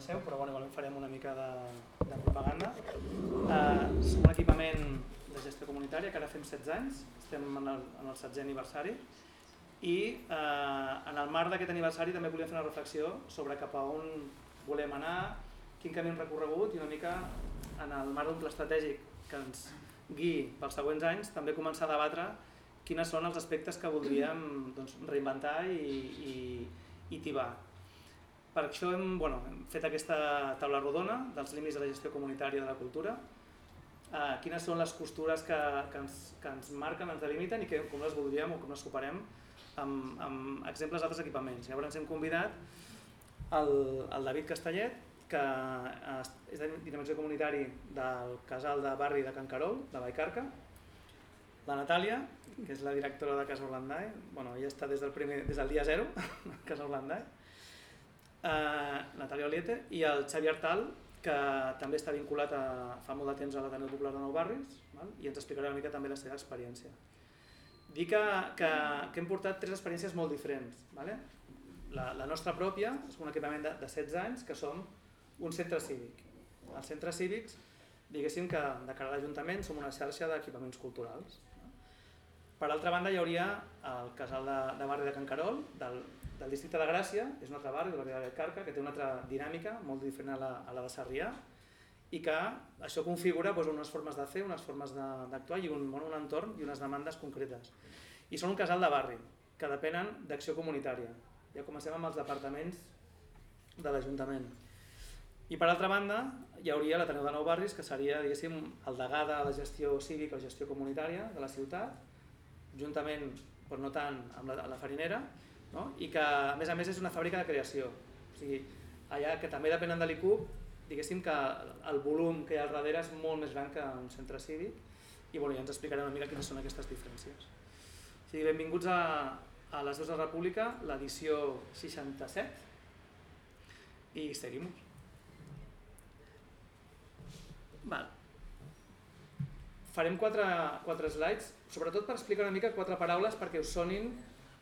coneixeu, però bueno, igualment farem una mica de, de propaganda. Uh, som un equipament de gestió comunitària que ara fem 16 anys, estem en el, en el 16è aniversari i eh, en el marc d'aquest aniversari també volíem fer una reflexió sobre cap a on volem anar, quin camí hem recorregut i una mica en el marc d'un pla estratègic que ens guiï pels següents anys també començar a debatre quines són els aspectes que voldríem doncs, reinventar i, i, i tibar. Per això hem, bueno, hem fet aquesta taula rodona dels límits de la gestió comunitària de la cultura, eh, quines són les costures que, que, ens, que ens marquen, ens delimiten i que, com les voldríem o com les superem amb, amb exemples d'altres equipaments. Llavors hem convidat el, el David Castellet, que és de dimensió comunitari del casal de barri de Can Carol, de Baicarca, la Natàlia, que és la directora de Casa Orlandai, bueno, ella està des del, primer, des del dia zero Casa Orlandai, uh, Natàlia Oliete, i el Xavier Tal, que també està vinculat a, fa molt de temps a l'Ateneu Popular de Nou Barris val? i ens explicarà una mica també la seva experiència. Dir que, que, que hem portat tres experiències molt diferents. Vale? La, la nostra pròpia és un equipament de, de 16 anys que som un centre cívic. Els centres cívics, diguéssim que de cara a l'Ajuntament som una xarxa d'equipaments culturals. Per altra banda hi hauria el casal de, de barri de Can Carol, del, del districte de Gràcia, és un altre barri, el barri de Carca, que té una altra dinàmica molt diferent a la, a la de Sarrià, i que això configura doncs, unes formes de fer, unes formes d'actuar i un, bueno, un entorn i unes demandes concretes. I són un casal de barri, que depenen d'acció comunitària. Ja comencem amb els departaments de l'Ajuntament. I per altra banda, hi hauria l'Ateneu de Nou Barris, que seria el degà de la gestió cívica o gestió comunitària de la ciutat, juntament, però no tant, amb la, la farinera, no? i que a més a més és una fàbrica de creació. O sigui, allà que també depenen de l'ICUB, diguéssim que el volum que hi ha al darrere és molt més gran que un centre cívic i bueno, ja ens explicaré una mica quines són aquestes diferències. O sigui, benvinguts a, a les dues de República, l'edició 67 i seguim. Val farem quatre, quatre slides, sobretot per explicar una mica quatre paraules perquè us sonin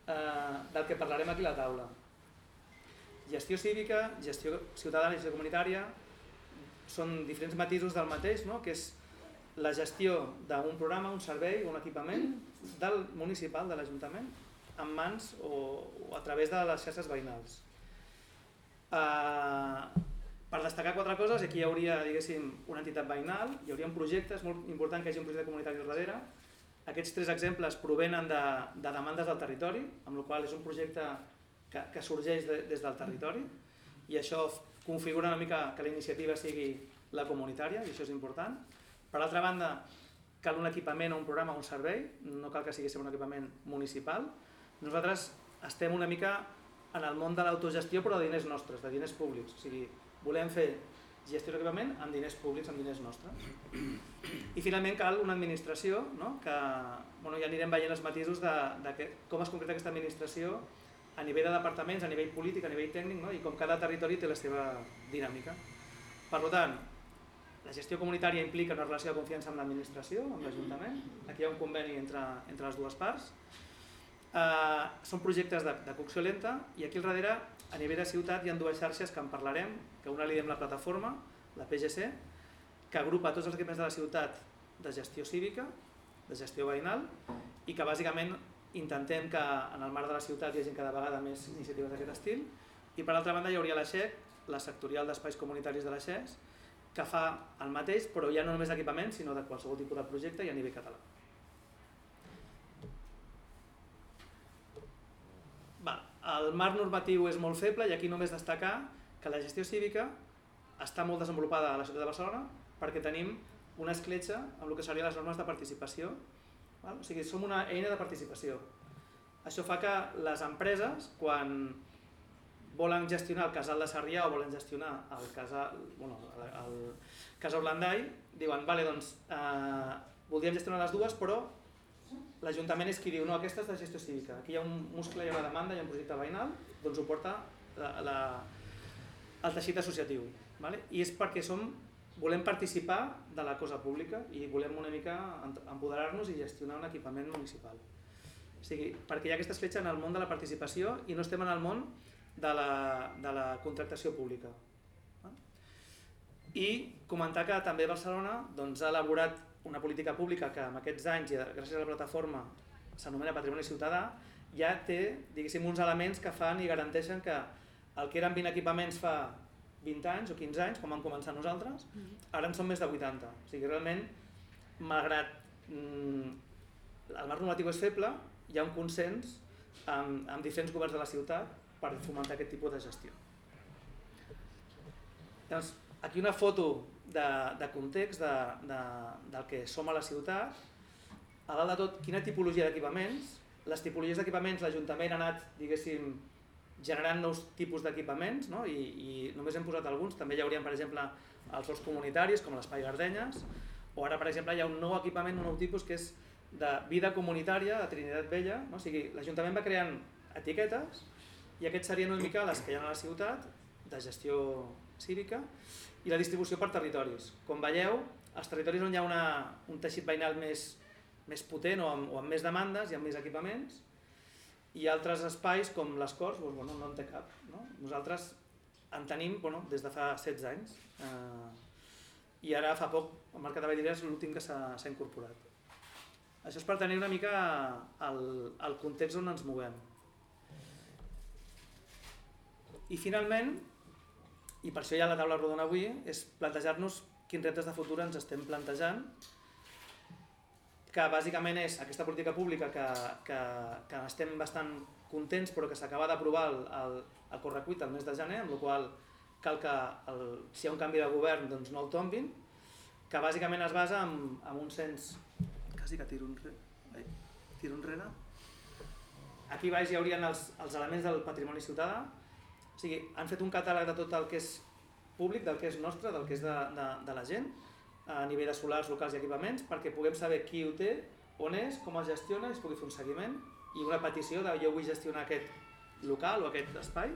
eh, del que parlarem aquí a la taula. Gestió cívica, gestió ciutadana i gestió comunitària són diferents matisos del mateix, no? que és la gestió d'un programa, un servei, un equipament del municipal, de l'Ajuntament, en mans o, o a través de les xarxes veïnals. Eh, per destacar quatre coses, aquí hi hauria una entitat veïnal, hi hauria un projecte, és molt important que hi hagi un projecte comunitari al darrere. Aquests tres exemples provenen de, de demandes del territori, amb la qual és un projecte que, que sorgeix de, des del territori i això configura una mica que la iniciativa sigui la comunitària i això és important. Per altra banda, cal un equipament o un programa o un servei, no cal que sigui un equipament municipal. Nosaltres estem una mica en el món de l'autogestió però de diners nostres, de diners públics. O sigui, volem fer gestió d'equipament amb diners públics, amb diners nostres. I finalment cal una administració, no? que bueno, ja anirem veient els matisos de, de que, com es concreta aquesta administració a nivell de departaments, a nivell polític, a nivell tècnic, no? i com cada territori té la seva dinàmica. Per tant, la gestió comunitària implica una relació de confiança amb l'administració, amb l'Ajuntament. Aquí hi ha un conveni entre, entre les dues parts. Uh, són projectes de, de cocció lenta i aquí al darrere a nivell de ciutat hi ha dues xarxes que en parlarem, que una li diem la plataforma, la PGC, que agrupa tots els equipaments de la ciutat de gestió cívica, de gestió veïnal, i que bàsicament intentem que en el marc de la ciutat hi hagi cada vegada més iniciatives d'aquest estil, i per altra banda hi hauria la XEC, la sectorial d'espais comunitaris de la XES, que fa el mateix, però ja no només d'equipaments, sinó de qualsevol tipus de projecte i a nivell català. El marc normatiu és molt feble i aquí només destacar que la gestió cívica està molt desenvolupada a la ciutat de Barcelona perquè tenim una escletxa amb el que serien les normes de participació. Val? O sigui, som una eina de participació. Això fa que les empreses, quan volen gestionar el casal de Sarrià o volen gestionar el casal, bueno, el, el casal Orlandai, diuen, vale, doncs, eh, voldríem gestionar les dues, però l'Ajuntament és qui diu no, aquesta és de gestió cívica, aquí hi ha un muscle, hi ha una demanda, hi ha un projecte veïnal, doncs ho porta la, la, el teixit associatiu. Vale? I és perquè som, volem participar de la cosa pública i volem una mica empoderar-nos i gestionar un equipament municipal. O sigui, perquè hi ha aquesta escletxa en el món de la participació i no estem en el món de la, de la contractació pública. i comentar que també Barcelona doncs, ha elaborat una política pública que en aquests anys, i gràcies a la plataforma, s'anomena Patrimoni Ciutadà, ja té diguéssim, uns elements que fan i garanteixen que el que eren 20 equipaments fa 20 anys o 15 anys, com vam començar nosaltres, mm-hmm. ara en són més de 80. O sigui, realment, malgrat mm, el marc normatiu és feble, hi ha un consens amb, amb diferents governs de la ciutat per fomentar aquest tipus de gestió. Llavors, aquí una foto de, de context de, de, del que som a la ciutat. A dalt de tot, quina tipologia d'equipaments. Les tipologies d'equipaments l'Ajuntament ha anat, diguéssim, generant nous tipus d'equipaments no? I, i només hem posat alguns, també hi haurien per exemple els horts comunitaris com l'Espai Gardenyes o ara per exemple hi ha un nou equipament, un nou tipus que és de vida comunitària a Trinitat Vella, no? o sigui l'Ajuntament va creant etiquetes i aquests serien una mica les que hi ha a la ciutat de gestió cívica i la distribució per territoris. Com veieu, els territoris on hi ha una, un teixit veïnal més, més potent o amb, o amb més demandes i amb més equipaments, i altres espais com les Corts, doncs, bueno, no en té cap. No? Nosaltres en tenim bueno, des de fa 16 anys eh, i ara fa poc el Mercat de Valldiria és l'últim que s'ha incorporat. Això és per tenir una mica el, el context on ens movem. I finalment, i per això ha la taula rodona avui, és plantejar-nos quins reptes de futur ens estem plantejant que bàsicament és aquesta política pública que, que, que estem bastant contents però que s'acaba d'aprovar el, el, el correcuit el mes de gener, amb la qual cal que el, si hi ha un canvi de govern doncs no el tombin, que bàsicament es basa en, en un cens... Quasi que tiro enrere. Tiro enrere. Aquí baix hi haurien els, els elements del patrimoni ciutadà, o sigui, han fet un catàleg de tot el que és públic, del que és nostre, del que és de, de, de la gent, a nivell de solars, locals i equipaments perquè puguem saber qui ho té, on és, com es gestiona es pugui fer un seguiment i una petició de jo vull gestionar aquest local o aquest espai.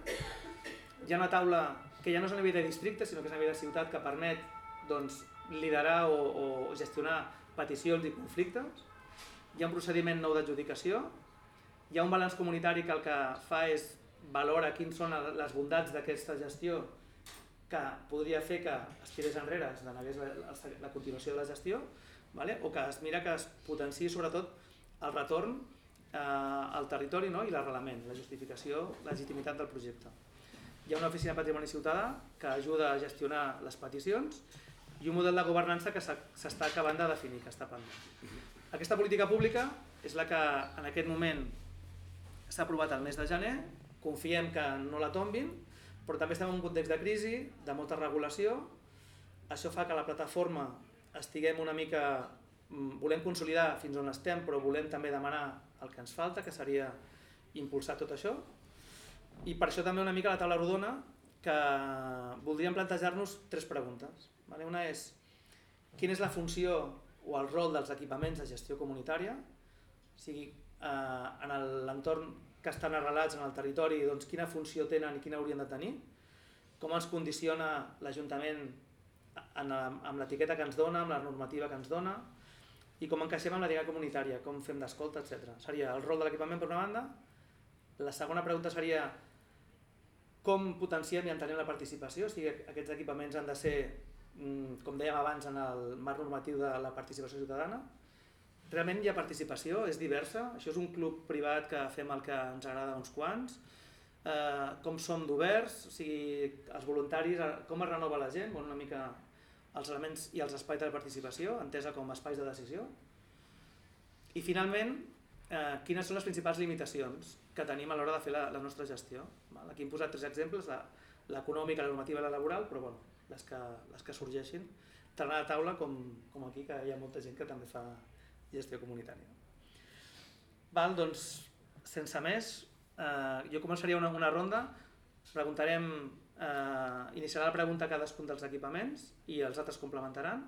Hi ha una taula que ja no és a nivell de districte sinó que és a nivell de ciutat que permet doncs, liderar o, o gestionar peticions i conflictes. Hi ha un procediment nou d'adjudicació, hi ha un balanç comunitari que el que fa és valora quins són les bondats d'aquesta gestió que podria fer que es tirés enrere, es denegués la, la continuació de la gestió, vale? o que es mira que es potenciï sobretot el retorn eh, al territori no? i l'arrelament, la justificació, la legitimitat del projecte. Hi ha una oficina de patrimoni ciutadà que ajuda a gestionar les peticions i un model de governança que s'està acabant de definir, que està pendent. Aquesta política pública és la que en aquest moment s'ha aprovat el mes de gener, confiem que no la tombin, però també estem en un context de crisi, de molta regulació, això fa que la plataforma estiguem una mica, mm, volem consolidar fins on estem, però volem també demanar el que ens falta, que seria impulsar tot això, i per això també una mica la taula rodona, que voldríem plantejar-nos tres preguntes. Una és, quina és la funció o el rol dels equipaments de gestió comunitària, o sigui, eh, en l'entorn que estan arrelats en el territori, doncs quina funció tenen i quina haurien de tenir, com ens condiciona l'Ajuntament amb l'etiqueta que ens dona, amb la normativa que ens dona, i com encaixem amb la diada comunitària, com fem d'escolta, etc. Seria el rol de l'equipament per una banda. La segona pregunta seria com potenciem i entenem la participació, o sigui, aquests equipaments han de ser, mm, com dèiem abans, en el marc normatiu de la participació ciutadana, Realment hi ha participació, és diversa, això és un club privat que fem el que ens agrada uns quants, eh, com som d'oberts, o sigui, els voluntaris, eh, com es renova la gent, bueno, una mica els elements i els espais de participació, entesa com espais de decisió. I finalment, eh, quines són les principals limitacions que tenim a l'hora de fer la, la nostra gestió. Val? Aquí hem posat tres exemples, l'econòmica, la, la normativa i la laboral, però bueno, les que, les que sorgeixin, tant a la taula com, com aquí, que hi ha molta gent que també fa gestió comunitària. Val, doncs, sense més, eh, jo començaria una, una ronda, preguntarem, eh, iniciarà la pregunta a cadascun dels equipaments i els altres complementaran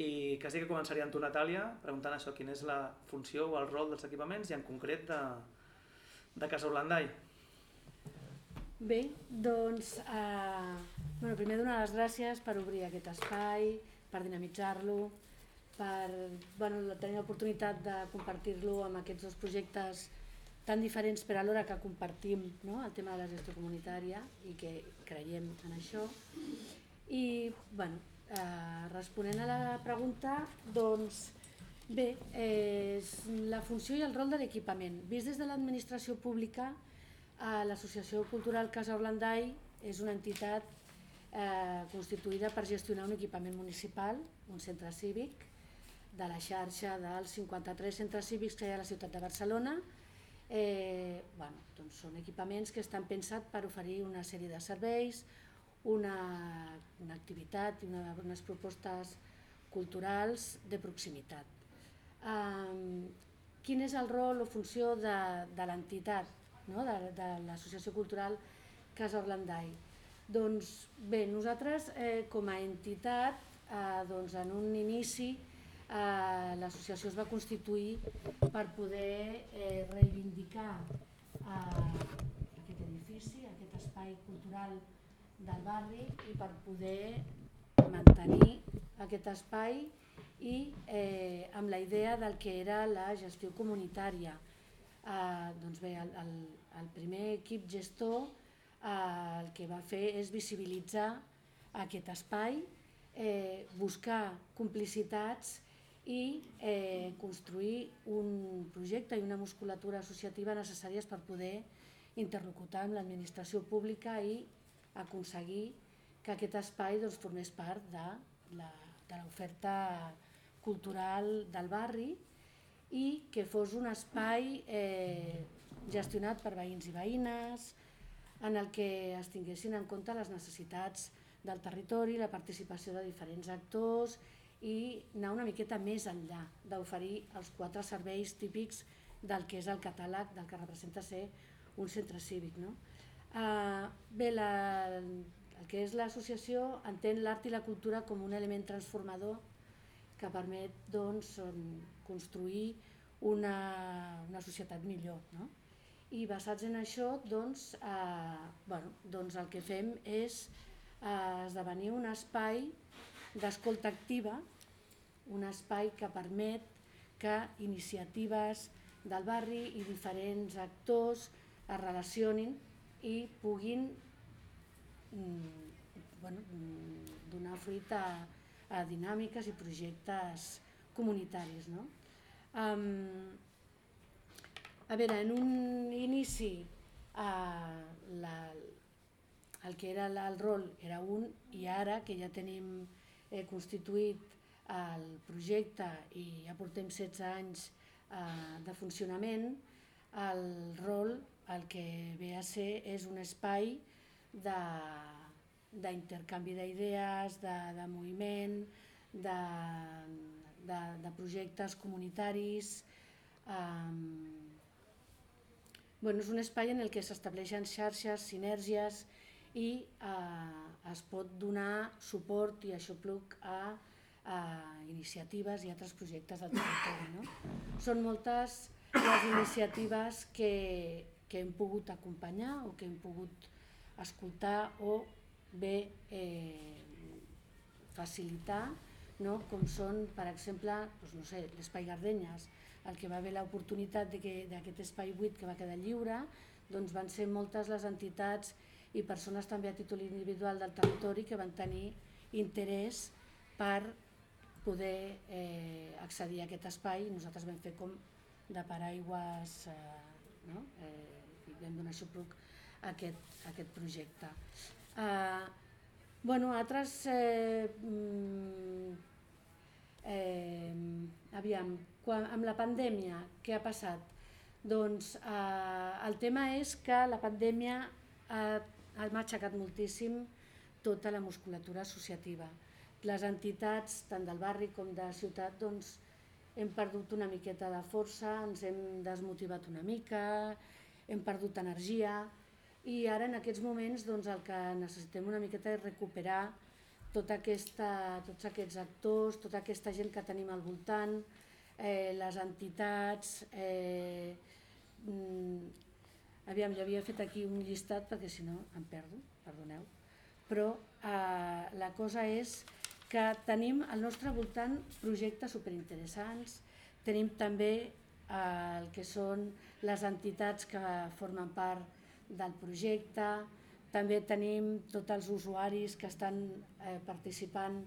i quasi que començaria amb tu, Natàlia, preguntant això, quina és la funció o el rol dels equipaments i en concret de, de Casa Orlandai. Bé, doncs, eh, bueno, primer donar les gràcies per obrir aquest espai, per dinamitzar-lo, per bueno, tenir l'oportunitat de compartir-lo amb aquests dos projectes tan diferents però alhora que compartim no? el tema de la gestió comunitària i que creiem en això I, bueno, eh, responent a la pregunta, doncs, bé, eh, la funció i el rol de l'equipament. Vist des de l'administració pública, eh, l'Associació Cultural Casa Orlandai és una entitat eh, constituïda per gestionar un equipament municipal, un centre cívic, de la xarxa dels 53 centres cívics que hi ha a la ciutat de Barcelona. Eh, bueno, doncs són equipaments que estan pensats per oferir una sèrie de serveis, una, una activitat i una, unes propostes culturals de proximitat. Um, quin és el rol o funció de, de l'entitat, no? de, de l'Associació Cultural Casa Orlandai? Doncs bé, nosaltres eh, com a entitat, eh, doncs en un inici eh, l'associació es va constituir per poder eh, reivindicar eh, aquest edifici, aquest espai cultural del barri i per poder mantenir aquest espai i eh, amb la idea del que era la gestió comunitària. Eh, doncs bé, el, el, el primer equip gestor eh, el que va fer és visibilitzar aquest espai, eh, buscar complicitats i eh, construir un projecte i una musculatura associativa necessàries per poder interlocutar amb l'administració pública i aconseguir que aquest espai doncs, formés part de l'oferta cultural del barri i que fos un espai eh, gestionat per veïns i veïnes, en el que es tinguessin en compte les necessitats del territori, la participació de diferents actors i anar una miqueta més enllà d'oferir els quatre serveis típics del que és el catàleg del que representa ser un centre cívic. No? Uh, bé, la, el que és l'associació entén l'art i la cultura com un element transformador que permet doncs, construir una, una societat millor. No? I basats en això, doncs, eh, bueno, doncs el que fem és eh, esdevenir un espai d'escolta activa, un espai que permet que iniciatives del barri i diferents actors es relacionin i puguin mm, bueno, mm, donar fruit a, a dinàmiques i projectes comunitaris. No? Um, a veure, en un inici uh, la, el que era el rol era un i ara que ja tenim eh, constituït el projecte i ja portem 16 anys eh, de funcionament, el rol el que ve a ser és un espai d'intercanvi d'idees, de, de moviment, de, de, de projectes comunitaris. Um, bueno, és un espai en el que s'estableixen xarxes, sinergies i eh, es pot donar suport i aixopluc a, a iniciatives i altres projectes del territori. No? Són moltes les iniciatives que, que hem pogut acompanyar o que hem pogut escoltar o bé eh, facilitar, no? com són, per exemple, doncs no sé, l'Espai Gardenyes, el que va haver l'oportunitat d'aquest espai buit que va quedar lliure, doncs van ser moltes les entitats i persones també a títol individual del territori que van tenir interès per poder eh, accedir a aquest espai. Nosaltres vam fer com de paraigües eh, no? eh, vam donar suport a aquest, a aquest projecte. Uh, bueno, altres... Eh, mm, eh, aviam, quan, amb la pandèmia, què ha passat? Doncs eh, el tema és que la pandèmia ha, ha aixecat moltíssim tota la musculatura associativa. Les entitats, tant del barri com de ciutat, doncs, hem perdut una miqueta de força, ens hem desmotivat una mica, hem perdut energia i ara en aquests moments doncs, el que necessitem una miqueta és recuperar tota aquesta, tots aquests actors, tota aquesta gent que tenim al voltant, eh, les entitats... Eh, mm, aviam, jo havia fet aquí un llistat perquè si no em perdo, perdoneu, però eh, la cosa és que tenim al nostre voltant projectes superinteressants, tenim també el que són les entitats que formen part del projecte, També tenim tots els usuaris que estan eh, participant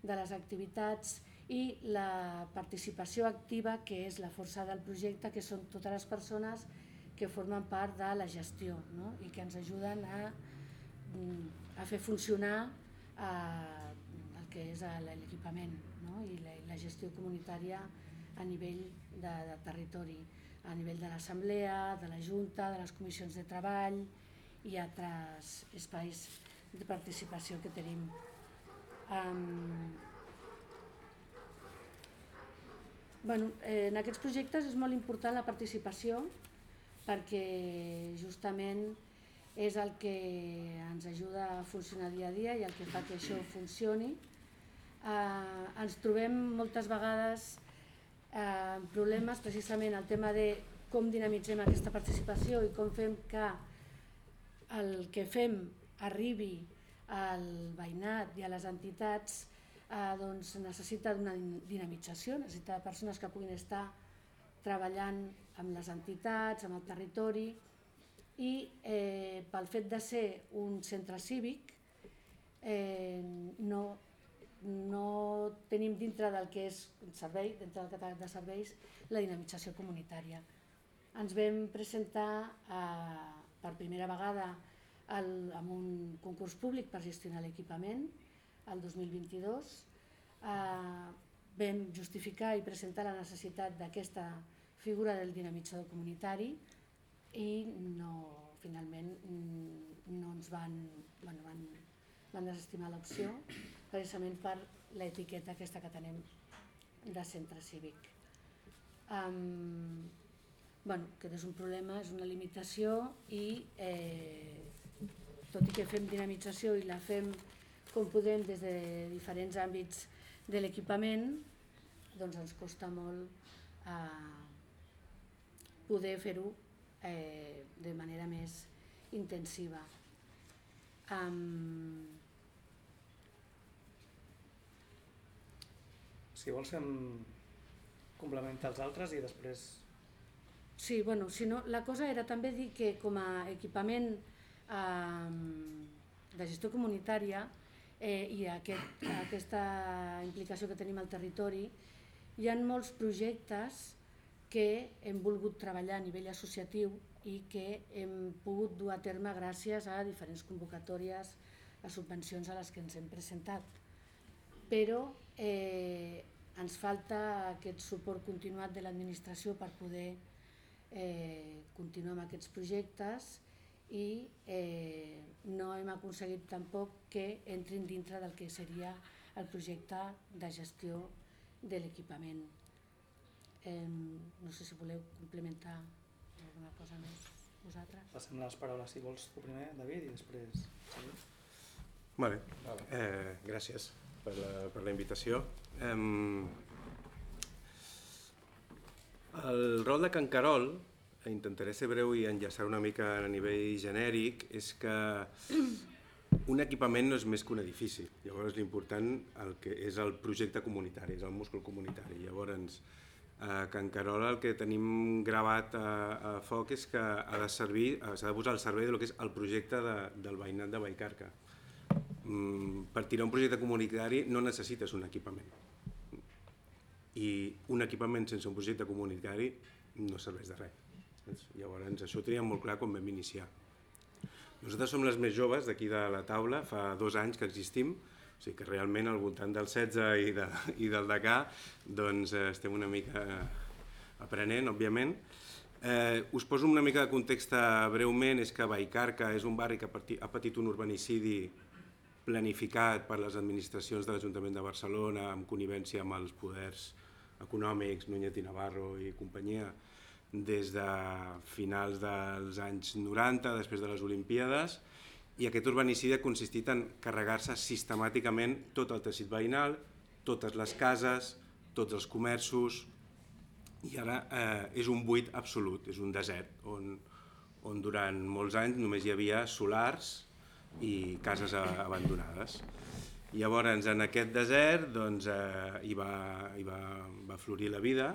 de les activitats i la participació activa, que és la força del projecte, que són totes les persones que formen part de la gestió no? i que ens ajuden a, mm, a fer funcionar eh, el que és l'equipament no? i la, la gestió comunitària a nivell de, de territori, a nivell de l'assemblea, de la junta, de les comissions de treball i altres espais de participació que tenim. Um, bueno, eh, en aquests projectes és molt important la participació perquè justament és el que ens ajuda a funcionar dia a dia i el que fa que això funcioni. Eh, ens trobem moltes vegades eh, problemes precisament el tema de com dinamitzem aquesta participació i com fem que el que fem arribi al veïnat i a les entitats eh, doncs necessita d'una dinamització, necessita persones que puguin estar treballant amb les entitats, amb el territori i eh, pel fet de ser un centre cívic eh, no, no tenim dintre del que és servei, dintre del catàleg de serveis, la dinamització comunitària. Ens vam presentar eh, per primera vegada el, un concurs públic per gestionar l'equipament el 2022. Eh, vam justificar i presentar la necessitat d'aquesta figura del dinamitzador comunitari i no, finalment no ens van, bueno, van, van desestimar l'opció precisament per l'etiqueta aquesta que tenem de centre cívic. Um, bueno, que és un problema, és una limitació i eh, tot i que fem dinamització i la fem com podem des de diferents àmbits de l'equipament, doncs ens costa molt eh, poder fer-ho eh, de manera més intensiva. Um... Si vols fem complementar els altres i després... Sí, bueno, si no, la cosa era també dir que com a equipament de gestió comunitària eh, i aquest, aquesta implicació que tenim al territori, hi ha molts projectes que hem volgut treballar a nivell associatiu i que hem pogut dur a terme gràcies a diferents convocatòries, a subvencions a les que ens hem presentat. Però eh, ens falta aquest suport continuat de l'administració per poder eh, continuar amb aquests projectes i eh, no hem aconseguit tampoc que entrin dintre del que seria el projecte de gestió de l'equipament. Eh, no sé si voleu complementar alguna cosa més vosaltres. Passem les paraules, si vols, tu primer, David, i després... Sí? Vale. vale. Eh, gràcies per la, per la invitació. Eh, el rol de Can Carol intentaré ser breu i enllaçar una mica a nivell genèric, és que un equipament no és més que un edifici. Llavors l'important el que és el projecte comunitari, és el múscul comunitari. Llavors, a Can Carola el que tenim gravat a, a foc és que ha de servir, s'ha de posar al servei del que és el projecte de, del veïnat de Vallcarca. Mm, per tirar un projecte comunitari no necessites un equipament. I un equipament sense un projecte comunitari no serveix de res. Llavors, això ho teníem molt clar quan vam iniciar. Nosaltres som les més joves d'aquí de la taula, fa dos anys que existim, o sigui que realment al voltant del 16 i, de, i del Dakar doncs, eh, estem una mica aprenent, òbviament. Eh, us poso una mica de context breument, és que Baicarca és un barri que ha patit un urbanicidi planificat per les administracions de l'Ajuntament de Barcelona, amb conivència amb els poders econòmics, Núñez i Navarro i companyia, des de finals dels anys 90, després de les Olimpíades, i aquest urbanicidi ha consistit en carregar-se sistemàticament tot el teixit veïnal, totes les cases, tots els comerços, i ara eh, és un buit absolut, és un desert, on, on durant molts anys només hi havia solars i cases abandonades. Llavors, en aquest desert doncs, eh, hi, va, hi va, va florir la vida,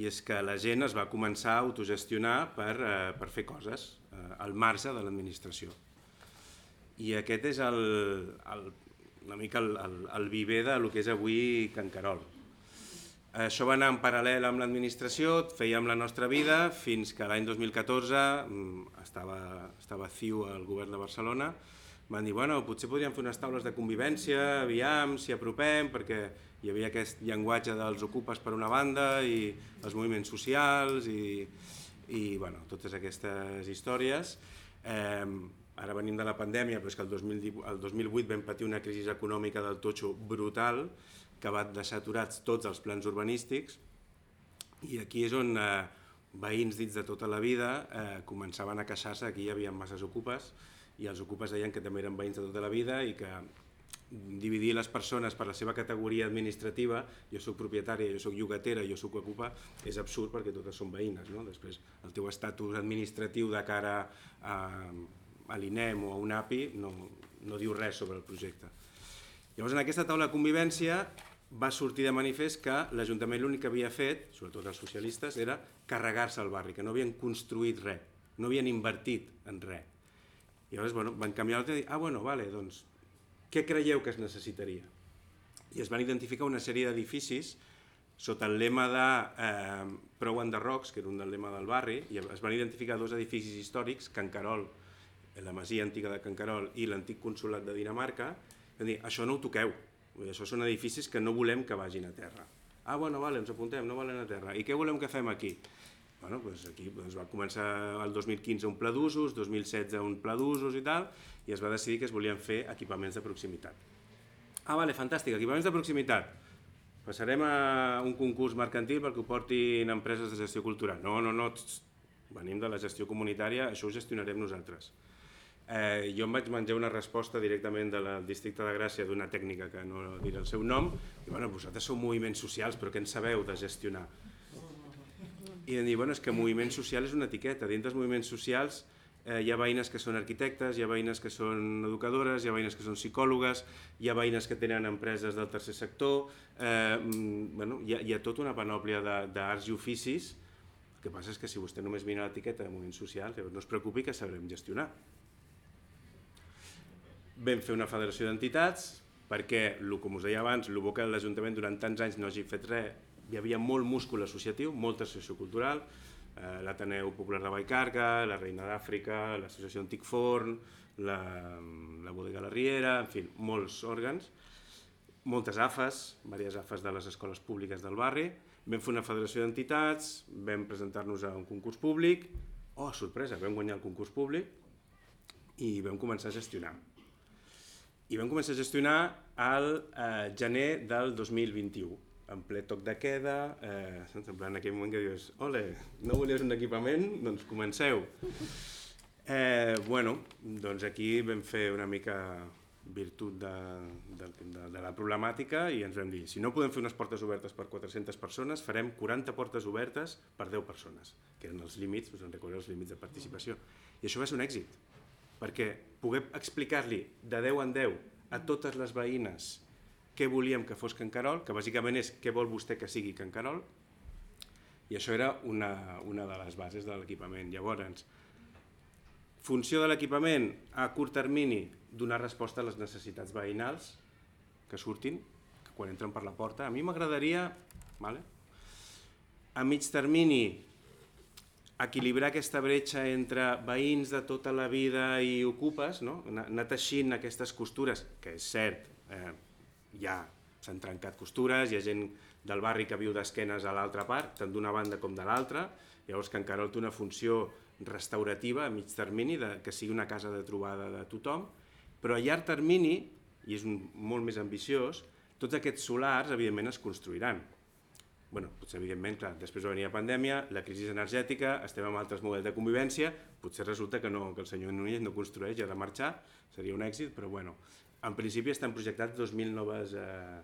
i és que la gent es va començar a autogestionar per, eh, per fer coses eh, al marge de l'administració. i aquest és el, el, una mica el, el, el viver de lo que és avui Can Carol. Això va anar en paral·lel amb l'administració, fèiem la nostra vida fins que l'any 2014 mm, estava, estava CIU al govern de Barcelona, van dir, bueno, potser podríem fer unes taules de convivència, aviam, si apropem, perquè hi havia aquest llenguatge dels ocupes per una banda i els moviments socials i, i bueno, totes aquestes històries. Eh, ara venim de la pandèmia, però és que el, 2018, el 2008 vam patir una crisi econòmica del totxo brutal, que va deixar aturats tots els plans urbanístics i aquí és on eh, veïns dits de tota la vida eh, començaven a queixar-se que hi havia masses ocupes i els ocupes deien que també eren veïns de tota la vida i que dividir les persones per la seva categoria administrativa, jo sóc propietària, jo sóc llogatera, jo sóc ocupa, és absurd perquè totes són veïnes. No? Després, el teu estatus administratiu de cara a, a l'INEM o a un API no, no diu res sobre el projecte. Llavors, en aquesta taula de convivència va sortir de manifest que l'Ajuntament l'únic que havia fet, sobretot els socialistes, era carregar-se el barri, que no havien construït res, no havien invertit en res. I llavors bueno, van canviar l'altre i dir, ah, bueno, vale, doncs, què creieu que es necessitaria? I es van identificar una sèrie d'edificis sota el lema de eh, Prou Enderrocs, que era un del lema del barri, i es van identificar dos edificis històrics, Can Carol, la masia antiga de Can Carol i l'antic consulat de Dinamarca, que dir, això no ho toqueu, això són edificis que no volem que vagin a terra. Ah, bueno, vale, ens apuntem, no valen a terra. I què volem que fem aquí? Bueno, doncs aquí doncs va començar el 2015 un pla d'usos, 2016 un pla d'usos i tal, i es va decidir que es volien fer equipaments de proximitat. Ah, vale, fantàstic, equipaments de proximitat. Passarem a un concurs mercantil perquè ho portin empreses de gestió cultural. No, no, no, venim de la gestió comunitària, això ho gestionarem nosaltres. Eh, jo em vaig menjar una resposta directament del districte de Gràcia d'una tècnica que no diré el seu nom, i bueno, vosaltres sou moviments socials, però què en sabeu de gestionar? I em dir, bueno, és que moviment social és una etiqueta, dintre dels moviments socials eh, hi ha veïnes que són arquitectes, hi ha veïnes que són educadores, hi ha veïnes que són psicòlogues, hi ha veïnes que tenen empreses del tercer sector, eh, mm, bueno, hi, ha, hi ha tota una panòplia d'arts i oficis, el que passa és que si vostè només mira l'etiqueta de moviment social, no es preocupi que sabrem gestionar. Vam fer una federació d'entitats perquè, com us deia abans, el que l'Ajuntament durant tants anys no hagi fet res, hi havia molt múscul associatiu, molta associació cultural, eh, l'Ateneu Popular de Baicarga, la Reina d'Àfrica, l'Associació Antic Forn, la, la Bodega La Riera, en fi, molts òrgans, moltes AFAs, diverses AFAs de les escoles públiques del barri, vam fer una federació d'entitats, vam presentar-nos a un concurs públic, oh, sorpresa, vam guanyar el concurs públic i vam començar a gestionar. I vam començar a gestionar al eh, gener del 2021 en ple toc de queda, eh, en plan, en aquell moment que dius, ole, no volies un equipament? Doncs comenceu. Eh, bueno, doncs aquí vam fer una mica virtut de, de, de, de la problemàtica i ens vam dir, si no podem fer unes portes obertes per 400 persones, farem 40 portes obertes per 10 persones, que eren els límits, us en recordeu els límits de participació. I això va ser un èxit perquè poder explicar-li de 10 en 10 a totes les veïnes què volíem que fos Can Carol, que bàsicament és què vol vostè que sigui Can Carol, i això era una, una de les bases de l'equipament. Llavors, funció de l'equipament a curt termini, donar resposta a les necessitats veïnals que surtin, que quan entren per la porta. A mi m'agradaria, vale? a mig termini, equilibrar aquesta bretxa entre veïns de tota la vida i ocupes, no? anar teixint aquestes costures, que és cert, eh, ja s'han trencat costures, hi ha gent del barri que viu d'esquenes a l'altra part, tant d'una banda com de l'altra, llavors que encara té una funció restaurativa a mig termini, de, que sigui una casa de trobada de tothom, però a llarg termini, i és un, molt més ambiciós, tots aquests solars evidentment es construiran. Bueno, potser evidentment, clar, després va venir la pandèmia, la crisi energètica, estem amb altres models de convivència, potser resulta que, no, que el senyor Núñez no construeix ha de marxar, seria un èxit, però bueno, en principi estan projectats 2.000 noves eh,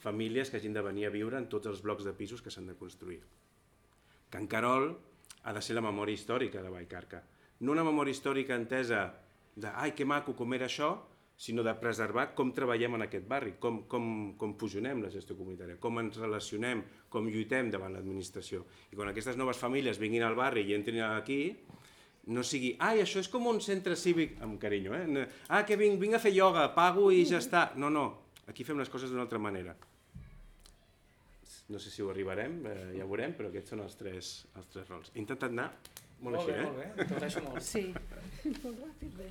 famílies que hagin de venir a viure en tots els blocs de pisos que s'han de construir. Can Carol ha de ser la memòria històrica de Vallcarca. No una memòria històrica entesa de ai, que maco, com era això, sinó de preservar com treballem en aquest barri, com, com, com fusionem la gestió comunitària, com ens relacionem, com lluitem davant l'administració. I quan aquestes noves famílies vinguin al barri i entrin aquí, no sigui, ai, això és com un centre cívic, amb carinyo, eh? Ah, que vinc, vinc a fer ioga, pago i ja està. No, no, aquí fem les coses d'una altra manera. No sé si ho arribarem, eh, ja ho veurem, però aquests són els tres, els tres rols. He intentat anar molt, Molt així, bé, eh? molt bé, t'agraeixo molt. Sí, molt ràpid, bé.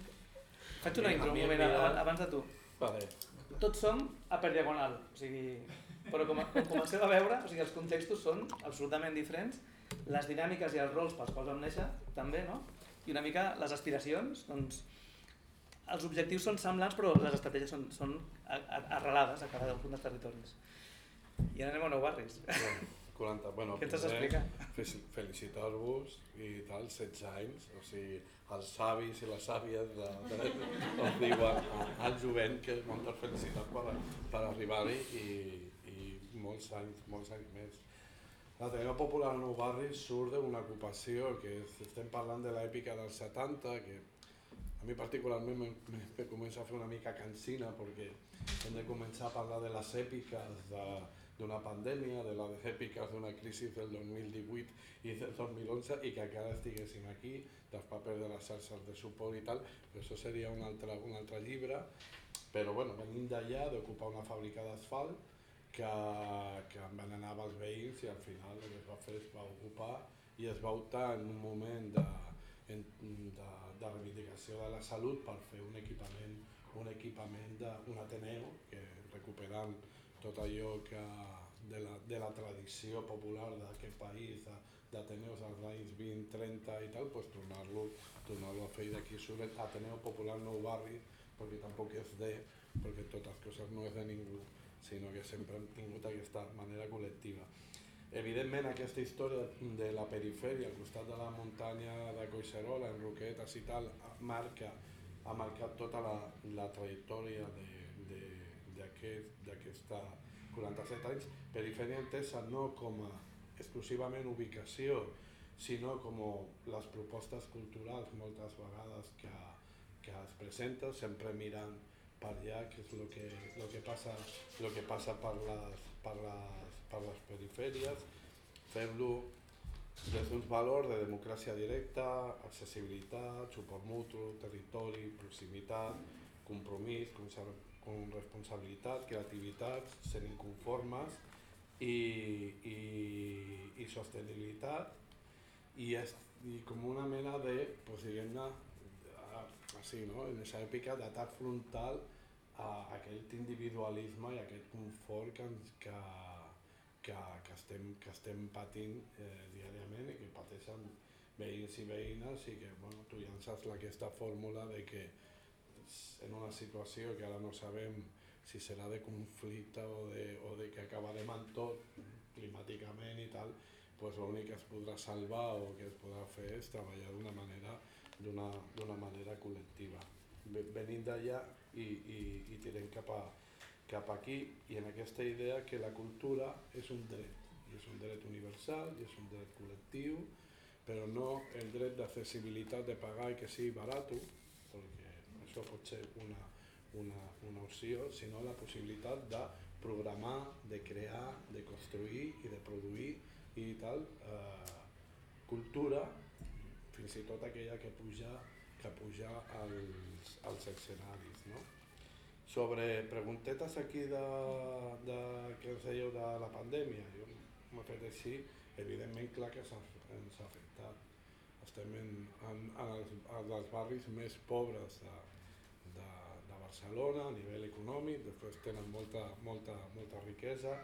Faig una intro un moment abans de tu. Vale. Tots som a per diagonal, o sigui, però com, com comenceu a veure, o sigui, els contextos són absolutament diferents, les dinàmiques i els rols pels quals vam néixer també, no? I una mica les aspiracions, doncs, els objectius són semblants però les estratègies són, són arrelades a cada un dels territoris. I ara anem a nou barris. Bueno, 40, bueno, Què t'has d'explicar? fe- Felicitar-vos i tal, 16 anys, o sigui, els savis i les sàvies de, de, els diuen al jovent que moltes felicitats per, per arribar-hi i, i molts anys, molts anys més. L'Ateneu Popular Nou Barri surt d'una ocupació que estem parlant de l'èpica dels 70, que a mi particularment me, me, me comença a fer una mica cansina perquè hem de començar a parlar de les èpiques d'una pandèmia, de les èpiques d'una crisi del 2018 i del 2011 i que encara estiguéssim aquí, dels papers de les xarxes de suport i tal, però això seria un altre, un altre llibre, però bueno, venim d'allà d'ocupar una fàbrica d'asfalt que, que envenenava els veïns i al final el que es va fer es va ocupar i es va optar en un moment de, de, de reivindicació de la salut per fer un equipament un equipament d'un Ateneu que recuperant tot allò que de la, de la tradició popular d'aquest país, d'Ateneus als anys 20, 30 i tal, pues tornar-lo tornar a fer. D'aquí surt Ateneu Popular Nou Barri, perquè tampoc és de, perquè totes les coses no és de ningú, sinó que sempre hem tingut aquesta manera col·lectiva. Evidentment aquesta història de la perifèria al costat de la muntanya de Coixerola, en Roquetes i tal, marca, ha marcat tota la, la trajectòria d'aquesta 47 anys, perifèria entesa no com a exclusivament ubicació, sinó com les propostes culturals moltes vegades que, que es presenten, sempre mirant per allà, que és el que, lo que passa, lo que passa per, les, per, les, per les perifèries, fer-lo des d'uns valors de democràcia directa, accessibilitat, suport mutu, territori, proximitat, compromís, con responsabilitat, creativitat, sent inconformes i, i, i sostenibilitat i, és, i com una mena de, pues, diguem-ne, així, no? en aquesta èpica d'atac frontal a aquest individualisme i aquest confort que, ens- que, que, que, estem, que estem patint eh, diàriament i que pateixen veïns i veïnes i que bueno, tu llances aquesta fórmula de que en una situació que ara no sabem si serà de conflicte o de, o de que acabarem amb tot climàticament i tal, doncs l'únic que es podrà salvar o que es podrà fer és treballar d'una manera d'una manera col·lectiva. Ve- Venim d'allà i, i, i tirem cap, a, cap aquí. I en aquesta idea que la cultura és un dret, i és un dret universal i és un dret col·lectiu, però no el dret d'accessibilitat de pagar i que sigui barat, perquè això pot ser una, una, una opció, sinó la possibilitat de programar, de crear, de construir i de produir i tal, eh, cultura, fins i tot aquella que puja, que puja als, als escenaris. No? Sobre preguntetes aquí de, de què ens dèieu de la pandèmia, jo m'he fet així, evidentment clar que s'ha- ens ha afectat. Estem en, en, en, els, en els barris més pobres de, de, de Barcelona a nivell econòmic, després tenen molta, molta, molta riquesa,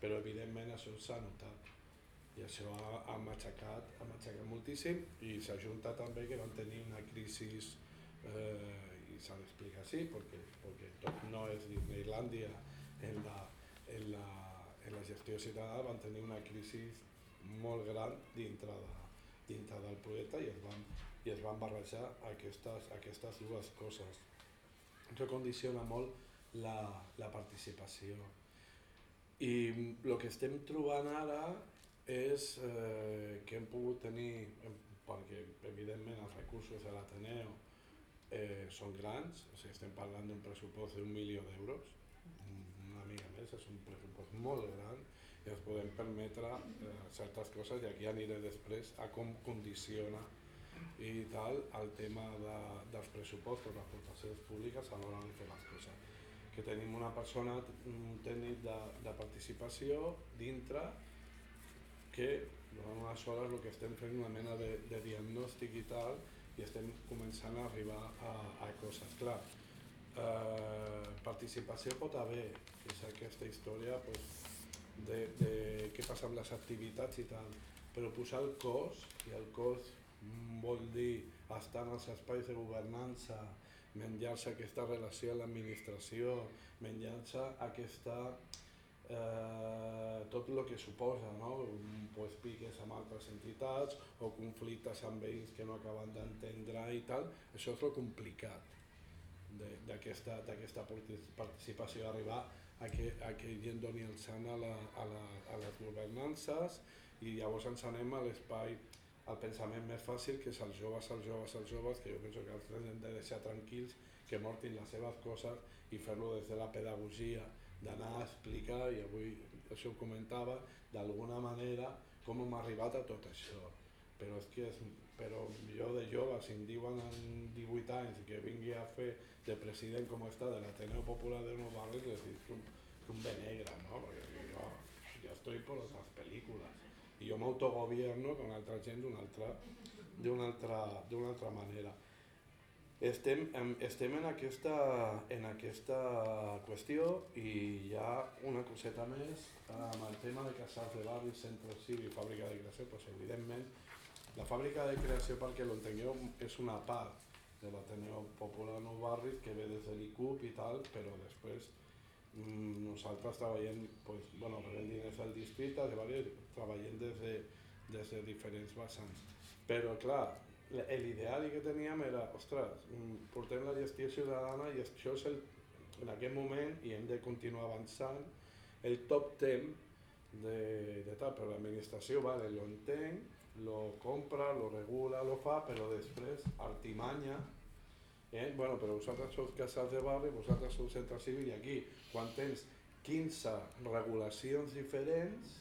però evidentment això s'ha notat i això ha, ha, matxacat, ha matxacat moltíssim i s'ajunta també que van tenir una crisi eh, i s'ha d'explicar així perquè, perquè tot no és Disneylandia en la, en la, en la gestió ciutadana van tenir una crisi molt gran dintre, de, dintre del projecte i es van, i es van barrejar aquestes, aquestes dues coses. Això condiciona molt la, la participació. I el que estem trobant ara és eh, que hem pogut tenir, perquè evidentment els recursos de l'Ateneu eh, són grans, o sigui, estem parlant d'un pressupost d'un milió d'euros, un- una mica més, és un pressupost molt gran i ens podem permetre eh, certes coses i aquí aniré després a com condiciona i tal, el tema de, dels pressupostos, les aportacions públiques a l'hora de fer les coses. Que tenim una persona, un tècnic de, de participació dintre que durant unes hores el que estem fent una mena de, de diagnòstic i tal i estem començant a arribar a, a coses. Clar, eh, participació pot haver, és aquesta història pues, de, de què passa amb les activitats i tal, però posar el cos, i el cos vol dir estar en els espais de governança, menjar-se aquesta relació amb l'administració, menjar-se aquesta, eh, tot el que suposa, no? pues, piques amb altres entitats o conflictes amb ells que no acaben d'entendre i tal, això és el complicat d'aquesta participació, arribar a que, a que gent doni el sant a, la, a, la, a les governances i llavors ens anem a l'espai el pensament més fàcil que és els joves, els joves, els joves, que jo penso que els hem de deixar tranquils, que mortin les seves coses i fer-lo des de la pedagogia, d'anar a explicar, i avui això ho comentava, d'alguna manera com hem arribat a tot això. Però és que és, però jo de jove, si em diuen en 18 anys que vingui a fer de president com està de l'Ateneu Popular de Nou Barris, és dir, un, un bé negre, no? Perquè jo, jo estoy por otras películas i jo m'autogobierno con altra gent d'una altra, altra, altra manera. Estem, estem en, aquesta, en aquesta qüestió i hi ha una coseta més amb el tema de casals de barri, centre civil i fàbrica de creació, doncs evidentment la fàbrica de creació, perquè l'entengueu, és una part de l'Ateneu Popular Nou Barris que ve des de l'ICUP i tal, però després Mm, nosaltres treballem, pues, bueno, rebent diners al districte, de treballem des de, des de diferents vessants. Però, clar, l'ideal que teníem era, ostres, mm, portem la gestió ciutadana i això és el, en aquest moment, i hem de continuar avançant, el top 10 de, de tal, però l'administració, vale, lo entenc, lo compra, lo regula, lo fa, però després, artimanya, Eh? Bueno, però vosaltres sou casals de barri, vosaltres sou centre civil i aquí, quan tens 15 regulacions diferents,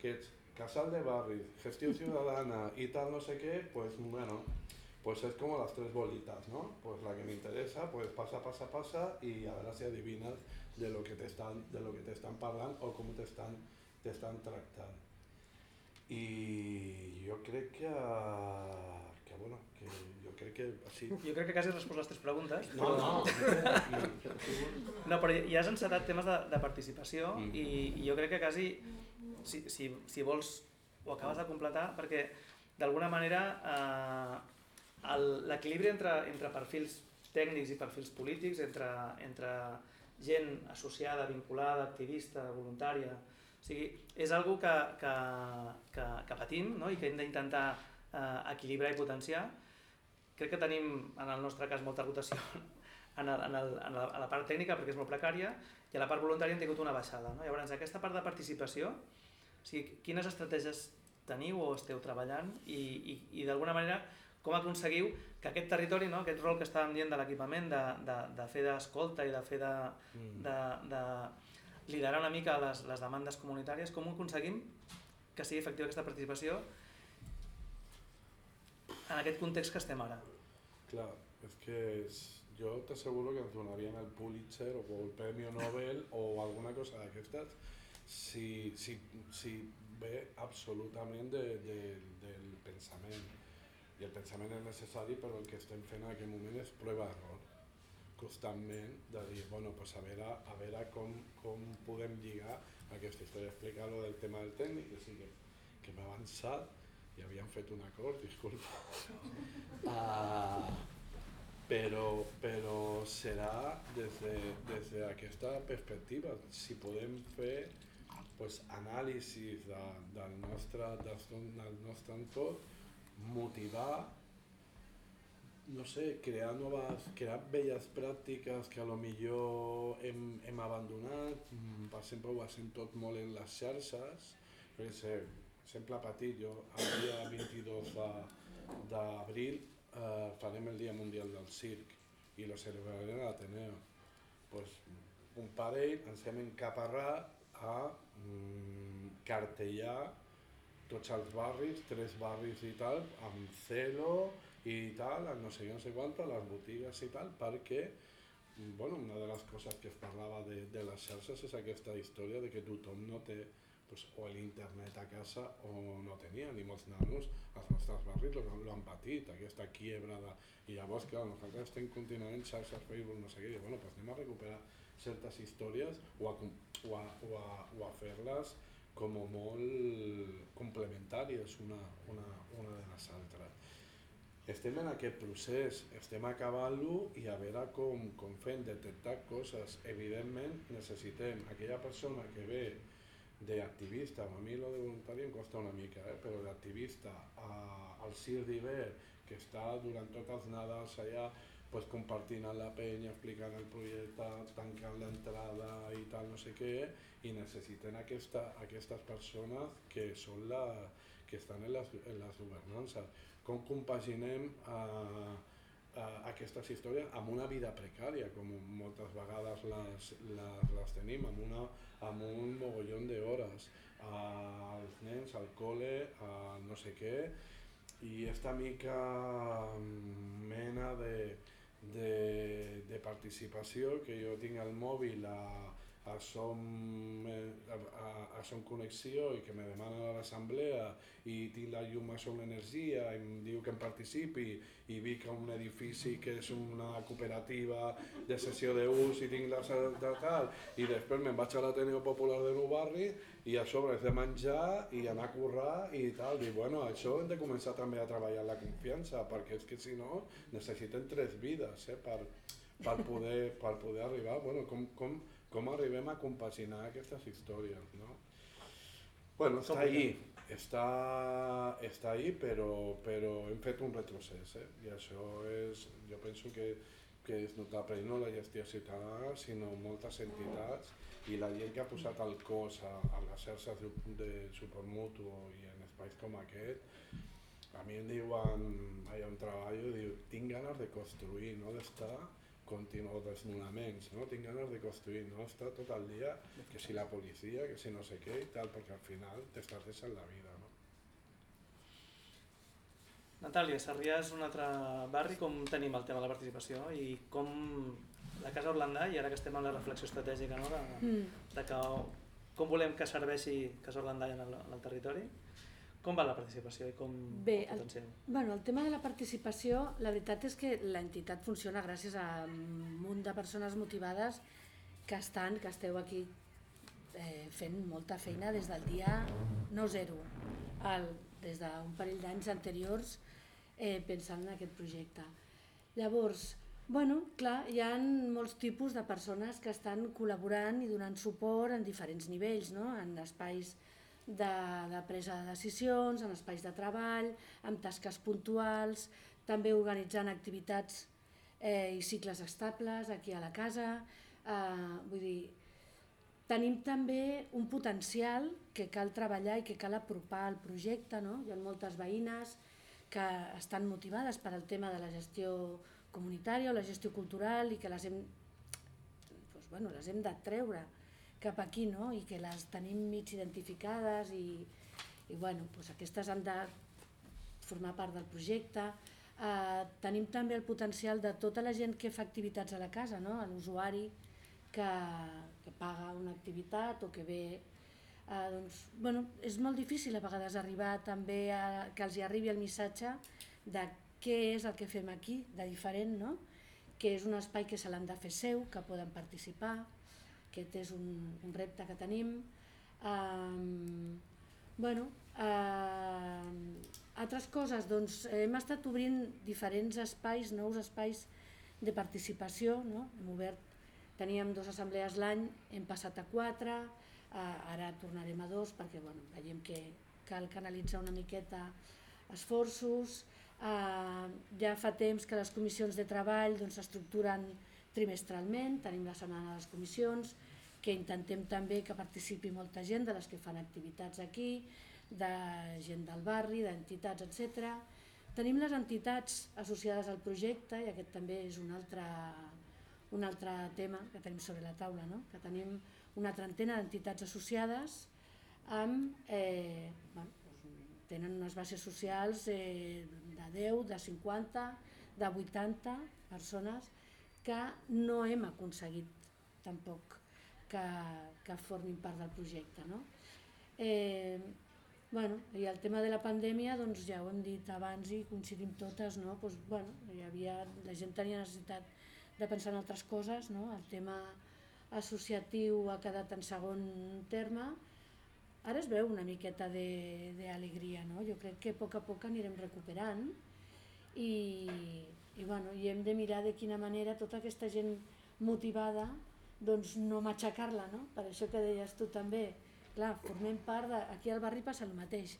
que ets casal de barri, gestió ciudadana i tal no sé què, pues bueno, pues es como las tres bolitas, ¿no? Pues la que me interesa, pues pasa, pasa, pasa y a ver si adivinas de lo que te están, de lo que te están parlant o com te estan, te estan tractant. I jo crec que, que bueno, que crec que sí. Jo crec que quasi has respost les tres preguntes. No, no. no, però ja has encetat temes de, de participació mm. i, i jo crec que quasi, si, si, si vols, ho acabes de completar, perquè d'alguna manera eh, l'equilibri entre, entre perfils tècnics i perfils polítics, entre, entre gent associada, vinculada, activista, voluntària, o sigui, és algo que, que, que, que patim no? i que hem d'intentar eh, equilibrar i potenciar, crec que tenim, en el nostre cas, molta rotació en, el, en, el, en, la, en la part tècnica perquè és molt precària i a la part voluntària hem tingut una baixada. No? Llavors, aquesta part de participació, o sigui, quines estratègies teniu o esteu treballant i, i, i d'alguna manera com aconseguiu que aquest territori, no, aquest rol que estàvem dient de l'equipament, de, de, de fer d'escolta i de fer de, mm. de, de liderar una mica les, les demandes comunitàries, com ho aconseguim que sigui efectiva aquesta participació en aquest context que estem ara. Clar, és que és, jo t'asseguro que ens donarien el Pulitzer o el Premi Nobel o alguna cosa d'aquestes si, si, si ve absolutament de, de, del pensament. I el pensament és necessari, però el que estem fent en aquest moment és prova d'error constantment de dir, bueno, pues a veure, a veure com, com podem lligar aquesta història, explicar lo del tema del tècnic, o sigui, que, que m'ha avançat i havíem fet un acord, disculpa. Uh, però, però serà des d'aquesta de, des perspectiva, si podem fer pues, anàlisis de, del, nostre, del, del nostre entorn, motivar no sé, crear noves, crear velles pràctiques que a lo millor hem, hem abandonat, mm, per exemple ho sent tot molt en les xarxes, perquè sempre petit, jo el dia 22 d'abril eh, farem el Dia Mundial del Circ i lo celebrarem a l'Ateneo. Pues, un parell ens hem encaparrat a mm, cartellar tots els barris, tres barris i tal, amb celo i tal, no sé, no sé quant, a les botigues i tal, perquè bueno, una de les coses que es parlava de, de les xarxes és aquesta història de que tothom no té pues, o l'internet a casa o no tenia, ni molts nanos als nostres barris lo han patit, aquesta quiebra de... I llavors, clar, nosaltres estem continuant xarxes, Facebook, no sé què, i bueno, pues anem a recuperar certes històries o a, o a, o a, o a fer-les com molt complementàries una, una, una de les altres. Estem en aquest procés, estem acabant-lo i a veure com, com fem, detectar coses. Evidentment necessitem aquella persona que ve d'activista, a mi lo de voluntari em costa una mica, eh? però d'activista al Cir d'Iber, que està durant tots els Nadals allà pues, compartint amb la penya, explicant el projecte, tancant l'entrada i tal, no sé què, i necessiten aquesta, aquestes persones que són la, que estan en les, en les governances. Com compaginem a, a aquestes històries amb una vida precària, com moltes vegades les, les, les tenim, amb, una, amb un mogollon d'hores, als nens, al col·le, a no sé què, i esta mica mm, mena de, de, de participació que jo tinc al mòbil a, a, som, a, a, a Som Connexió i que me demanen a l'assemblea i tinc la llum a Som Energia i em diu que em participi i vic a un edifici que és una cooperativa de sessió d'ús i tinc la de tal. I després me'n vaig a l'Ateneu Popular de Nou Barri i a sobre és de menjar i anar a currar i tal, i bueno, això hem de començar també a treballar la confiança perquè és que si no necessiten tres vides eh, per, per, poder, per poder arribar, bueno, com, com, com arribem a compaginar aquestes històries, no? Bueno, està ahí, està, està ahí, però, però hem fet un retrocés, eh? i això és, jo penso que, que és notable, no la gestió ciutadana, sinó moltes entitats i la gent que ha posat el cos a, a les xarxes de, de suport mutu i en espais com aquest, a mi em diuen, hi ha un treball, diu, tinc ganes de construir, no d'estar continuo desnonaments, no? Tinc ganes de construir, no estar tot el dia, que si la policia, que si no sé què i tal, perquè al final t'estàs deixant la vida, no? Natàlia, Sarrià és un altre barri, com tenim el tema de la participació i com la Casa Orlandà, i ara que estem en la reflexió estratègica, no? de, mm. de que, com volem que serveixi Casa Orlandà en el, en el territori, com va la participació i com Bé, el, bueno, el tema de la participació, la veritat és que l'entitat funciona gràcies a un munt de persones motivades que estan, que esteu aquí eh, fent molta feina des del dia no zero, el, des d'un parell d'anys anteriors eh, pensant en aquest projecte. Llavors, bueno, clar, hi ha molts tipus de persones que estan col·laborant i donant suport en diferents nivells, no? en espais de, de presa de decisions, en espais de treball, amb tasques puntuals, també organitzant activitats eh, i cicles estables aquí a la casa. Eh, vull dir, tenim també un potencial que cal treballar i que cal apropar al projecte. No? Hi ha moltes veïnes que estan motivades per al tema de la gestió comunitària o la gestió cultural i que les hem, doncs, bueno, les hem de treure cap aquí no? i que les tenim mig identificades i, i bueno, doncs aquestes han de formar part del projecte. Eh, tenim també el potencial de tota la gent que fa activitats a la casa, no? l'usuari que, que paga una activitat o que ve eh, doncs, bueno, és molt difícil a vegades arribar també a, que els hi arribi el missatge de què és el que fem aquí de diferent, no? que és un espai que se l'han de fer seu, que poden participar, aquest és un, un repte que tenim. Um, bueno, uh, altres coses, doncs hem estat obrint diferents espais, nous espais de participació, no? hem obert, teníem dues assemblees l'any, hem passat a quatre, uh, ara tornarem a dos perquè bueno, veiem que cal canalitzar una miqueta esforços, uh, ja fa temps que les comissions de treball doncs, s'estructuren doncs, trimestralment, tenim la setmana de les comissions, que intentem també que participi molta gent de les que fan activitats aquí, de gent del barri, d'entitats, etc. Tenim les entitats associades al projecte, i aquest també és un altre, un altre tema que tenim sobre la taula, no? que tenim una trentena d'entitats associades amb eh, bueno, doncs tenen unes bases socials eh, de 10, de 50, de 80 persones que no hem aconseguit tampoc que, que formin part del projecte. No? Eh, bueno, I el tema de la pandèmia, doncs ja ho hem dit abans i coincidim totes, no? pues, bueno, hi havia, la gent tenia necessitat de pensar en altres coses, no? el tema associatiu ha quedat en segon terme, ara es veu una miqueta d'alegria, no? jo crec que a poc a poc anirem recuperant i, i, bueno, i hem de mirar de quina manera tota aquesta gent motivada doncs no matxacar-la, no? per això que deies tu també, clar, formem part de... Aquí al barri passa el mateix.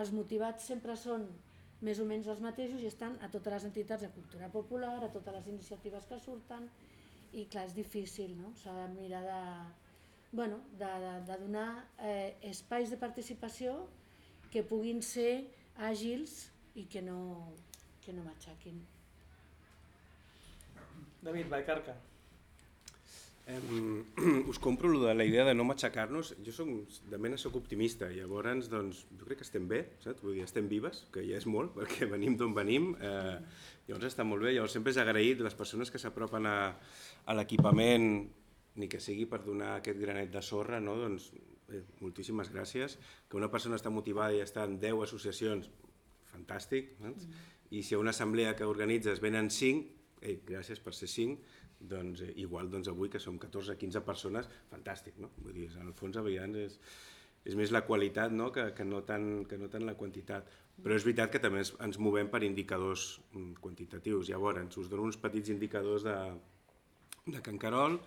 Els motivats sempre són més o menys els mateixos i estan a totes les entitats de cultura popular, a totes les iniciatives que surten i clar, és difícil, no? S'ha de mirar de, bueno, de, de, de donar eh, espais de participació que puguin ser àgils i que no, que no matxaquin. David, Vallcarca. Um, us compro lo de la idea de no matxacar-nos. Jo soc, de mena soc optimista, llavors doncs, jo crec que estem bé, saps? Vull dir, estem vives, que ja és molt, perquè venim d'on venim, eh, llavors està molt bé. Llavors sempre és agraït les persones que s'apropen a, a l'equipament, ni que sigui per donar aquest granet de sorra, no? doncs, eh, moltíssimes gràcies. Que una persona està motivada i està en 10 associacions, fantàstic. Saps? Mm. I si a una assemblea que organitzes venen 5, ei, gràcies per ser 5, doncs eh, igual doncs avui que som 14-15 persones, fantàstic, no? Vull dir, en el fons a vegades és, és més la qualitat no? que, que, no tant, que no tant la quantitat. Però és veritat que també ens, ens movem per indicadors mm, quantitatius. Llavors, us dono uns petits indicadors de, de Can Carol.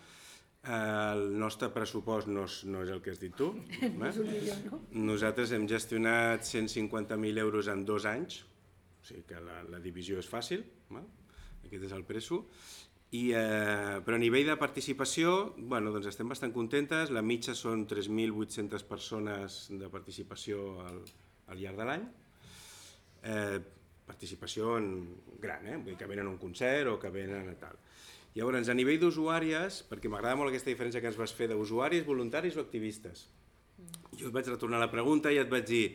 El nostre pressupost no és, no és el que has dit tu. Eh? no? Nosaltres hem gestionat 150.000 euros en dos anys, o sigui que la, la divisió és fàcil, eh? Aquest és el presso, i, eh, però a nivell de participació, bueno, doncs estem bastant contentes, la mitja són 3.800 persones de participació al, al llarg de l'any, eh, participació en gran, eh? vull dir que venen a un concert o que venen a tal. Llavors, a nivell d'usuàries, perquè m'agrada molt aquesta diferència que ens vas fer d'usuaris, voluntaris o activistes. Jo et vaig retornar la pregunta i et vaig dir,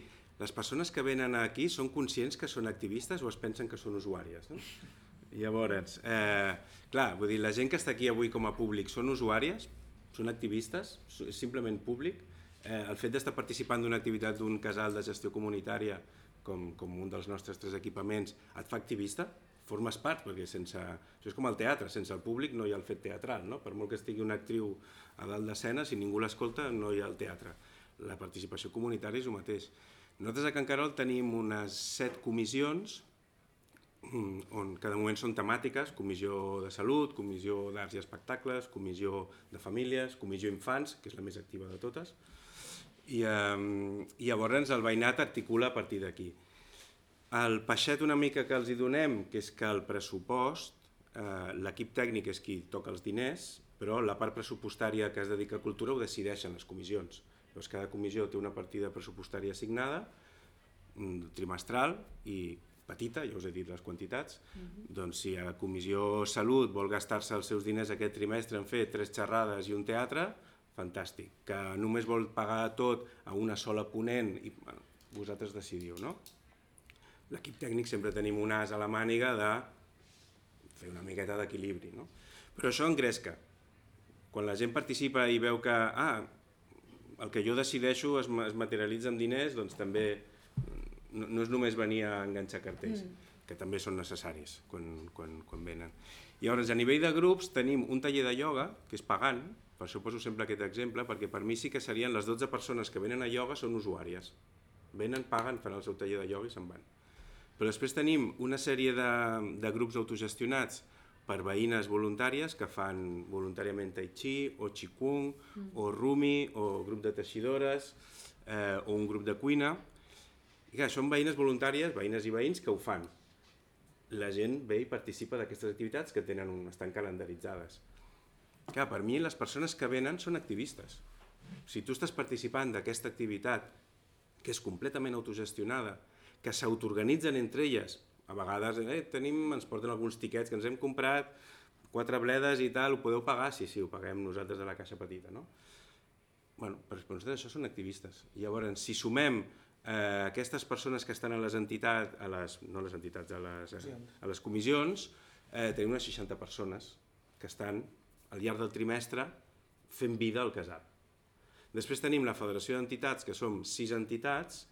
les persones que venen aquí són conscients que són activistes o es pensen que són usuàries? No? Llavors, eh, clar, vull dir, la gent que està aquí avui com a públic són usuàries, són activistes, és simplement públic. Eh, el fet d'estar participant d'una activitat d'un casal de gestió comunitària, com, com un dels nostres tres equipaments, et fa activista, formes part, perquè sense... Això és com el teatre, sense el públic no hi ha el fet teatral, no? Per molt que estigui una actriu a dalt d'escena, si ningú l'escolta no hi ha el teatre. La participació comunitària és el mateix. Nosaltres a Can Carol tenim unes set comissions on cada moment són temàtiques, comissió de salut, comissió d'arts i espectacles, comissió de famílies, comissió infants, que és la més activa de totes, i, eh, i llavors el veïnat articula a partir d'aquí. El peixet una mica que els hi donem, que és que el pressupost, eh, l'equip tècnic és qui toca els diners, però la part pressupostària que es dedica a cultura ho decideixen les comissions. Llavors cada comissió té una partida pressupostària assignada, mm, trimestral, i petita, ja us he dit les quantitats, uh -huh. doncs si a Comissió Salut vol gastar-se els seus diners aquest trimestre en fer tres xerrades i un teatre, fantàstic. Que només vol pagar tot a una sola ponent, i bueno, vosaltres decidiu, no? L'equip tècnic sempre tenim un as a la màniga de fer una miqueta d'equilibri, no? Però això engresca. Quan la gent participa i veu que ah, el que jo decideixo es, es materialitza en diners, doncs també no, no és només venir a enganxar cartells, mm. que també són necessaris quan, quan, quan venen. I llavors, a nivell de grups, tenim un taller de ioga, que és pagant, per això poso sempre aquest exemple, perquè per mi sí que serien les 12 persones que venen a ioga són usuàries. Venen, paguen, fan el seu taller de ioga i se'n van. Però després tenim una sèrie de, de grups autogestionats per veïnes voluntàries que fan voluntàriament tai chi, o qigong, mm. o rumi, o grup de teixidores, eh, o un grup de cuina, i clar, són veïnes voluntàries, veïnes i veïns que ho fan. La gent ve i participa d'aquestes activitats que tenen un, estan calendaritzades. Clar, per mi les persones que venen són activistes. Si tu estàs participant d'aquesta activitat que és completament autogestionada, que s'autoorganitzen entre elles, a vegades eh, tenim, ens porten alguns tiquets que ens hem comprat, quatre bledes i tal, ho podeu pagar? Sí, sí, ho paguem nosaltres de la caixa petita, no? Bueno, però nosaltres això són activistes. I llavors, si sumem eh, aquestes persones que estan a les entitats, a les, no a les entitats, a les, a les comissions, eh, tenim unes 60 persones que estan al llarg del trimestre fent vida al casal. Després tenim la Federació d'Entitats, que som sis entitats,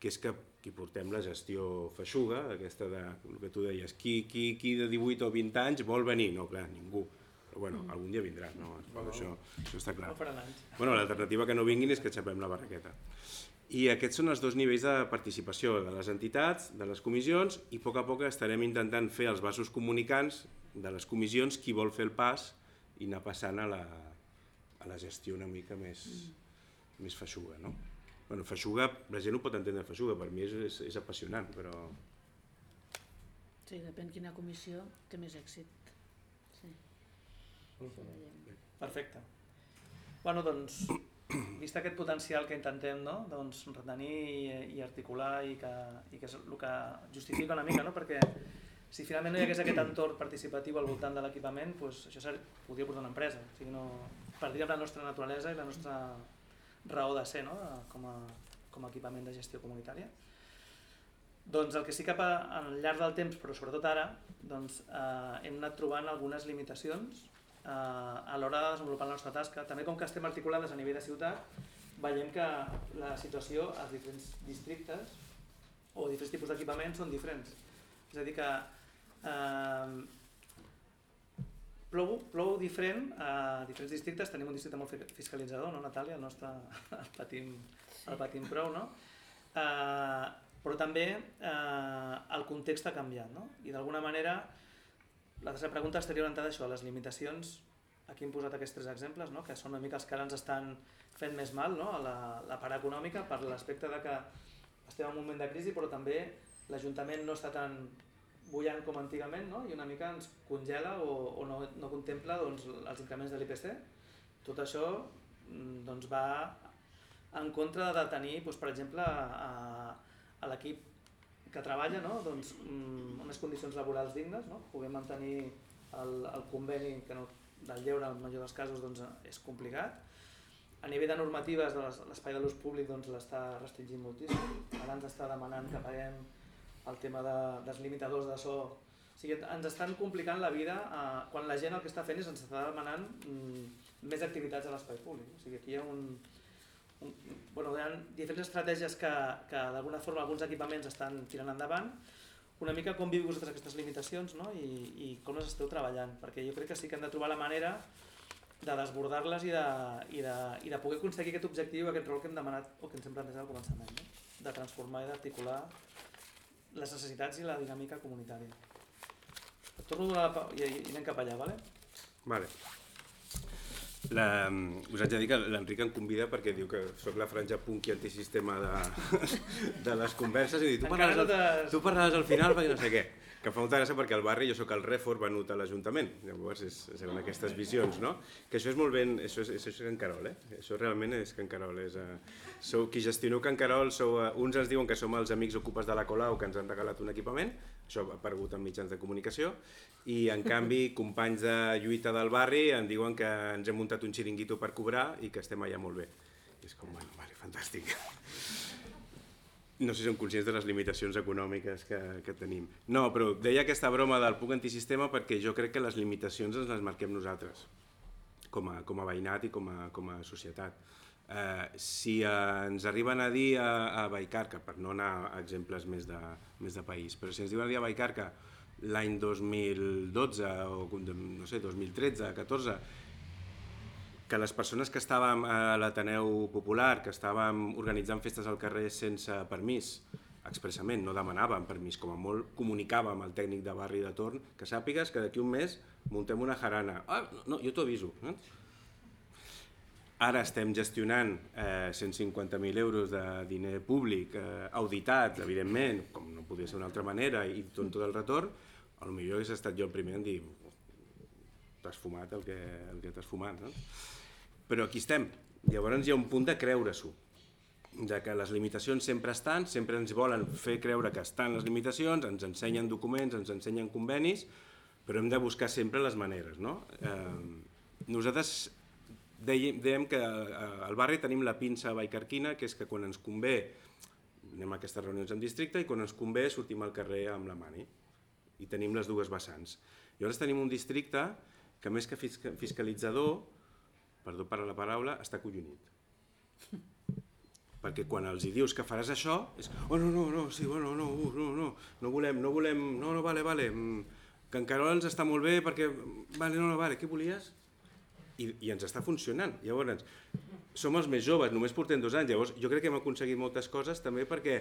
que és que qui portem la gestió feixuga, aquesta de, el que tu deies, qui, qui, qui de 18 o 20 anys vol venir? No, clar, ningú. Però bueno, algun dia vindrà, no? Bueno, això, això està clar. No. Bueno, l'alternativa que no vinguin és que xapem la barraqueta. I aquests són els dos nivells de participació, de les entitats, de les comissions, i a poc a poc estarem intentant fer els vasos comunicants de les comissions qui vol fer el pas i anar passant a la, a la gestió una mica més, mm. més feixuga, no? Bueno, feixuga, la gent ho pot entendre feixuga, per mi és, és, és apassionant, però... Sí, depèn quina comissió té més èxit. Sí. Perfecte. Bueno, doncs, vist aquest potencial que intentem no? doncs, retenir i, i articular i que, i que és el que justifica una mica, no? perquè si finalment no hi hagués aquest entorn participatiu al voltant de l'equipament, doncs això podria portar una empresa. O sigui, no, perdria la nostra naturalesa i la nostra raó de ser no? com, a, com a equipament de gestió comunitària. Doncs el que sí que al llarg del temps, però sobretot ara, doncs, eh, hem anat trobant algunes limitacions eh, a l'hora de desenvolupar la nostra tasca. També com que estem articulades a nivell de ciutat, veiem que la situació als diferents districtes o diferents tipus d'equipaments són diferents. És a dir que eh, plou, plou diferent a diferents districtes, tenim un districte molt fiscalitzador, no Natàlia? El nostre el patim, el patim prou, no? Eh, però també eh, el context ha canviat no? i d'alguna manera la tercera pregunta estaria orientada a això, a les limitacions aquí hem posat aquests tres exemples no? que són una mica els que ara ens estan fent més mal no? a la, la part econòmica per l'aspecte de que estem en un moment de crisi però també l'Ajuntament no està tan bullant com antigament no? i una mica ens congela o, o no, no contempla doncs, els increments de l'IPC tot això mm, doncs, va en contra de tenir doncs, per exemple a, a l'equip que treballa no? doncs, mm, unes condicions laborals dignes, no? poder mantenir el, el conveni que no, del lleure en el major dels casos doncs, és complicat. A nivell de normatives l'espai de l'ús públic doncs, l'està restringint moltíssim. Ara ens està demanant que paguem el tema de, dels limitadors de so. O sigui, ens estan complicant la vida eh, quan la gent el que està fent és ens està demanant mm, més activitats a l'espai públic. O sigui, aquí hi ha un, bueno, hi ha diferents estratègies que, que d'alguna forma alguns equipaments estan tirant endavant, una mica com viu vosaltres aquestes limitacions no? I, i com les esteu treballant, perquè jo crec que sí que hem de trobar la manera de desbordar-les i, de, i, de, i de poder aconseguir aquest objectiu, aquest rol que hem demanat o que ens hem plantejat al començament, no? de transformar i d'articular les necessitats i la dinàmica comunitària. Et torno a donar la... i, i anem cap allà, vale? Vale. La, us haig de dir que l'Enric em convida perquè diu que sóc la franja punk i antisistema de, de les converses i diu, tu parlaràs, al, tu parlaràs al final perquè no sé què que fa molta gràcia perquè al barri jo sóc el rèfor venut a l'Ajuntament, llavors és, seran aquestes visions, no? Que això és molt ben, això és, això és Can Carol, eh? Això realment és Can Carol, és, uh, sou, qui gestioneu Can Carol, sou, uh, uns ens diuen que som els amics ocupes de la Colau que ens han regalat un equipament, això ha aparegut en mitjans de comunicació, i en canvi companys de lluita del barri en diuen que ens hem muntat un xiringuito per cobrar i que estem allà molt bé. I és com, bueno, vale, fantàstic no sé si som conscients de les limitacions econòmiques que, que tenim. No, però deia aquesta broma del puc antisistema perquè jo crec que les limitacions ens les marquem nosaltres, com a, com a veïnat i com a, com a societat. Eh, si eh, ens arriben a dir a, a Baicarca, per no anar a exemples més de, més de país, però si ens diuen a dir a Baicarca l'any 2012 o no sé, 2013, 14, que les persones que estàvem a l'Ateneu Popular, que estàvem organitzant festes al carrer sense permís, expressament, no demanàvem permís, com a molt comunicàvem al tècnic de barri de torn que sàpigues que d'aquí un mes muntem una jarana. Ah, no, jo t'ho aviso. Eh? Ara estem gestionant eh, 150.000 euros de diner públic, eh, auditat, evidentment, com no podia ser d'una altra manera, i tot, tot el retorn, potser hagués estat jo el primer en dir t'has fumat el que, el que t'has fumat. No? Però aquí estem. Llavors hi ha un punt de creure-s'ho, de que les limitacions sempre estan, sempre ens volen fer creure que estan les limitacions, ens ensenyen documents, ens ensenyen convenis, però hem de buscar sempre les maneres. No? Eh, nosaltres dèiem, dèiem que eh, al barri tenim la pinça baicarquina, que és que quan ens convé anem a aquestes reunions en districte i quan ens convé sortim al carrer amb la mani i tenim les dues vessants. Llavors tenim un districte que més que fiscalitzador, perdó per la paraula, està collonit. Perquè quan els hi dius que faràs això, és oh no, no, no, sí, bueno, no, no, no, no, no volem, no volem, no, no, vale, vale, mm, que encara ens està molt bé perquè, vale, no, no, vale, què volies? I, i ens està funcionant. Llavors, som els més joves, només portem dos anys, llavors jo crec que hem aconseguit moltes coses també perquè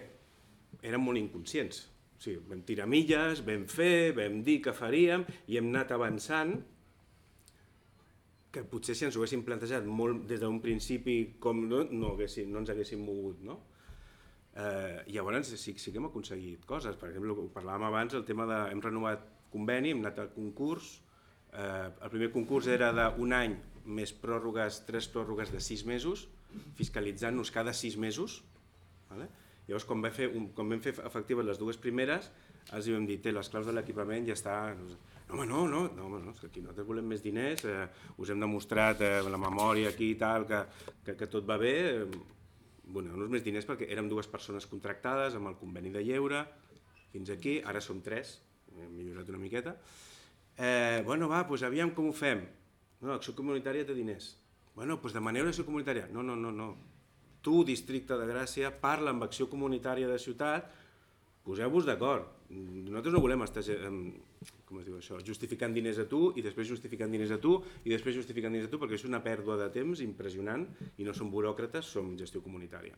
érem molt inconscients. O sigui, vam tirar milles, vam fer, vam dir que faríem i hem anat avançant que potser si ens ho haguéssim plantejat molt des d'un principi com no, no, haguéssim, no ens haguéssim mogut, no? Eh, llavors sí, sí que hem aconseguit coses, per exemple, parlàvem abans, el tema de... hem renovat conveni, hem anat al concurs, eh, el primer concurs era d'un any més pròrrogues, tres pròrrogues de sis mesos, fiscalitzant-nos cada sis mesos. Vale? Llavors, quan, vam fer, quan vam fer efectives les dues primeres, els vam dir, té, les claus de l'equipament ja està... No, home, no, no, no, home, no, és que aquí nosaltres volem més diners, eh, us hem demostrat eh, la memòria aquí i tal, que, que, que tot va bé, eh, bueno, no més diners perquè érem dues persones contractades amb el conveni de lleure, fins aquí, ara som tres, hem millorat una miqueta. Eh, bueno, va, doncs aviam com ho fem. No, l'acció comunitària té diners. Bueno, doncs demanem una acció comunitària. No, no, no, no. Tu, districte de Gràcia, parla amb acció comunitària de ciutat, poseu-vos d'acord. Nosaltres no volem estar com es diu això, justificant diners a tu i després justificant diners a tu i després justificant diners a tu perquè és una pèrdua de temps impressionant i no som buròcrates, som gestió comunitària.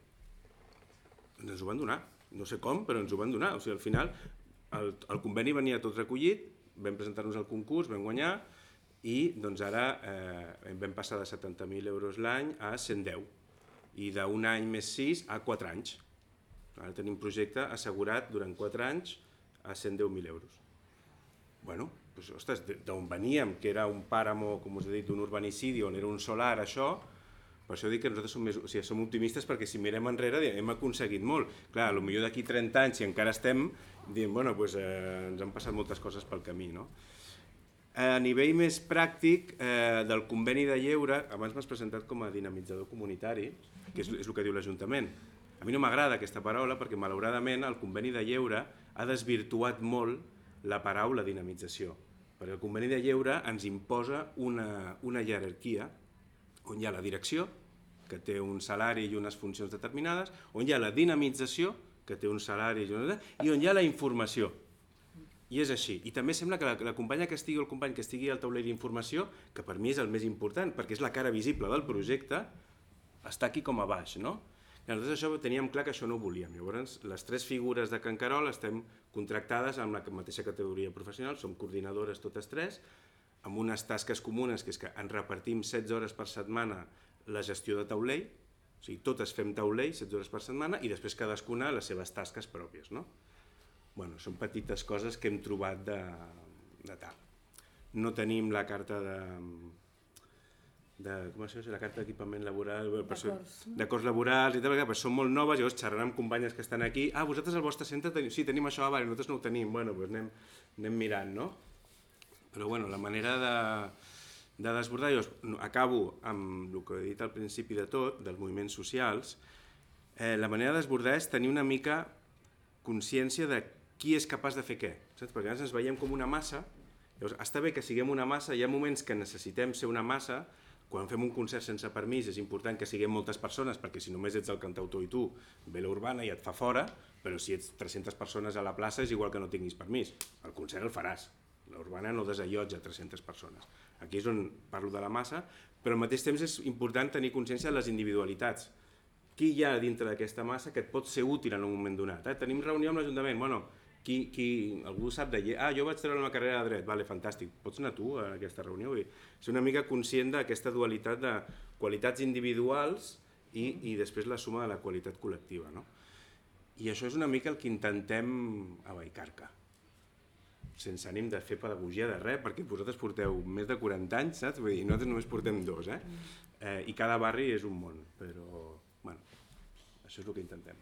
Ens ho van donar, no sé com, però ens ho van donar. O sigui, al final el, el conveni venia tot recollit, vam presentar-nos al concurs, vam guanyar, i doncs ara eh, vam passar de 70.000 euros l'any a 110 i d'un any més 6 a 4 anys. Ara tenim projecte assegurat durant 4 anys a 110.000 euros. Bueno, doncs, ostres, d'on veníem, que era un pàramo, com us he dit, un urbanicidi, on era un solar, això, per això dic que nosaltres som, més, o sigui, som optimistes perquè si mirem enrere hem aconseguit molt. Clar, potser d'aquí 30 anys, si encara estem, diem, bueno, doncs, eh, ens han passat moltes coses pel camí, no? A nivell més pràctic eh, del conveni de lleure, abans m'has presentat com a dinamitzador comunitari, que és, és el que diu l'Ajuntament. A mi no m'agrada aquesta paraula perquè malauradament el conveni de lleure ha desvirtuat molt la paraula dinamització. Perquè el conveni de lleure ens imposa una, una jerarquia on hi ha la direcció, que té un salari i unes funcions determinades, on hi ha la dinamització, que té un salari i, una... i on hi ha la informació, i és així. I també sembla que la, la companya que estigui el company que estigui al taulell d'informació, que per mi és el més important, perquè és la cara visible del projecte, està aquí com a baix, no? Nosaltres això teníem clar que això no ho volíem. Llavors, les tres figures de Can Carol estem contractades amb la mateixa categoria professional, som coordinadores totes tres, amb unes tasques comunes, que és que ens repartim 16 hores per setmana la gestió de taulell, o sigui, totes fem taulell 16 hores per setmana i després cadascuna les seves tasques pròpies, no? bueno, són petites coses que hem trobat de, de tal. No tenim la carta de, de com diu, la carta d'equipament laboral, d'acords laborals i tal, perquè són molt noves, llavors xerrant amb companyes que estan aquí, ah, vosaltres al vostre centre teniu, sí, tenim això, ah, vale, nosaltres no ho tenim, bueno, doncs anem, anem mirant, no? Però bueno, la manera de, de desbordar, jo acabo amb el que he dit al principi de tot, dels moviments socials, eh, la manera de desbordar és tenir una mica consciència de qui és capaç de fer què, saps? Perquè a ens veiem com una massa, llavors està bé que siguem una massa, hi ha moments que necessitem ser una massa, quan fem un concert sense permís és important que siguem moltes persones perquè si només ets el cantautor i tu ve l'urbana i et fa fora, però si ets 300 persones a la plaça és igual que no tinguis permís, el concert el faràs, l'urbana no desallotja 300 persones. Aquí és on parlo de la massa, però al mateix temps és important tenir consciència de les individualitats. Qui hi ha dintre d'aquesta massa que et pot ser útil en un moment donat? Eh? Tenim reunió amb l'Ajuntament, bueno, qui, qui, algú sap de llei, ah, jo vaig treure la carrera de dret, vale, fantàstic, pots anar tu a aquesta reunió? Vull ser una mica conscient d'aquesta dualitat de qualitats individuals i, i després la suma de la qualitat col·lectiva. No? I això és una mica el que intentem a Baicarca sense ànim de fer pedagogia de res, perquè vosaltres porteu més de 40 anys, saps? Vull dir, nosaltres només portem dos, eh? eh I cada barri és un món, però, bueno, això és el que intentem.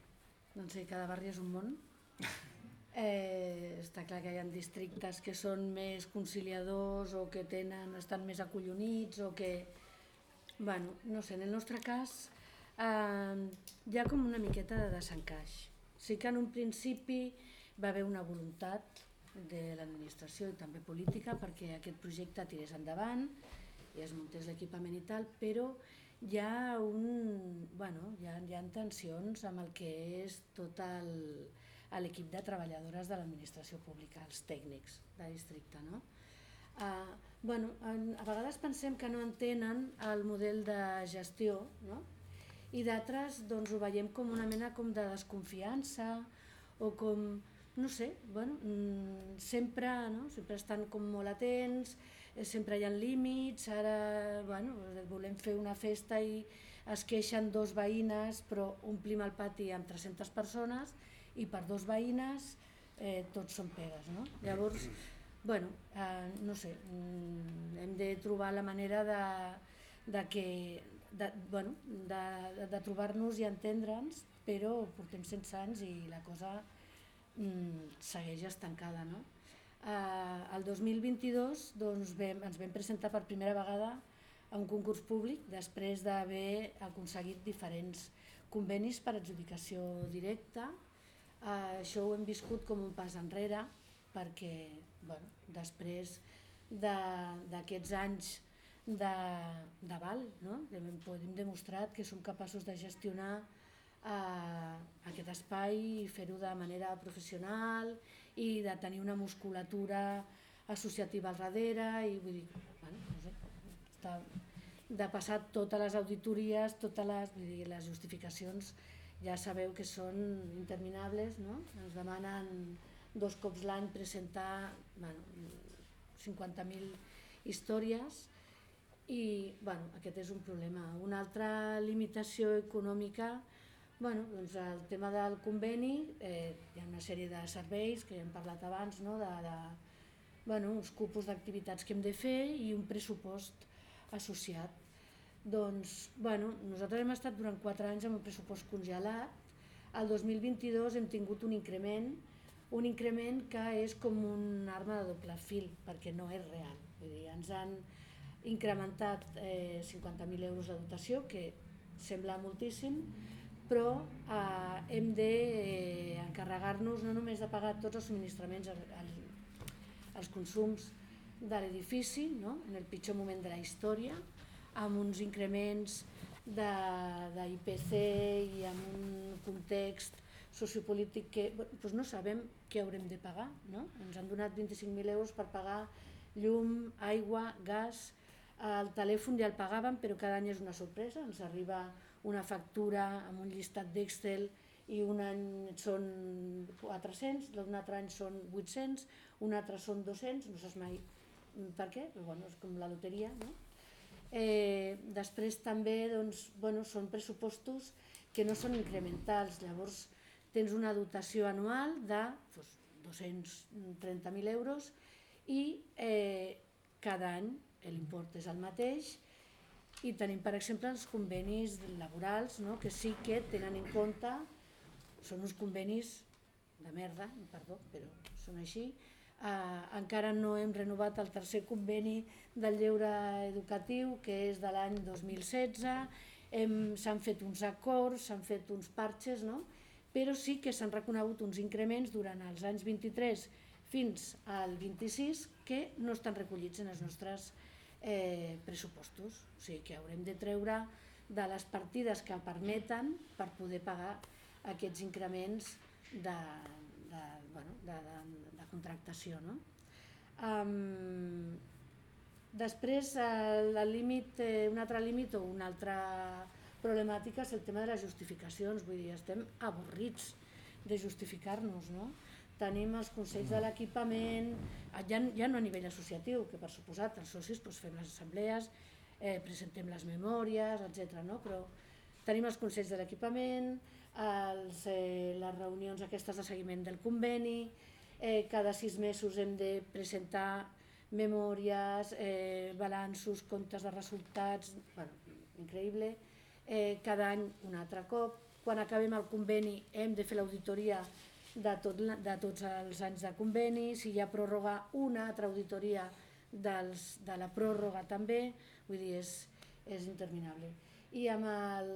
Doncs sí, cada barri és un món. Eh, està clar que hi ha districtes que són més conciliadors o que tenen, estan més acollonits o que... Bueno, no sé, en el nostre cas eh, hi ha com una miqueta de desencaix. Sí que en un principi va haver una voluntat de l'administració i també política perquè aquest projecte tirés endavant i es muntés l'equipament i tal, però hi ha, un, bueno, hi ha, hi ha tensions amb el que és tot l'equip de treballadores de l'administració pública, els tècnics de districte. No? Uh, bueno, a vegades pensem que no entenen el model de gestió no? i d'altres doncs, ho veiem com una mena com de desconfiança o com, no sé, bueno, mm, sempre, no? sempre estan com molt atents, Eh, sempre hi ha límits, ara bueno, volem fer una festa i es queixen dos veïnes però omplim el pati amb 300 persones i per dos veïnes eh, tots són pegues. No? Llavors, bueno, eh, no sé, mm, hem de trobar la manera de, de que de, bueno, de, de trobar-nos i entendre'ns, però portem 100 anys i la cosa mm, segueix estancada. No? Eh, el 2022 doncs, vam, ens vam presentar per primera vegada a un concurs públic després d'haver aconseguit diferents convenis per adjudicació directa. Això ho hem viscut com un pas enrere perquè bueno, després d'aquests de, anys de, de val, no? hem, hem demostrat que som capaços de gestionar eh, aquest espai i fer-ho de manera professional i de tenir una musculatura associativa al darrere i vull dir, bueno, no sé, està, de passar totes les auditories, totes les, vull dir, les justificacions ja sabeu que són interminables, no? ens demanen dos cops l'any presentar bueno, 50.000 històries i bueno, aquest és un problema. Una altra limitació econòmica Bueno, doncs el tema del conveni, eh, hi ha una sèrie de serveis que ja hem parlat abans, no? de, de bueno, uns cupos d'activitats que hem de fer i un pressupost associat. Doncs, bueno, nosaltres hem estat durant 4 anys amb un pressupost congelat. El 2022 hem tingut un increment, un increment que és com un arma de doble fil, perquè no és real. Vull dir, ens han incrementat eh, 50.000 euros de dotació, que sembla moltíssim, però eh, hem d'encarregar-nos de, eh, no només de pagar tots els subministraments, el, els consums de l'edifici, no? en el pitjor moment de la història, amb uns increments d'IPC i amb un context sociopolític que doncs no sabem què haurem de pagar. No? Ens han donat 25.000 euros per pagar llum, aigua, gas, el telèfon ja el pagàvem però cada any és una sorpresa, ens arriba una factura amb un llistat d'Excel i un any són 400, un altre any són 800, un altre són 200, no saps mai per què, però bueno, és com la loteria. No? Eh, després també doncs, bueno, són pressupostos que no són incrementals, llavors tens una dotació anual de doncs, 230.000 euros i eh, cada any l'import és el mateix i tenim, per exemple, els convenis laborals, no? que sí que tenen en compte, són uns convenis de merda, perdó, però són així. Uh, encara no hem renovat el tercer conveni del lleure educatiu, que és de l'any 2016, s'han fet uns acords, s'han fet uns parxes, no? però sí que s'han reconegut uns increments durant els anys 23 fins al 26 que no estan recollits en els nostres eh, pressupostos. O sigui que haurem de treure de les partides que permeten per poder pagar aquests increments de, de, bueno, de, de contractació. No? Um, després, el, el límit, eh, un altre límit o una altra problemàtica és el tema de les justificacions. Vull dir, estem avorrits de justificar-nos, no? tenim els consells de l'equipament, ja, ja no a nivell associatiu, que per suposat els socis doncs, fem les assemblees, eh, presentem les memòries, etc. No? però tenim els consells de l'equipament, eh, les reunions aquestes de seguiment del conveni, eh, cada sis mesos hem de presentar memòries, eh, balanços, comptes de resultats, bueno, increïble, eh, cada any un altre cop, quan acabem el conveni hem de fer l'auditoria de, tot, de tots els anys de conveni, si hi ha pròrroga, una altra auditoria dels, de la pròrroga també, vull dir, és, és interminable. I amb el,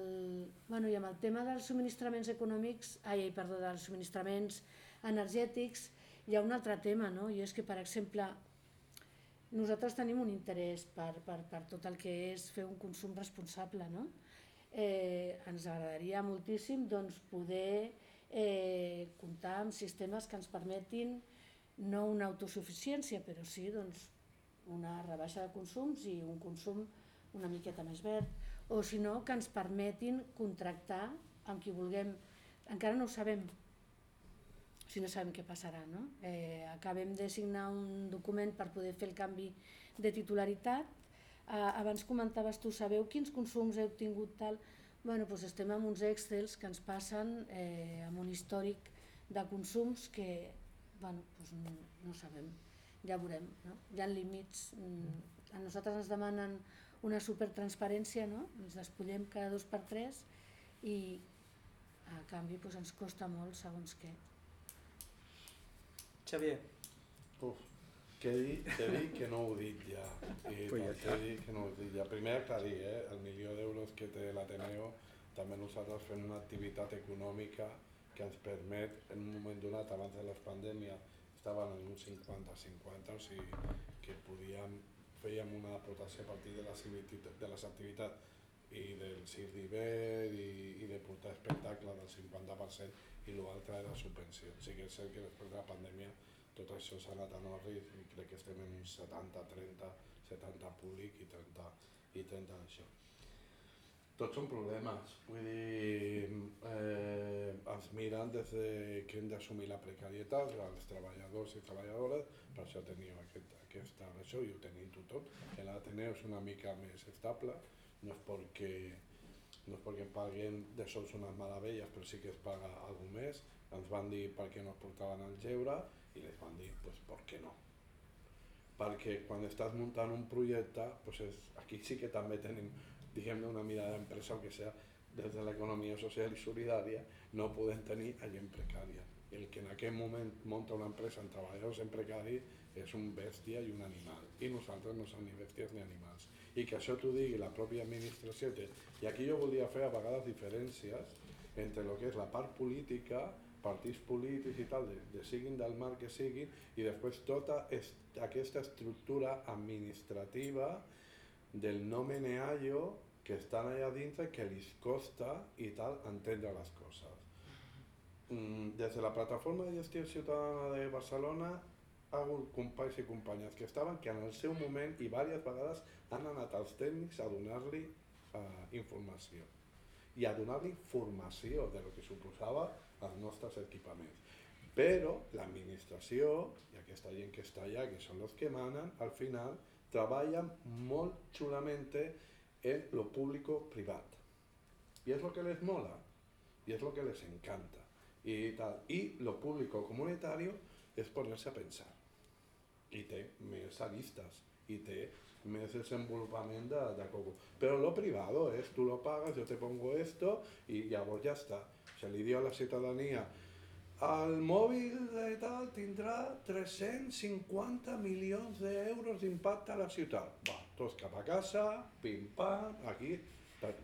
Bueno, I amb el tema dels subministraments econòmics, ai, perdó, dels subministraments energètics, hi ha un altre tema, no? i és que, per exemple, nosaltres tenim un interès per, per, per tot el que és fer un consum responsable. No? Eh, ens agradaria moltíssim doncs, poder eh, comptar amb sistemes que ens permetin no una autosuficiència, però sí doncs, una rebaixa de consums i un consum una miqueta més verd, o si no, que ens permetin contractar amb qui vulguem. Encara no ho sabem, si no sabem què passarà. No? Eh, acabem de signar un document per poder fer el canvi de titularitat. Eh, abans comentaves tu, sabeu quins consums heu tingut tal? Bueno, doncs estem amb uns excels que ens passen eh, amb un històric de consums que bueno, doncs no, no sabem, ja veurem. No? Hi ha límits. Mm, a nosaltres ens demanen una supertransparència, no? ens despullem cada dos per tres i a canvi doncs, ens costa molt segons què. Xavier. Uf, què dir, què dir que no ho dic ja. I Pues ja dir que no ho dic ja. Primer aclarir, eh? el milió d'euros que té l'Ateneo, també nosaltres fem una activitat econòmica que ens permet, en un moment donat, abans de la pandèmia, estaven en un 50-50, o sigui que podíem, fèiem una aportació a partir de les, de les activitats i del Circ d'Iber i, i de portar espectacle del 50% i l'altre era subvenció. Sí que és cert que després de la pandèmia tot això s'ha anat a Norris i crec que estem en un 70-30, 70 públic i 30, i 30 d'això. Tots són problemes, vull dir, eh, ens miren des de que hem d'assumir la precarietat els treballadors i treballadores, per això teniu aquest, aquesta això i ho tenim tothom. L'Ateneu és una mica més estable, no és perquè no és perquè paguen de sols unes meravelles, però sí que es paga alguna més. Ens van dir per què no es portaven al lleure i les van dir, pues, per què no? Perquè quan estàs muntant un projecte, pues és, aquí sí que també tenim diguem una mirada d'empresa, que sea des de l'economia social i solidària, no podem tenir a gent precària. El que en aquest moment monta una empresa amb treballadors en precari és un bèstia i un animal. I nosaltres no som ni bèsties ni animals. I que això t'ho digui la pròpia administració. I aquí jo volia fer a vegades diferències entre el que és la part política partits polítics i tal, de, de siguin del mar que siguin, i després tota est, aquesta estructura administrativa del no meneallo que estan allà dintre que li costa i tal entendre les coses. Mm, des de la plataforma de gestió ciutadana de Barcelona hagut companys i companyes que estaven que en el seu moment i diverses vegades han anat als tècnics a donar-li uh, informació i a donar-li formació de lo que suposava els nostres equipaments. Però l'administració i aquesta gent que està allà, que són els que manen, al final treballen molt xulament en lo público-privat. Y es lo que les mola, y es lo que les encanta. Y, tal. y lo público comunitario es ponerse a pensar. I té més aristes, i té més desenvolupament de, de coco. Però lo privado es, tú lo pagas, yo te pongo esto, y llavors ja està. Se li diu a la ciutadania, el mòbil de tal tindrà 350 milions d'euros d'impacte a la ciutat. Va, tots cap a casa, pim-pam, aquí.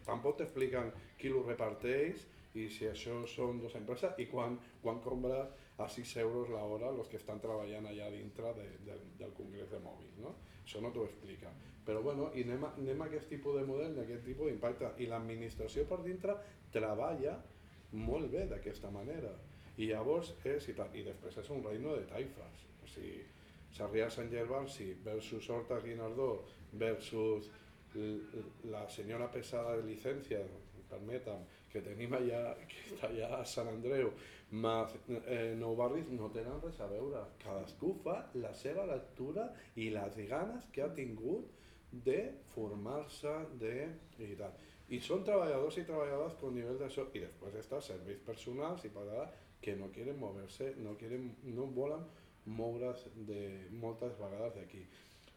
Tampoc t'expliquen qui lo reparteix i si això són dues empreses i quan, quan compra a 6 euros l'hora els que estan treballant allà dintre de, de, del congrés de mòbils. No? Això no t'ho explica. Però bueno, i anem anem a aquest tipus de model, d'aquest tipus d'impacte. I l'administració per dintre treballa molt bé d'aquesta manera. I llavors és, i, i després és un reino de taifes. O sigui, Sarrià Sant Gervasi versus Horta Guinardó versus la senyora pesada de licència, permetem, que tenim allà, que està allà a Sant Andreu, més eh, Nou Barris, no tenen res a veure. Cadascú fa la seva lectura i les ganes que ha tingut de formar-se de... i tal. I són treballadors i treballadores con nivell d'això. I després està serveis personals i pagar que no quieren moverse, no, quieren, no volen moure's de moltes vegades d'aquí.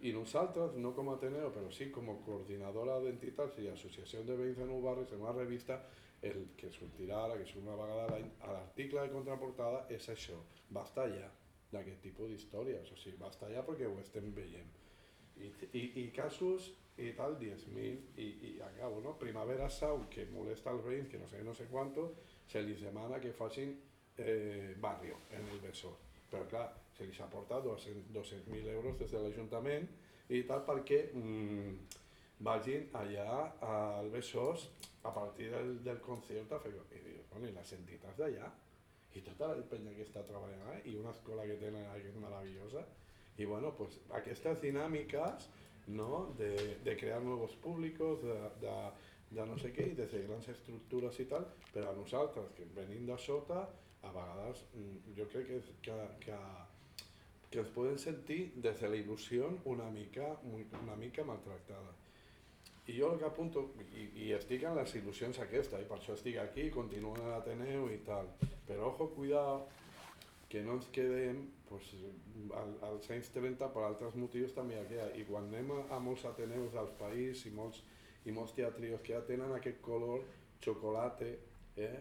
I nosaltres, no com a Ateneo, però sí com a coordinadora d'entitats i associació de veïns de Nou Barris, en una revista, el que sortirà ara, que surt una vegada a l'any, a l'article de contraportada és això, estar allà, d'aquest tipus d'històries, o sigui, estar allà perquè ho estem veient. I, i, i casos i tal, 10.000 i, i acabo, no? Primavera Sound, que molesta als veïns, que no sé, no sé quanto, se li demana que facin eh, barrio en el Besòs. Però clar, se li s'ha aportat 200.000 200 euros des de l'Ajuntament i tal perquè mm, vagin allà al Besòs a partir del, del concert a fer... I dius, bueno, i les entitats d'allà? I tota la penya que està treballant i una escola que tenen que és meravellosa. I bueno, pues aquestes dinàmiques no? de, de crear nous públics, de, de, de no sé què, i de grans estructures i tal, però a nosaltres, que venim de sota, a vegades mm, jo crec que, que, que, que es poden sentir des de la il·lusió una mica, una mica maltractada. I jo el que apunto, i, i estic en les il·lusions aquesta, i per això estic aquí, continuo a l'Ateneu i tal, però ojo, cuidado, que no ens quedem pues, als anys 30 per altres motius també hi. I quan anem a, a molts ateneus del país i molts, i molts teatrios que ja tenen aquest color xocolate, eh?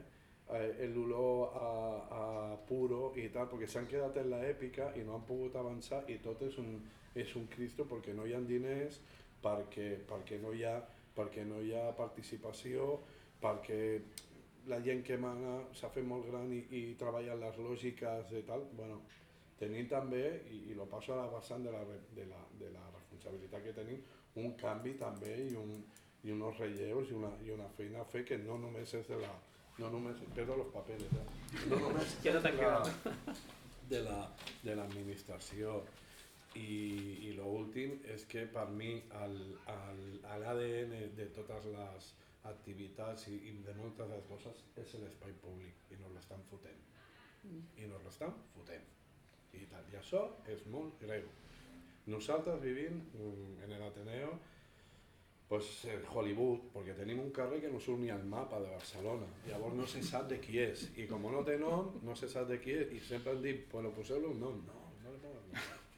eh, l'olor a, a puro i tal, perquè s'han quedat en l'èpica i no han pogut avançar i tot és un, és un cristo perquè no hi ha diners, perquè, perquè, no hi ha, perquè no hi ha participació, perquè la gent que mana s'ha fet molt gran i, i treballa en les lògiques i tal, bueno, tenim també, i, i lo passo a la vessant de la, de, la, de la responsabilitat que tenim, un canvi també i, un, i uns relleus i una, i una feina a fer que no només és de la, no només, perdo los papeles, eh? no només la, de la de l'administració i, i lo últim és que per mi l'ADN de totes les activitats i, i de moltes de les coses és l'espai públic i no l'estan fotent. Mm. I no l'estan fotent. I, tal. I això és molt greu. Nosaltres vivim mm, en l'Ateneo pues, en Hollywood, perquè tenim un carrer que no surt ni al mapa de Barcelona. Llavors no se sap de qui és. I com no té nom, no se sap de qui és. I sempre han dit, bueno, poseu-li un nom. No,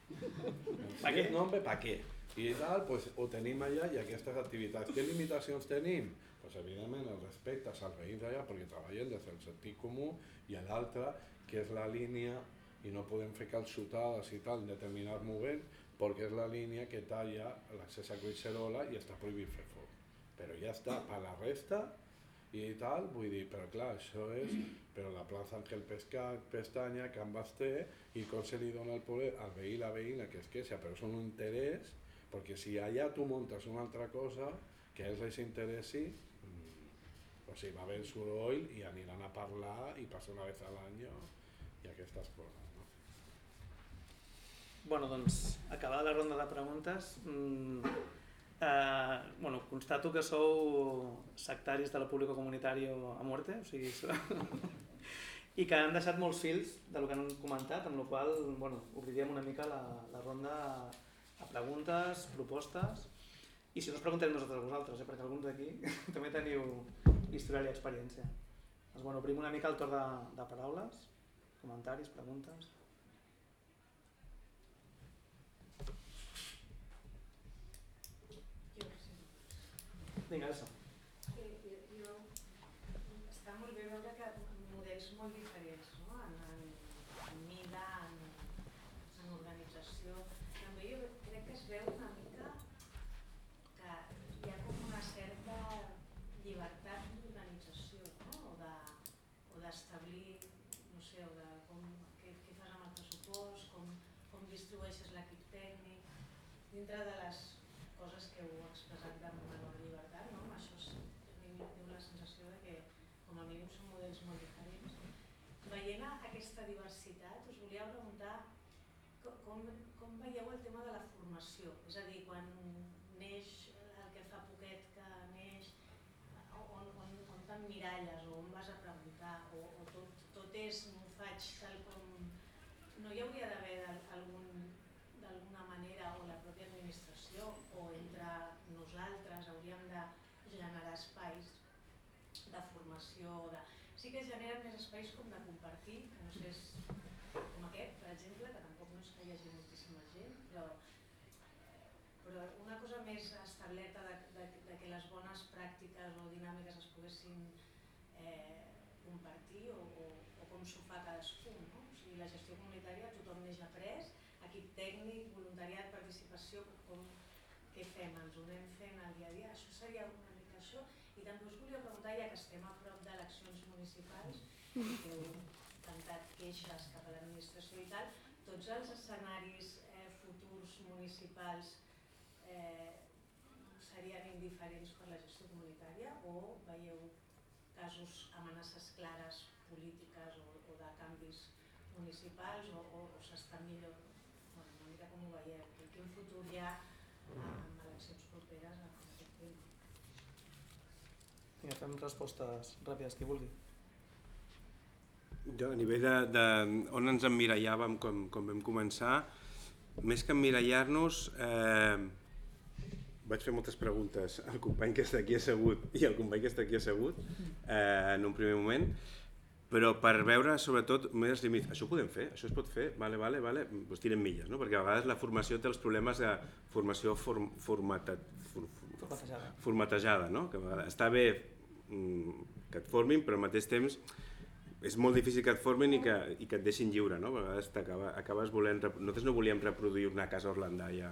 nom. Pa què? nom, pa què? I tal, pues, ho tenim allà i aquestes activitats. Què limitacions tenim? Pues, evidentment el respecte als veïns allà perquè treballen des del sentit comú i l'altre, que és la línia i no podem fer calçotades i tal en determinat moment perquè és la línia que talla l'accés a Collserola i està prohibit fer foc. Però ja està, per la resta i tal, vull dir, però clar, això és, però la plaça Ángel Pescat, Pestanya, Can Basté, i com se li dona el poder al veí la veïna que es queixa, però és un interès, perquè si allà tu montes una altra cosa que els interessi, mm, o sigui, va haver soroll i aniran a parlar i passa una vegada l'any i aquestes coses. Bueno, doncs, acabada la ronda de preguntes, mmm, eh, bueno, constato que sou sectaris de la pública comunitària a muerte, o sigui, i que han deixat molts fils de lo que han comentat, amb la qual bueno, obriríem una mica la, la ronda a preguntes, propostes, i si no us preguntem nosaltres a vosaltres, eh, perquè alguns d'aquí també teniu història i experiència. Doncs, bueno, obrim una mica el torn de, de paraules, comentaris, preguntes... Vinga, això. Eh, jo, està molt bé veure que models molt diferents, no? en, en, en mida, en, en organització. També jo crec que es veu una mica que hi ha com una certa llibertat d'organització, no? o de d'establir, no sé, o de com, què, què fas amb el pressupost, com, com distribueixes l'equip tècnic, dintre de les coses que heu expressat de una llibertat, no? això és, tinc la sensació de que com a mínim són models molt diferents. Veient aquesta diversitat, us volia preguntar com, com veieu el tema de la formació? És a dir, quan neix el que fa poquet que neix, on, on, on t'emmiralles o on vas a preguntar o, o tot, tot és, m'ho faig tal com... No hi hauria d'haver algun d'alguna manera o la pròpia administració o entre nosaltres hauríem de generar espais de formació, de... sí que generen més espais com de compartir, que no sé, és com aquest, per exemple, que hagi moltíssima gent, però, però una cosa més establerta de, de, de que les bones pràctiques o dinàmiques es poguessin eh, compartir o, o, o com s'ho fa cadascú. No? O sigui, la gestió comunitària tothom neix après, equip tècnic, voluntariat, participació, com, què fem, ens ho anem fent al dia a dia, això seria una mica això. I també us volia preguntar, ja que estem a prop d'eleccions municipals, que heu tancat queixes cap a l'administració i tal, tots els escenaris eh, futurs municipals eh, serien indiferents per la gestió comunitària o veieu casos, amenaces clares polítiques o, o de canvis municipals o, o, o s'està millor, bueno, una mica com ho veieu, quin futur hi ha amb eleccions properes en aquest tema. Vinga, fem respostes ràpides, qui vulgui. Jo, a nivell de, de on ens emmirallàvem com, com vam començar, més que emmirallar-nos, eh, vaig fer moltes preguntes al company que està aquí assegut i al company que està aquí assegut eh, en un primer moment, però per veure sobretot més límits. Això ho podem fer? Això es pot fer? Vale, vale, vale. Pues tirem milles, no? Perquè a vegades la formació té els problemes de formació form, formata, for, Formatejada. formatejada, no? Que està bé mm, que et formin, però al mateix temps és molt difícil que et formin i que, i que et deixin lliure, no? A vegades acaba, acabes volent... Nosaltres no volíem reproduir una casa Orlandai a,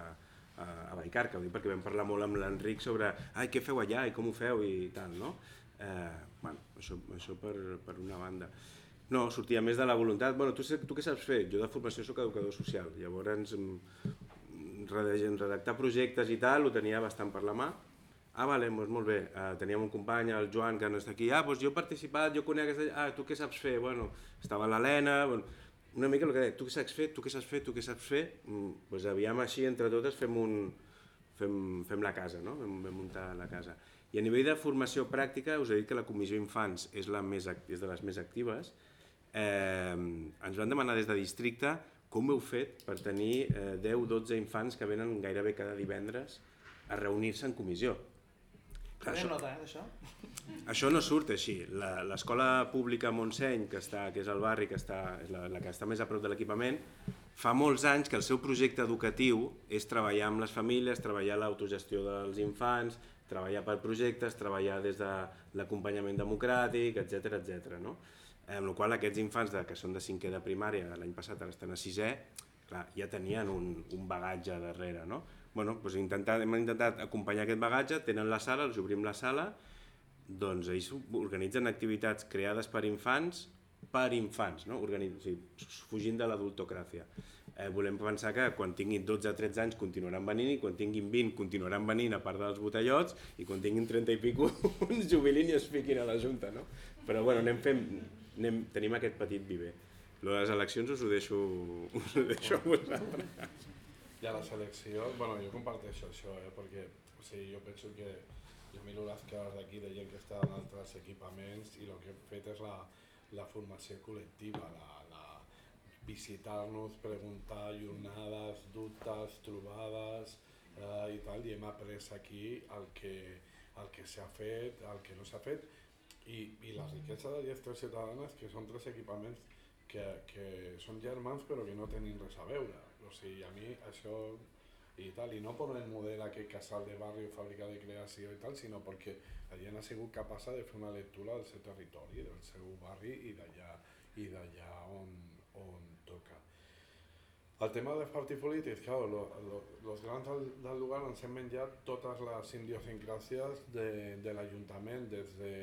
a, a Vallcarca, ho dic perquè vam parlar molt amb l'Enric sobre ai, què feu allà i com ho feu i tal, no? Eh, bueno, això, això per, per una banda. No, sortia més de la voluntat. Bueno, tu, tu què saps fer? Jo de formació sóc educador social, llavors mm, redactar projectes i tal ho tenia bastant per la mà. Ah, vale, doncs molt bé. Uh, teníem un company, el Joan, que no està aquí. Ah, doncs jo he participat, jo conec aquesta... Ah, tu què saps fer? Bueno, estava l'Helena... Bueno, una mica el que deia, tu què saps fer, tu què saps fer, tu què saps fer? Mm, doncs aviam així, entre totes, fem, un, fem, fem la casa, no? Vam, vam muntar la casa. I a nivell de formació pràctica, us he dit que la Comissió Infants és, la més, és de les més actives. Eh, ens van demanar des de districte com heu fet per tenir eh, 10-12 infants que venen gairebé cada divendres a reunir-se en comissió. Clar, això, nota, eh, d'això? això no surt així. La- L'escola pública Montseny, que, està, que és el barri que està, és la, la que està més a prop de l'equipament, fa molts anys que el seu projecte educatiu és treballar amb les famílies, treballar l'autogestió dels infants, treballar per projectes, treballar des de l'acompanyament democràtic, etc etc. no? Eh, amb la qual aquests infants de, que són de cinquè de primària, l'any passat ara estan a sisè, clar, ja tenien un, un bagatge darrere. No? Bueno, doncs intentat, hem intentat acompanyar aquest bagatge, tenen la sala, els obrim la sala, doncs ells organitzen activitats creades per infants per infants, no? Organit o sigui, fugint de l'adultocràcia. Eh, volem pensar que quan tinguin 12 o 13 anys continuaran venint i quan tinguin 20 continuaran venint a part dels botellots i quan tinguin 30 i pico uns jubilin i es fiquin a la Junta, no? Però bueno, anem fent, anem, tenim aquest petit viver. Lo de les eleccions us ho deixo, us ho deixo a vosaltres. I a la selecció, bueno, jo comparteixo això, eh, perquè o sigui, jo penso que jo miro les cares d'aquí de gent que està en altres equipaments i el que hem fet és la, la formació col·lectiva, la, la visitar-nos, preguntar, jornades, dubtes, trobades eh, i tal, i hem après aquí el que, el que s'ha fet, el que no s'ha fet, i, i la riquesa de les tres ciutadanes, que són tres equipaments que, que són germans però que no tenen res a veure. Sigui, a mi això i tal, i no per el model aquest casal de barri o fàbrica de creació i tal, sinó perquè la gent ha sigut capaç de fer una lectura del seu territori, del seu barri i d'allà i d'allà on, on toca. El tema partits polítics, claro, lo, lo, los grans del, del lugar ens hem menjat totes les idiosincràcies de, de l'Ajuntament, des, de,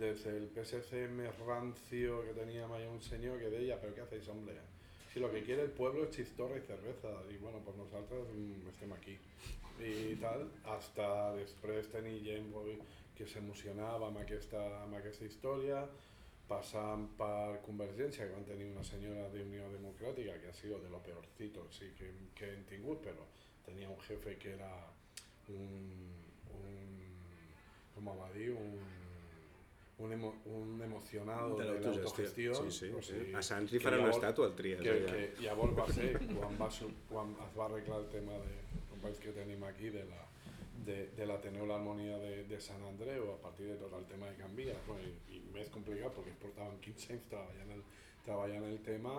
des del PSC més rancio que teníem allà un senyor que deia, però què hacéis, hombre? Si lo que quiere el pueblo es chistorra y cerveza, i bueno, pues nosaltres mm, estem aquí. I tal, hasta després tenir gent que s'emocionava amb aquesta, amb aquesta història, passant per Convergència, que van tenir una senyora d'Unió Democràtica, que ha sido de lo peorcito sí, que, que hem tingut, però tenia un jefe que era un, un com va un, un, emo, un emocionado de, l'autogestió. Sí, sí, o sí. sigui, A Sants li faran una estàtua al Trias. que, allà. que llavors va ser quan, va, quan es va arreglar el tema de companys que tenim aquí de la de, de l'Ateneu l'Harmonia de, de Sant Andreu a partir de tot el tema de Canvia bueno, i, i més complicat perquè portaven 15 anys treballant el, treballant el tema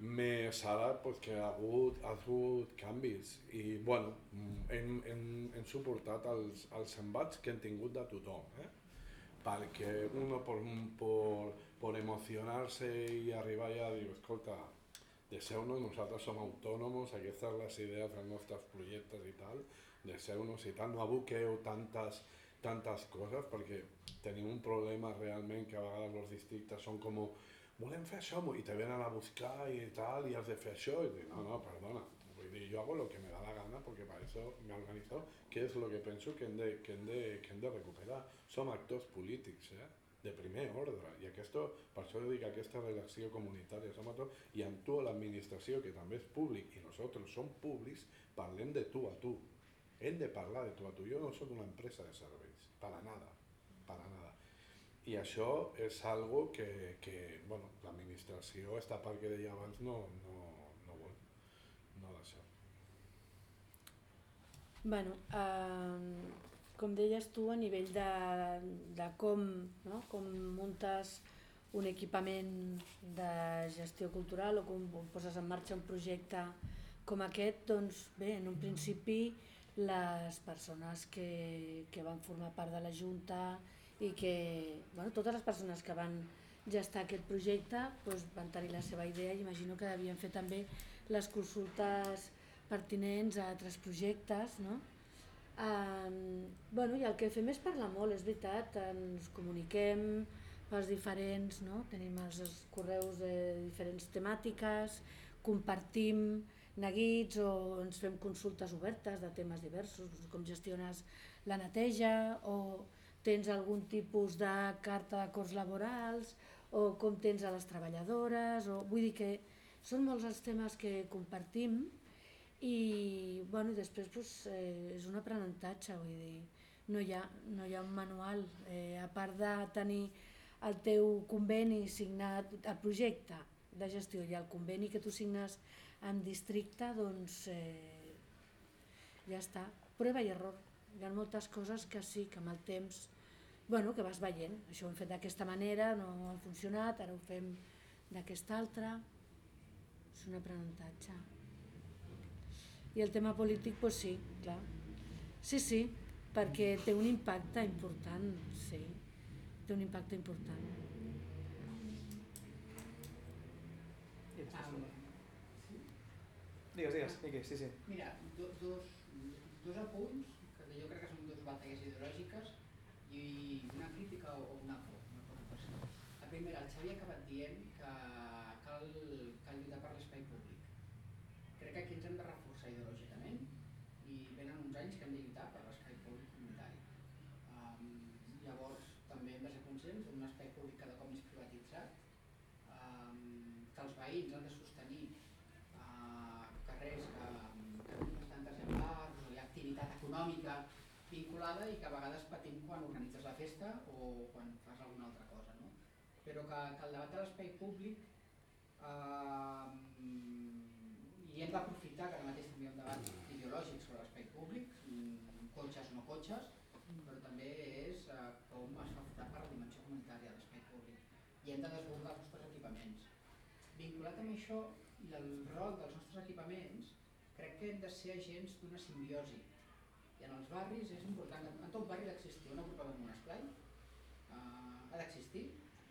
més ara pues, que ha hagut, ha hagut canvis i bueno, mm, hem, hem, hem suportat els, els embats que hem tingut de tothom eh? Perquè uno por, por, por emocionar-se i arribar ja a dir, escolta, deixeu-nos, nosaltres som autònoms, aquestes les idees dels nostres projectes i tal, de ser una societat, no aboqueu tantes, tantes coses perquè tenim un problema realment que a vegades els districtes són com volem fer això i te venen a buscar i tal i has de fer això i no, no, perdona, vull dir, yo hago lo que me da la gana porque para eso me he organizado, que és lo que penso que hem de, que hem de, que hem de recuperar. Som actors polítics, eh? de primer ordre, i aquesta, per això dic aquesta relació comunitària, som actors, i amb tu l'administració, que també és públic, i nosaltres som públics, parlem de tu a tu. Hem de parlar de tu a tu. Jo no sóc una empresa de serveis, para nada, para nada. I això és algo que, que bueno, l'administració, esta part que deia abans, no, no, no vol, no deixa. Bueno, eh, com deies tu, a nivell de, de com, no? com muntes un equipament de gestió cultural o com poses en marxa un projecte com aquest, doncs bé, en un principi les persones que, que van formar part de la Junta i que, bueno, totes les persones que van gestar aquest projecte doncs, van tenir la seva idea i imagino que devien fer també les consultes pertinents a altres projectes, no? Um, bueno, i el que fem és parlar molt, és veritat, ens comuniquem pels diferents, no? tenim els, els correus de diferents temàtiques, compartim neguits o ens fem consultes obertes de temes diversos, com gestiones la neteja o tens algun tipus de carta d'acords laborals o com tens a les treballadores, o vull dir que són molts els temes que compartim i bueno, després pues, eh, és un aprenentatge, vull dir, no hi ha, no hi ha un manual, eh, a part de tenir el teu conveni signat, el projecte de gestió i el conveni que tu signes en districte, doncs eh, ja està, prova i error. Hi ha moltes coses que sí, que amb el temps bueno, que vas veient, això ho hem fet d'aquesta manera, no ha funcionat, ara ho fem d'aquesta altra, és un aprenentatge. I el tema polític, doncs sí, clar. Sí, sí, perquè té un impacte important, sí, té un impacte important. Digues, digues, Miqui, sí, sí. Mira, do, dos, dos apunts, que jo crec que són dues batalles ideològiques, i una crítica o una, una preocupació. La primera, el Xavi ha acabat dient que cal, cal lluitar per l'espai públic. Crec que aquí ens hem de reforçar ideològicament i venen uns anys que hem de lluitar per l'espai públic comunitari. Um, llavors, també hem de ser conscients d'un espai públic cada cop més privatitzat, um, que els veïns han de sostenir uh, carrers que, que tenen bastantes exemplars, hi ha activitat econòmica vinculada i que a vegades patim quan organitzes la festa o quan fas alguna altra cosa. No? Però que, que el debat de l'espai públic eh, i hem d'aprofitar que ara mateix també hi ha un debat ideològic sobre l'espai públic, mm, cotxes o no cotxes, però també és eh, com es fa afectar per la dimensió comunitària de l'espai públic. I hem de desbordar els nostres equipaments. Vinculat amb això i el rol dels nostres equipaments, crec que hem de ser agents d'una simbiosi i en els barris és important, en tot barri ha d'existir un agrupament un esplai, uh, ha d'existir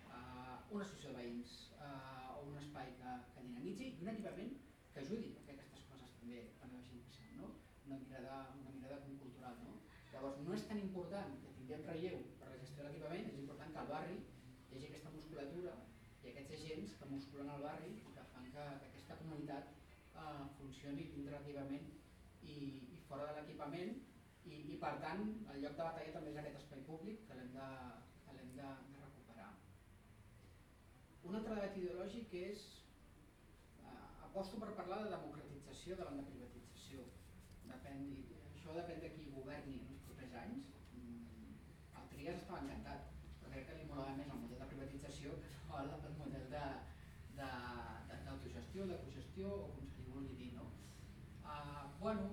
uh, una associació de veïns uh, o un espai que, que dinamitzi i un equipament que ajudi a fer aquestes coses també la gent passem, no? una mirada, una mirada cultural. No? Llavors no és tan important que tinguem relleu per la gestió de l'equipament, és important que al barri hi hagi aquesta musculatura i aquests agents que musculen el barri i que fan que, que aquesta comunitat uh, funcioni integrativament i, i fora de l'equipament i, i per tant el lloc de batalla també és aquest espai públic que l'hem de, que l'hem de, de recuperar. Un altre debat ideològic és eh, aposto per parlar de democratització davant de privatització. Depèn, això depèn de qui governi en els propers anys. Mm, el Trias estava encantat, però crec que li molava més el model de privatització que el, el model de, de, de, d'autogestió, de cogestió o com se li vulgui dir. No? Uh, bueno,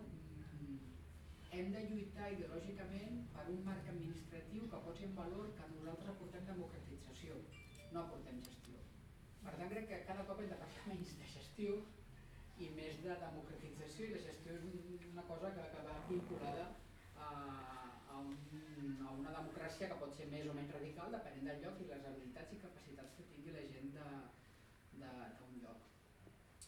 hem de lluitar ideològicament per un marc administratiu que posi en valor que nosaltres aportem democratització, no aportem gestió. Tant, crec que cada cop hem de parlar menys de gestió i més de democratització i la gestió és una cosa que, que va vinculada a, a, un, a una democràcia que pot ser més o menys radical depenent del lloc i les habilitats i capacitats que tingui la gent d'un lloc.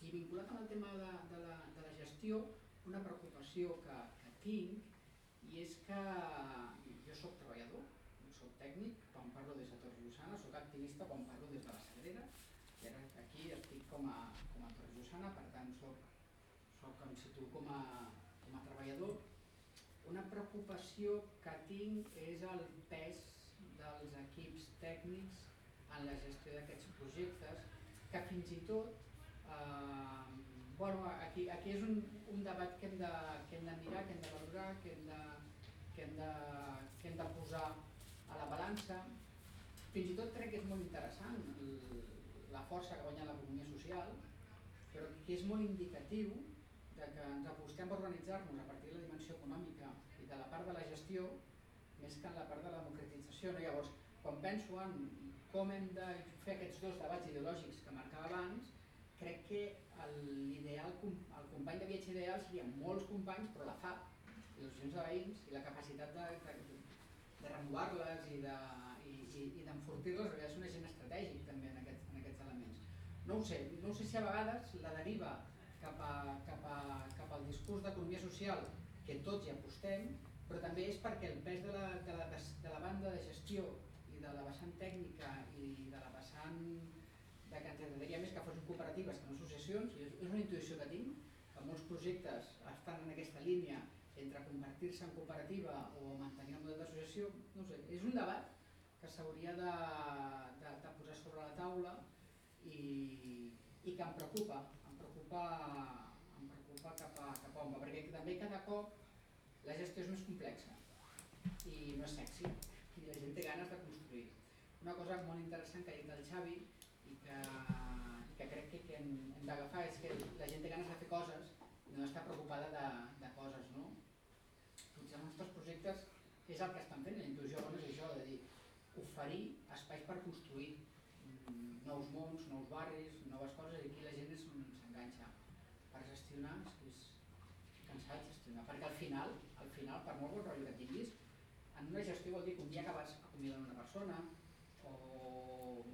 I vinculat amb el tema de, de, la, de la gestió, una preocupació que, tinc i és que jo sóc treballador, sóc tècnic, quan parlo des de Torre Llussana, sóc activista quan parlo des de la Sagrera, i ara aquí estic com a, com a Torre Llussana, per tant soc, soc em situo com a, com a treballador. Una preocupació que tinc és el pes dels equips tècnics en la gestió d'aquests projectes, que fins i tot eh, bueno, aquí, aquí és un, un debat que hem, de, que hem de mirar, que hem de valorar, que hem de, que hem de, que hem de posar a la balança. Fins i tot crec que és molt interessant força que guanya l'economia social, però que és molt indicatiu de que ens apostem per organitzar-nos a partir de la dimensió econòmica i de la part de la gestió més que en la part de la democratització. No? Llavors, quan penso en com hem de fer aquests dos debats ideològics que marcava abans, crec que l'ideal, el company de viatge ideal seria molts companys, però la fa, i les associacions de veïns i la capacitat de, de, de renovar-les i d'enfortir-les, perquè és un agent estratègic també en aquests, en aquests elements. No ho sé, no sé si a vegades la deriva cap, a, cap, a, cap al discurs d'economia social que tots hi apostem, però també és perquè el pes de la, de la, de la banda de gestió i de la vessant tècnica i de la vessant de que ens agradaria més que fossin cooperatives que no associacions, i és una intuïció que tinc, que molts projectes estan en aquesta línia entre convertir-se en cooperativa o mantenir el model d'associació, no sé, és un debat que s'hauria de, de, de posar sobre la taula i, i que em preocupa, em preocupa, em preocupa cap, a, cap a on va, perquè també cada cop la gestió és més complexa i no és sexy, i la gent té ganes de construir. Una cosa molt interessant que ha dit el Xavi i que, que crec que, que hem, hem d'agafar és que la gent té ganes de fer coses i no està preocupada de, de coses, no? Potser els nostres projectes és el que estan fent, la intuïció bona és això, de dir, oferir espais per construir nous mons, nous barris, noves coses, i aquí la gent s'enganxa. Per gestionar, és que és cansat gestionar, perquè al final, al final, per molt bon rotllo que tinguis, en una gestió vol dir que un dia acabes acomiadant una persona, o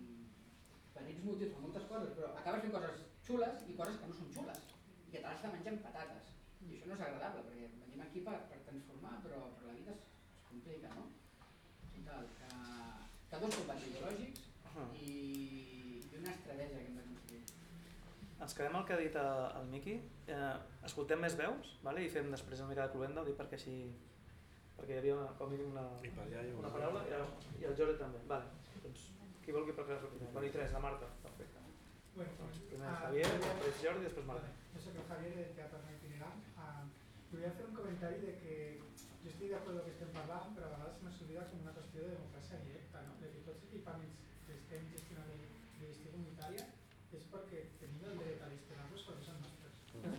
per X motius, per moltes coses, però acabes fent coses xules i coses que no són xules i que te l'has de menjar amb patates. I això no és agradable, perquè venim aquí per, per transformar, però, però la vida es, es complica, no? Total, que, que dos combats ideològics Ens quedem al que ha dit el Miqui. Eh, escoltem més veus vale? i fem després una mica de cluenda, ho dic perquè així perquè hi havia una, com una, una paraula i, i el Jordi també. Vale. Doncs qui vulgui parlar primer? Bueno, i tres, la Marta. Perfecte. Bueno, pues, primer uh, Javier, després Jordi i després Marta. Vale. Yo soy el Javier del Teatro Itinerant. Uh, voy a hacer un comentario de que yo estoy de acuerdo que estem parlant, però a vegades se m'olvida com una qüestió de democràcia directa, no? de que tots els equipaments que estem gestionant de, de gestió comunitària és perquè tenim el dret a gestionar-los perquè són nostres. Mm.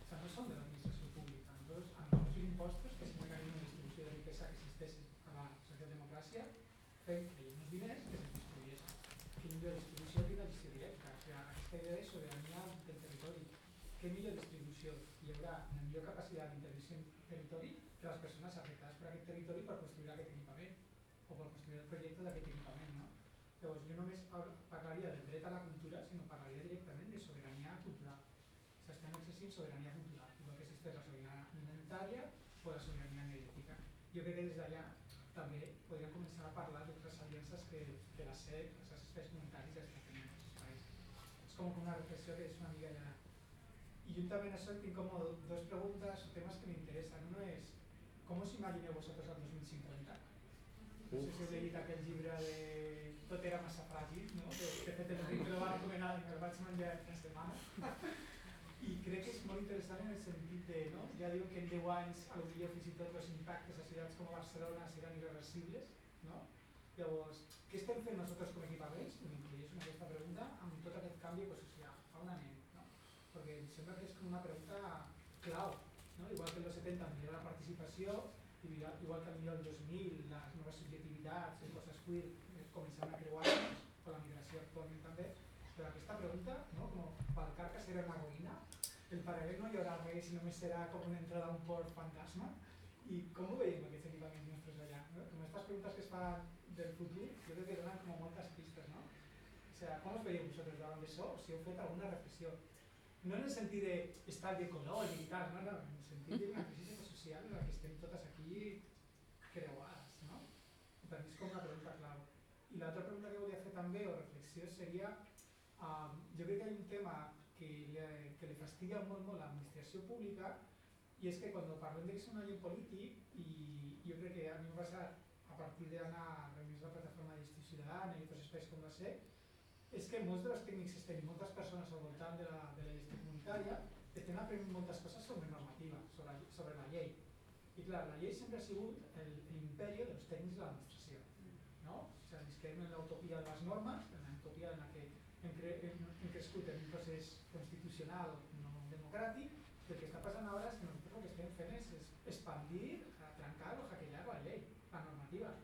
O sea, no són de l'administració pública. Nosaltres, amb els nostres impostos, que és un mecanisme de distribució de riquesa que existeix a la socialdemocràcia, fem que hi ha uns diners que se millor distribució que la gestió directa. O sigui, aquesta idea de sobirania del territori. Què millor distribució? Hi haurà una millor capacitat d'intervenció en que les persones afectades per aquest territori per construir aquest equipament o per construir el projecte d'aquest equipament. No? Llavors, jo només parlaria del dret a la cultura, sinó parlaria directament de sobirania cultural. S'estem exercint sobirania cultural, igual que existeix la sobirania alimentària o la sobirania energètica. Jo crec que des d'allà també podríem començar a parlar d'altres aliances que, que la SEC, espais comunitaris està fent aquests espais. És com una reflexió que és una mica ja... I juntament a això tinc com dos preguntes o temes que m'interessen. Uno és, com us imagineu vosaltres el 2050? No sé si heu llegit aquell llibre de Tot era massa fràgil, no? de fet el Ric lo va recomanar i me'l vaig menjar aquesta setmana. I crec que és molt interessant en el sentit de, no? ja diu que en 10 anys potser fins i tot els impactes a ciutats com Barcelona seran irreversibles, no? Llavors, què estem fent nosaltres com a equipaments? M'introdueixo en aquesta pregunta amb tot aquest canvi ecosocial. Un anell, no? Perquè em sembla que és com una pregunta clau. No? Igual que els 70 millor igual que millor el 2000 les noves subjectivitats, les coses queer eh, començaran a creuar o la migració actualment també, però aquesta pregunta, no? com pel carca serà una ruïna, el paral·lel no hi haurà res, només serà com una entrada a un port fantasma, i com ho veiem aquests equipaments nostres allà? No? Com aquestes preguntes que es fan del futur, jo crec que donen com moltes pistes, ¿no? O sea, com us veieu vosaltres davant d'això? O si heu fet alguna reflexió. No en el sentit d'estalvi ecològic i tal, no, no, en el sentit d'una crisi social en la que estem totes aquí creuades, no? Per mi és com una pregunta clau. I l'altra pregunta que volia fer també, o reflexió, seria, um, jo crec que hi ha un tema que li, que li fastidia molt molt l'administració pública i és que quan parlem de que és una llei polític, i jo crec que a mi m'ha passat a partir d'anar a reunir la plataforma de gestió ciutadana i altres espais com la SEC, és que molts dels tècnics que estem, moltes persones al voltant de la, de la gestió comunitària, estem aprenent moltes coses sobre normativa, sobre, sobre la llei. I clar, la llei sempre ha sigut l'imperi dels tècnics de l'administració. No? O sigui, visquem en l'utopia de les normes, en l'utopia en que hem, cre hem, crescut en un procés constitucional no democràtic, i el que està passant ara és que nosaltres el que estem fent és, és expandir, trencar o hackejar la llei, la normativa.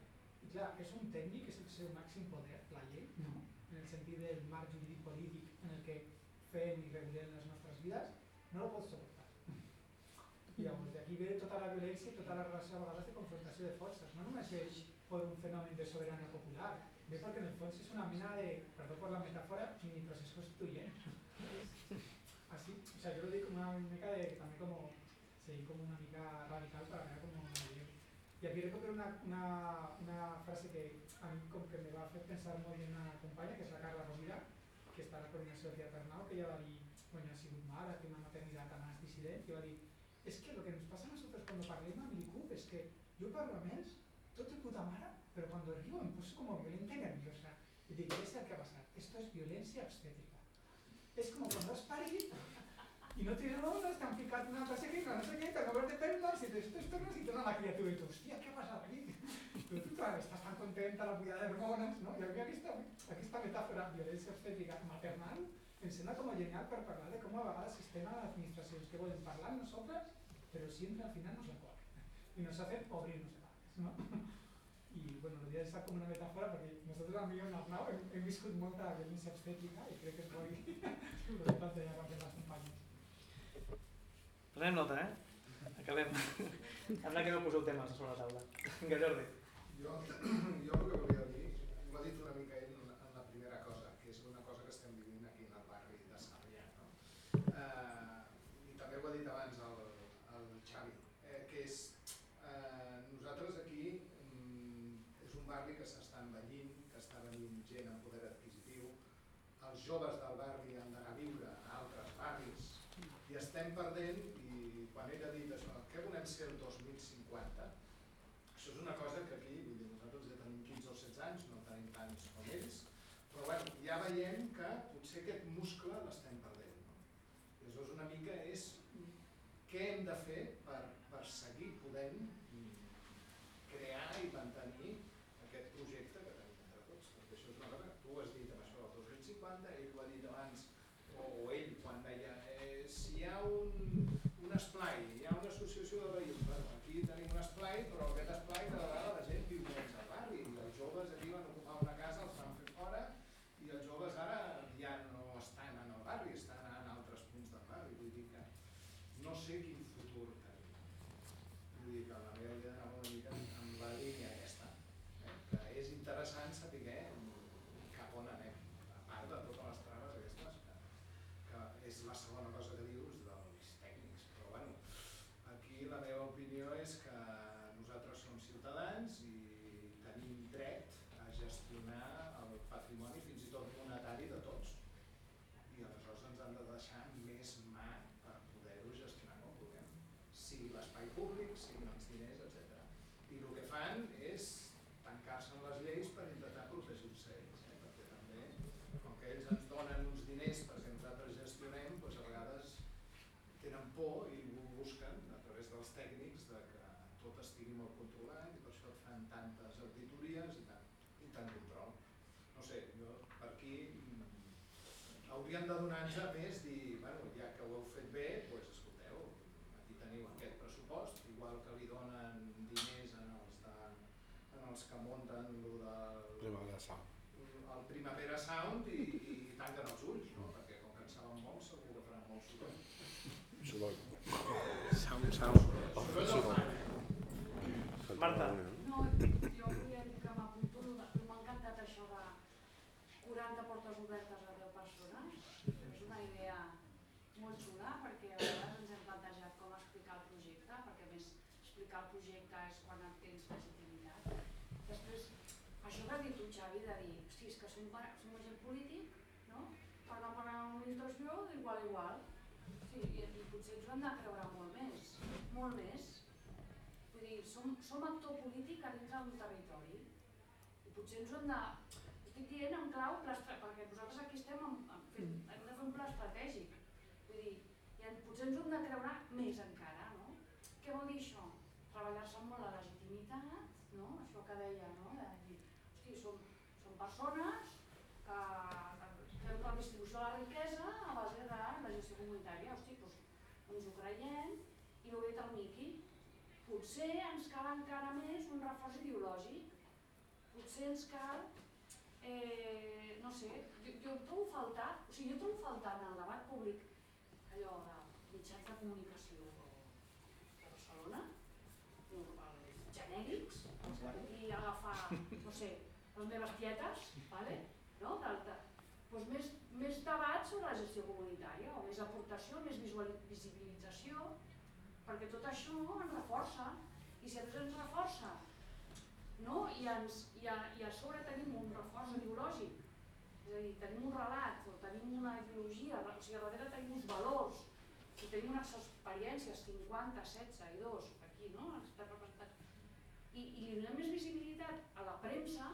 I clar, és un tècnic, és el seu màxim poder, la llei, no? en el sentit del marc jurídic polític en el que fem i violència i tota la relació a vegades de confrontació de forces. No només és per un fenomen de sobirania popular, ve perquè en el fons és una mena de, perdó per la metàfora, ni procés constituent. Así, o sea, yo lo digo como una mica de, también como, sí, como una mica radical para ver como Y aquí recupero una, una, una frase que a mí como que me va a hacer pensar molt en una companya, que és la Carla Rovira, que està a la coordinació Arnau, que ella va dir, bueno, ha sigut mare, té una maternitat abans dissident, i va dir, cuando parlem amb l'ICUP és que jo parlo amb ells tot de puta mare, però quan riu em poso como violenta y nerviosa. I dic, és el que ha passat? Esto es violencia obstétrica. És com quan has parit i no tienes hormones, t'han ficat una cosa que no sé què, te acabes de perlas i després tornes i torna la criatura i tu, hòstia, què ha passat aquí? Però tu, clar, estàs tan contenta, la buida d'hormones, no? I aquesta, aquesta metàfora, violència obstétrica maternal, em sembla com a genial per parlar de com a vegades estem a l'administració, que volem parlar nosaltres, però siempre al final nos la cogen. Y nos obrirnos el alma, ¿no? Y bueno, lo voy a usar como una metáfora porque nosotros a mí en Arnau hem, hem viscut molta violència obstètrica i crec que és bo lo que planteja també les companyes. Prenem nota, eh? Acabem. Ara que no poseu temes sobre la taula. Vinga, Jordi. Jo, jo el que volia dir, ho ha dit una mica ell en la primera cosa, que és una cosa que estem vivint aquí en el barri de Sarrià. No? Eh, I també ho ha dit abans el, el Xavi, eh, que és, eh, nosaltres aquí mm, és un barri que s'està envellint, que està venint gent amb poder adquisitiu, els joves del barri han d'anar a viure a altres barris i estem perdent, i quan ell ha dit això, què volem ser el 2050, això és una cosa que aquí, vull dir, nosaltres ja tenim 15 o 16 anys, no tenim tants com ells, però bueno, ja veiem que potser aquest muscle l'estem perdent. No? I una mica és què hem de fer per, per seguir podent crear i mantenir aquest projecte que tenim entre tots. Perquè això és una cosa, tu has dit amb això del 2050, ell ho ha dit abans, o, o ell quan deia, eh, si hi ha un, un esplai, hi ha una associació de veïns, bueno, aquí tenim un esplai, però aquest esplai cada vegada la gent viu menys al barri, i els joves aquí van ocupar una casa, els van fer fora, i els joves ara ja no estan en el barri, estan en altres punts del barri, vull dir que no sé quin futur tenim. Vull dir que la meva idea anava una mica en la línia aquesta, eh? que és interessant saber cap on anem, a part de totes les traves aquestes, que, que és la segona cosa que dius dels tècnics, però bueno, aquí la meva opinió és que nosaltres som ciutadans i tenim dret a gestionar el patrimoni fins i tot monetari de tots i aleshores ens han de deixar més mà per poder-ho gestionar com vulguem sigui l'espai públic, siguin els diners, etc. I el que fan és tancar-se en les lleis per intentar protegir-se ells, eh? perquè també, com que ells ens donen uns diners perquè nosaltres gestionem, doncs a vegades tenen por i ho busquen a través dels tècnics de que tot estigui molt controlat i per això et fan tantes auditories i tant, i tant control. No sé, jo per aquí hauríem de donar-nos a més dir, bueno, ja que ho heu fet bé, doncs escolteu, aquí teniu aquest pressupost, igual que li donen diners en els, de, en els que munten lo del, Primavera Sound. el Primavera Sound i, i tanquen els ulls, no? perquè com que en saben molt segur que faran molt soroll. Soroll. Sound, sound. Soroll no fan, eh? Marta. No, jo volia dir que m'apunto, m'ha encantat això de 40 portes obertes a 10 persones. És una idea molt xula perquè a vegades ens hem plantejat com explicar el projecte, és quan en tens legitimitat. Després, això que has dit tu, Xavi, de dir, hosti, és que som, som agent polític, no? Per pagar una administració d'igual a igual. Sí, i, i potser ens ho hem de creure molt més, molt més. Vull dir, som, som actor polític a dintre d'un territori i potser ens ho hem de... Estic dient en clau, perquè nosaltres aquí estem en, en fent, hem de fer un pla estratègic. Vull dir, i en, potser ens ho hem de creure més encara, no? Què vol dir això? Treballar-se molt la legitimitat, no? Això que deia, no? De dir, hosti, som, som persones que, que fem la distribució de la riquesa a base de la gestió comunitària. Hosti, doncs ens ho creiem i ho ha dit el Miqui. Potser ens cal encara més un reforç ideològic. Potser ens cal, eh, no sé, jo, jo trobo faltar, o sigui, jo trobo faltar en el debat públic allò de mitjans de comunicació de Barcelona, els genèrics, aquí agafar, no sé, les meves tietes, vale? no? De, de, doncs més, més debat sobre la gestió comunitària, o més aportació, més visibilització, perquè tot això ens reforça, i si a més ens reforça, no? I, ens, i, a, i a sobre tenim un reforç ideològic, és a dir, tenim un relat, o tenim una ideologia, o sigui, a darrere tenim uns valors, i tenim unes experiències, 50, 16 i 2, aquí, no? Representats. I, i li donem més visibilitat a la premsa,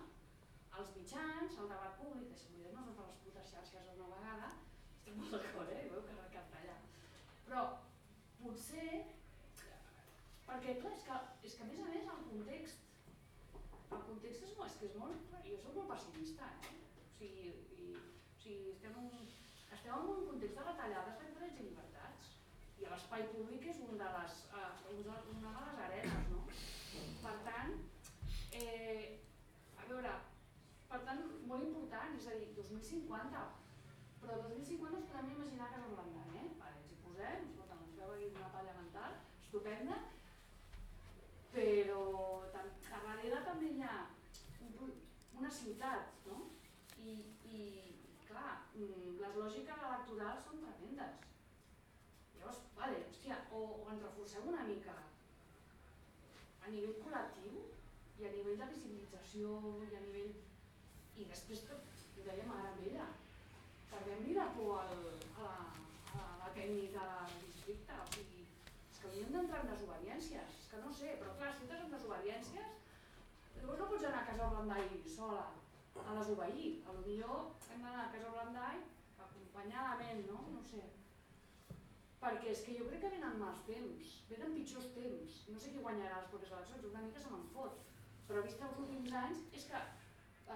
als mitjans, al debat públic, deixem dir no a les putes xarxes una vegada, estic molt d'acord, eh? Veu que recapta allà. Però potser, perquè clar, és que, és que a més a més el context, el context és, és que és molt, jo soc molt pessimista, eh? O sigui, i, o sigui estem, un, estem en un context de retallades de drets i llibertats i l'espai públic és un de les, de, una de les arenes, no? Per tant, eh, a veure, per tant, molt important, és a dir, 2050, però 2050 ens podem imaginar que és en Blandany, eh? Vale, ens hi posem, escolta, ens veu aquí una palla mental, estupenda, però a darrere també hi ha un, una ciutat, no? I, i clar, mm, les lògiques electorals són tremendes. Llavors, vale, hòstia, o, o ens reforcem una mica a nivell col·lectiu i a nivell de visibilització i a nivell... I després, ho dèiem ara amb ella, perdem-li la por al, a, la, a la tècnica del districte, o sigui, és que hauríem d'entrar en desobediències, és que no sé, però clar, si entres en desobediències, llavors no pots anar a Casa Blandai sola a desobeir, millor hem d'anar a Casa Blandai acompanyadament, no? No sé. Perquè és que jo crec que venen mals temps, venen pitjors temps. No sé qui guanyarà les properes eleccions, una mica se me'n fot. Però vist els últims anys, és que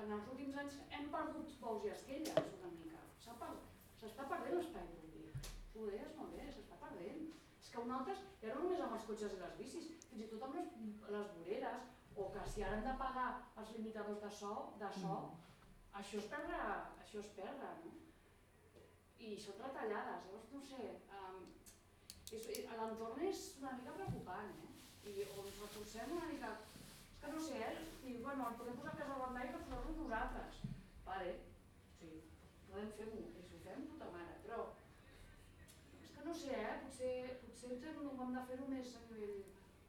en els últims anys hem perdut bous i esquelles una mica. S'està perdent l'espai públic. Tu ho deies molt bé, s'està perdent. És que nosaltres, ja no només amb els cotxes i les bicis, fins i tot amb les, les voreres, o que si ara hem de pagar els limitadors de so, de so això és perdre, això és perdre, no? I són retallades, llavors no sé, um, l'entorn és una mica preocupant, eh? I o ens reforcem una mica, que no sé, eh? I, bueno, ens podem posar a casa del i reforçar-nos nosaltres. Vale, sí, podem fer-ho, i si ho fem, puta mare, però és que no sé, eh? Potser, potser ens hem, hem de fer-ho més a nivell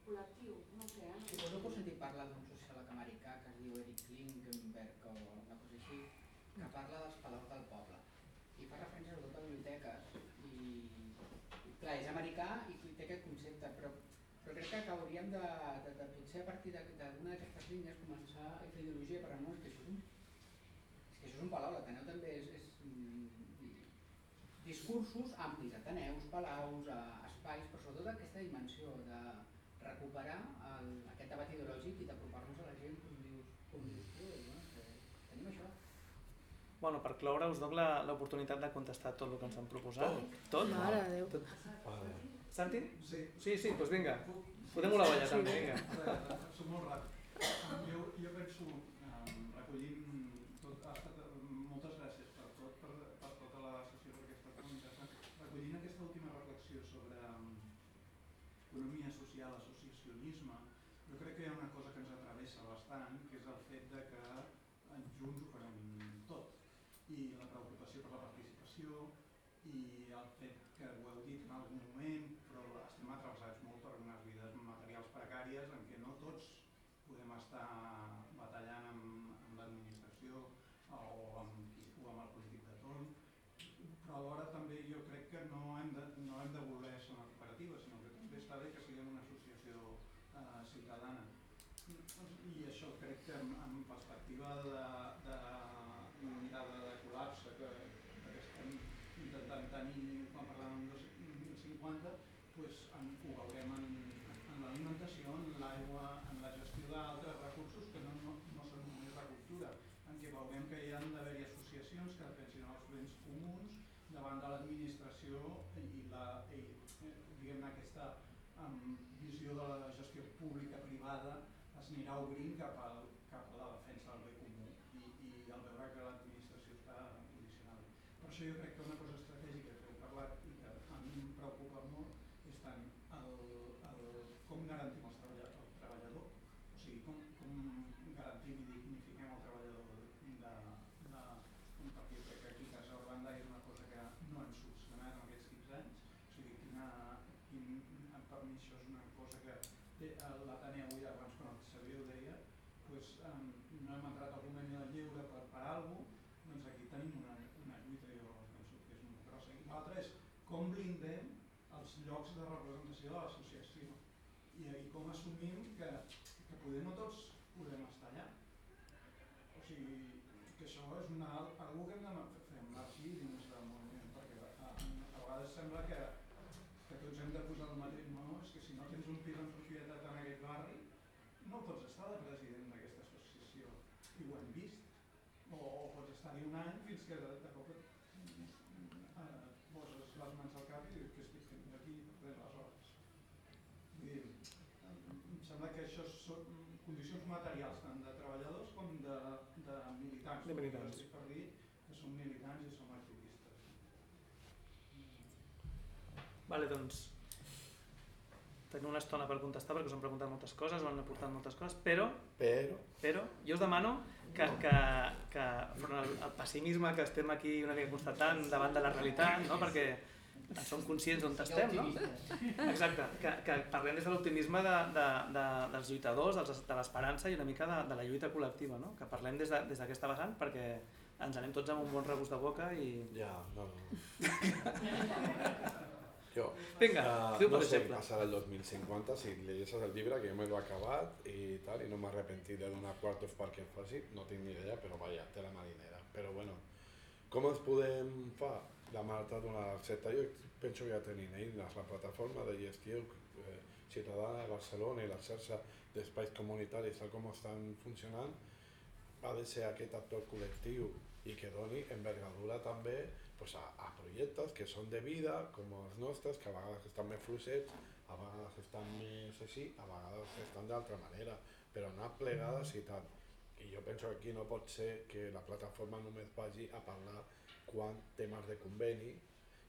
col·lectiu, no sé, eh? Si vos heu sentit parlar d'un sociòleg americà que es diu Eric Klingenberg o una cosa així, que parla dels palaus del poble i fa referència sobretot a biblioteques i, i clar, és americà i té aquest concepte, però, però crec que hauríem de, de, de potser a partir de- d'alguna d'aquestes línies començar a fer ideologia per no, és que això és un, és que això és un palau, l'Ateneu també és, és mm, discursos amplis, ateneus, palaus, eh, espais, però sobretot aquesta dimensió de recuperar el, aquest debat ideològic i d'apropar-nos a la gent, com dius, com dius tu, no? que tenim això. Bueno, per cloure us dono la- l'oportunitat de contestar tot el que ens han proposat. Tot? Mare de Déu. Tot. Vale. Santi? Sí. Sí, sí, doncs vinga. Podem la balla també, vinga. Soc molt ràpid. Jo, jo penso, um, recollint tot, ha estat, eh, moltes gràcies per tot, per, per tota la sessió, perquè ha estat molt interessant. Recollint aquesta última reflexió sobre um, economia social, associacionisme, jo crec que hi ha una cosa que ens atravessa bastant, que és el fet de que en junts ho farem tot. I la preocupació per la participació i el fet que ho heu dit en algun moment, però estem atravessats molt per unes vides materials precàries podem estar batallant amb, amb l'administració o amb, o amb el polític de torn, però alhora també jo crec que no hem de, no hem de voler ser una cooperativa, sinó que també està bé que siguem una associació eh, ciutadana. I això crec que en, en perspectiva de, de, de, de col·lapse que, que estem intentant tenir quan parlàvem del 2050, pues, en, ho veurem en, en l'alimentació, en l'aigua, en la gestió d'altres recursos que no, no, no són només la cultura, en què veurem que hi han d'haver-hi associacions que defensin els béns comuns davant de l'administració i, la, i eh, diguem-ne aquesta um, visió de la gestió pública-privada es anirà obrint cap, al, cap a la defensa del bé comú i, i al veure que l'administració està condicionada. Per això jo crec que una cosa estratègica que heu parlat i que a mi em preocupa molt és tant el, el, com garantim els treballa- el treballador, o sigui, com, com garantim i dignifiquem el treballador de, de, de perquè jo crec que aquí a Casa Urbanda és una cosa que no hem solucionat en aquests 15 anys, o sigui, quina, quin, per mi això és una cosa que té l'Ateneu i abans quan el Xavier ho deia, pues, um, no hem entrat al conveni del lleure per, per alguna cosa, doncs aquí tenim una, una lluita, jo penso que és molt grossa. I l'altra és com blindem els llocs representació de l'associació i, i com assumim que, que poder no tots podem estar allà. O sigui, que això és una, algú que hem de fer marxi dins del moviment, perquè a, a vegades sembla que, que tots hem de posar el mateix, no, és que si no tens un pis en propietat en aquest barri, no pots estar de president d'aquesta associació, i ho hem vist. O, o pots estar-hi un any fins que de, de cop et, eh, poses les mans al cap i dius que estic fent aquí perdent les hores. Vull dir, em sembla que això són condicions materials tant de treballadors com de, de militants. De militants. Estic per dir que som militants i som activistes. Vale, doncs tenim una estona per contestar perquè us han preguntat moltes coses, us han aportat moltes coses, però, Però, però jo us demano que, que, que front al, al pessimisme que estem aquí una mica constatant davant de la realitat, no? perquè som conscients d'on estem, no? Exacte, que, que parlem des de l'optimisme de, de, de, dels lluitadors, dels, de l'esperança i una mica de, de la lluita col·lectiva, no? que parlem des d'aquesta de, des vessant perquè ens anem tots amb un bon regust de boca i... ja, no, no. Jo, Vinga, Ah, diu no per sé exemple. el 2050 si leyesas el libro que yo me lo he acabado y tal y no me arrepentí de donar quartos perquè em faci, no tinc ni idea, però vaja, té la marinera. Però bueno, com ens podem fa? La Marta d'una recepta, jo penso que ja tenim eines, la plataforma de gestió eh, ciutadana de Barcelona i la xarxa d'espais comunitaris tal com estan funcionant, ha de ser aquest actor col·lectiu i que doni envergadura també pues, a, a projectes que són de vida, com els nostres, que a vegades estan més fluixets, a vegades estan més així, a vegades estan d'altra manera, però anar plegades i tal. I jo penso que aquí no pot ser que la plataforma només vagi a parlar quan temes de conveni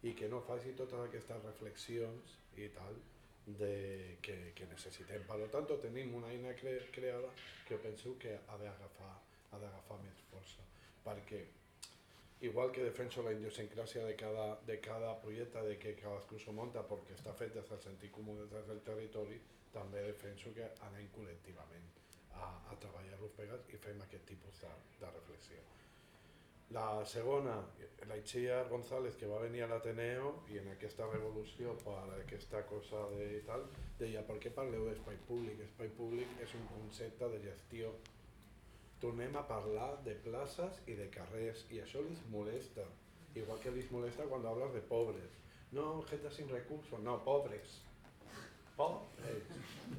i que no faci totes aquestes reflexions i tal de, que, que necessitem. Per tant, tenim una eina cre creada que jo penso que ha d'agafar ha d'agafar més força, perquè igual que defenso la idiosincràsia de cada, de cada projecte, de que cadascú s'ho munta perquè està fet des del sentit comú des del territori, també defenso que anem col·lectivament a, a treballar-los plegats i fem aquest tipus de, de reflexió. La segona, la Itxia González, que va venir a l'Ateneo i en aquesta revolució per aquesta cosa de tal, deia per què parleu d'espai públic? Espai públic és un concepte de gestió. Tornem a parlar de places i de carrers i això les molesta. Igual que les molesta quan hablas de pobres. No, gente sin recursos, no, pobres. Pobres.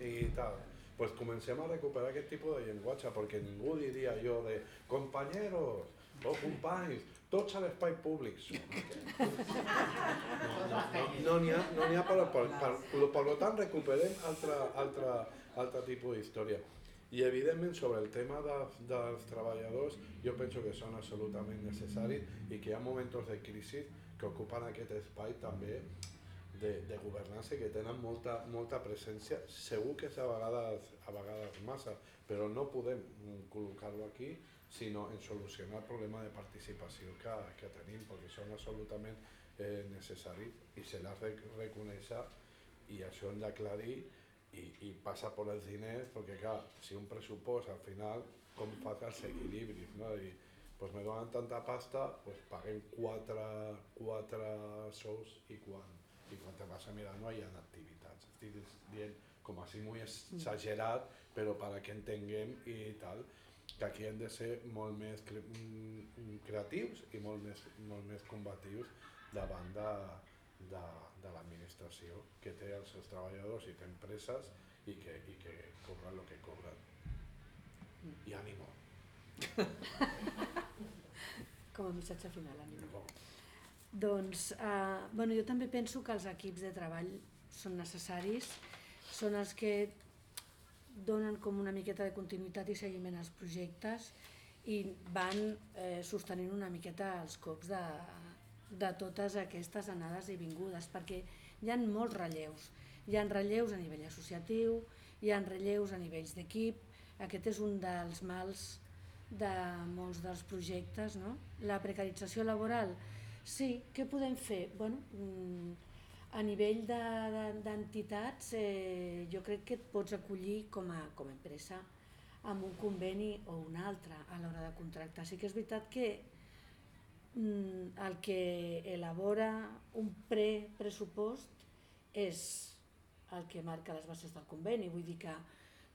I tal. Pues comencem a recuperar aquest tipus de llenguatge perquè ningú diria jo de compañeros, o companys, tots a l'espai públic. No n'hi ha, no n'hi ha per, per, per, per, per tant recuperem altre, altre, altre tipus d'història. I evidentment sobre el tema de, dels treballadors jo penso que són absolutament necessaris i que hi ha moments de crisi que ocupen aquest espai també de, de governança que tenen molta, molta presència, segur que és a vegades, a vegades massa, però no podem col·locar-lo aquí sinó en solucionar el problema de participació que, que tenim, perquè són absolutament eh, necessaris i se l'ha de reconèixer i això hem d'aclarir i, i passa per els diners, perquè clar, si un pressupost al final, com fas els equilibris, no? I, pues me donen tanta pasta, pues paguem quatre, quatre sous i quan, i quan te vas a mirar no hi ha activitats. Estic dient com així molt exagerat, però per a que entenguem i tal, que aquí hem de ser molt més cre mm, creatius i molt més, molt més combatius davant de, de, de l'administració que té els seus treballadors i té empreses i que, i que cobren el que cobren. I ànimo. Com a missatge final, ànimo. No. Doncs, eh, bueno, jo també penso que els equips de treball són necessaris, són els que donen com una miqueta de continuïtat i seguiment als projectes i van eh, sostenint una miqueta els cops de, de totes aquestes anades i vingudes, perquè hi ha molts relleus. Hi ha relleus a nivell associatiu, hi ha relleus a nivells d'equip, aquest és un dels mals de molts dels projectes. No? La precarització laboral, sí, què podem fer? Bueno, mm, a nivell d'entitats, de, de, eh, jo crec que et pots acollir com a, com a empresa amb un conveni o un altre a l'hora de contractar. Sí que és veritat que el que elabora un pre-pressupost és el que marca les bases del conveni. Vull dir que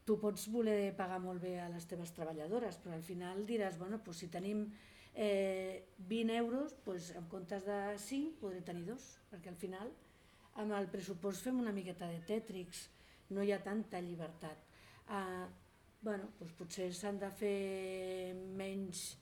tu pots voler pagar molt bé a les teves treballadores, però al final diràs, bueno, doncs si tenim eh, 20 euros, doncs en comptes de 5 podré tenir dos, perquè al final amb el pressupost fem una miqueta de tètrics, no hi ha tanta llibertat. Uh, bueno, doncs potser s'han de fer menys,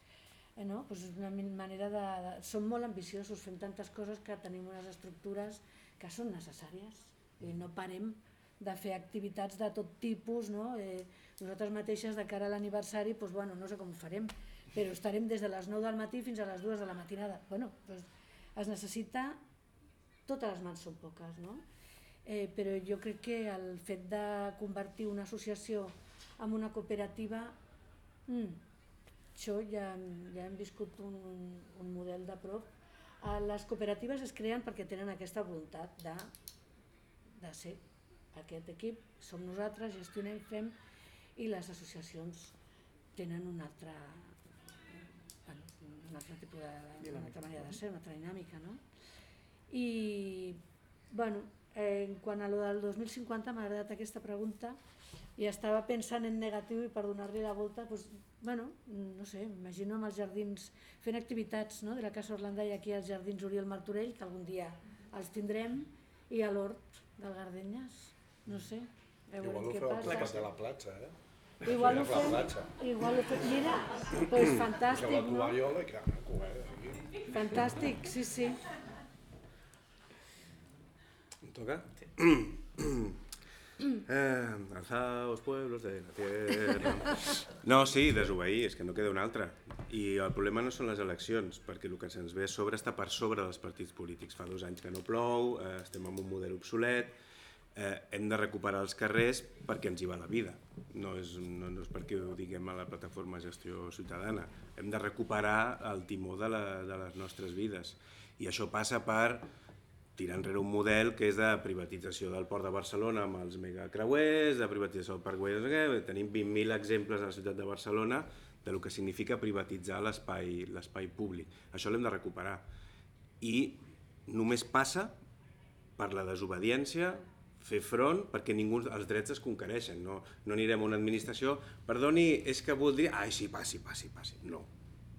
eh, no? pues és una manera de, de... Som molt ambiciosos, fem tantes coses que tenim unes estructures que són necessàries i no parem de fer activitats de tot tipus, no? Eh, nosaltres mateixes de cara a l'aniversari, doncs, bueno, no sé com ho farem, però estarem des de les 9 del matí fins a les 2 de la matinada. Bueno, doncs es necessita totes les mans són poques, no? Eh, però jo crec que el fet de convertir una associació en una cooperativa, mm, això ja, ja hem viscut un, un model de prop. Eh, les cooperatives es creen perquè tenen aquesta voluntat de, de ser aquest equip, som nosaltres, gestionem, fem, i les associacions tenen un altre, un altre tipus de, una altra manera de ser, una altra dinàmica, no? I, bueno, eh, en quant a lo del 2050 m'ha agradat aquesta pregunta i estava pensant en negatiu i per donar-li la volta, doncs, bueno, no sé, imagino amb els jardins, fent activitats no? de la Casa Orlanda i aquí als jardins Oriol Martorell, que algun dia els tindrem, i a l'Hort del Gardenyes, no sé, a veure Igual què passa. de la platja, eh? Igual ho fem, igual ho fem, mira, pues fantàstic, no? Eh? Fantàstic, sí, sí. ¿Toca? Sí. Eh, alzaos pueblos de la tierra... No, sí, desobeir, és que no queda una altra. I el problema no són les eleccions, perquè el que se'ns ve sobre està per sobre dels partits polítics. Fa dos anys que no plou, eh, estem en un model obsolet, eh, hem de recuperar els carrers perquè ens hi va la vida. No és, no, no és perquè ho diguem a la plataforma Gestió Ciutadana. Hem de recuperar el timó de, la, de les nostres vides. I això passa per tirar enrere un model que és de privatització del port de Barcelona amb els megacreuers, de privatització del Parc Güell, tenim 20.000 exemples a la ciutat de Barcelona de lo que significa privatitzar l'espai públic. Això l'hem de recuperar. I només passa per la desobediència, fer front, perquè ningú, els drets es conquereixen. No, no anirem a una administració, perdoni, és que voldria... Ai, sí, passi, passi, passi. No,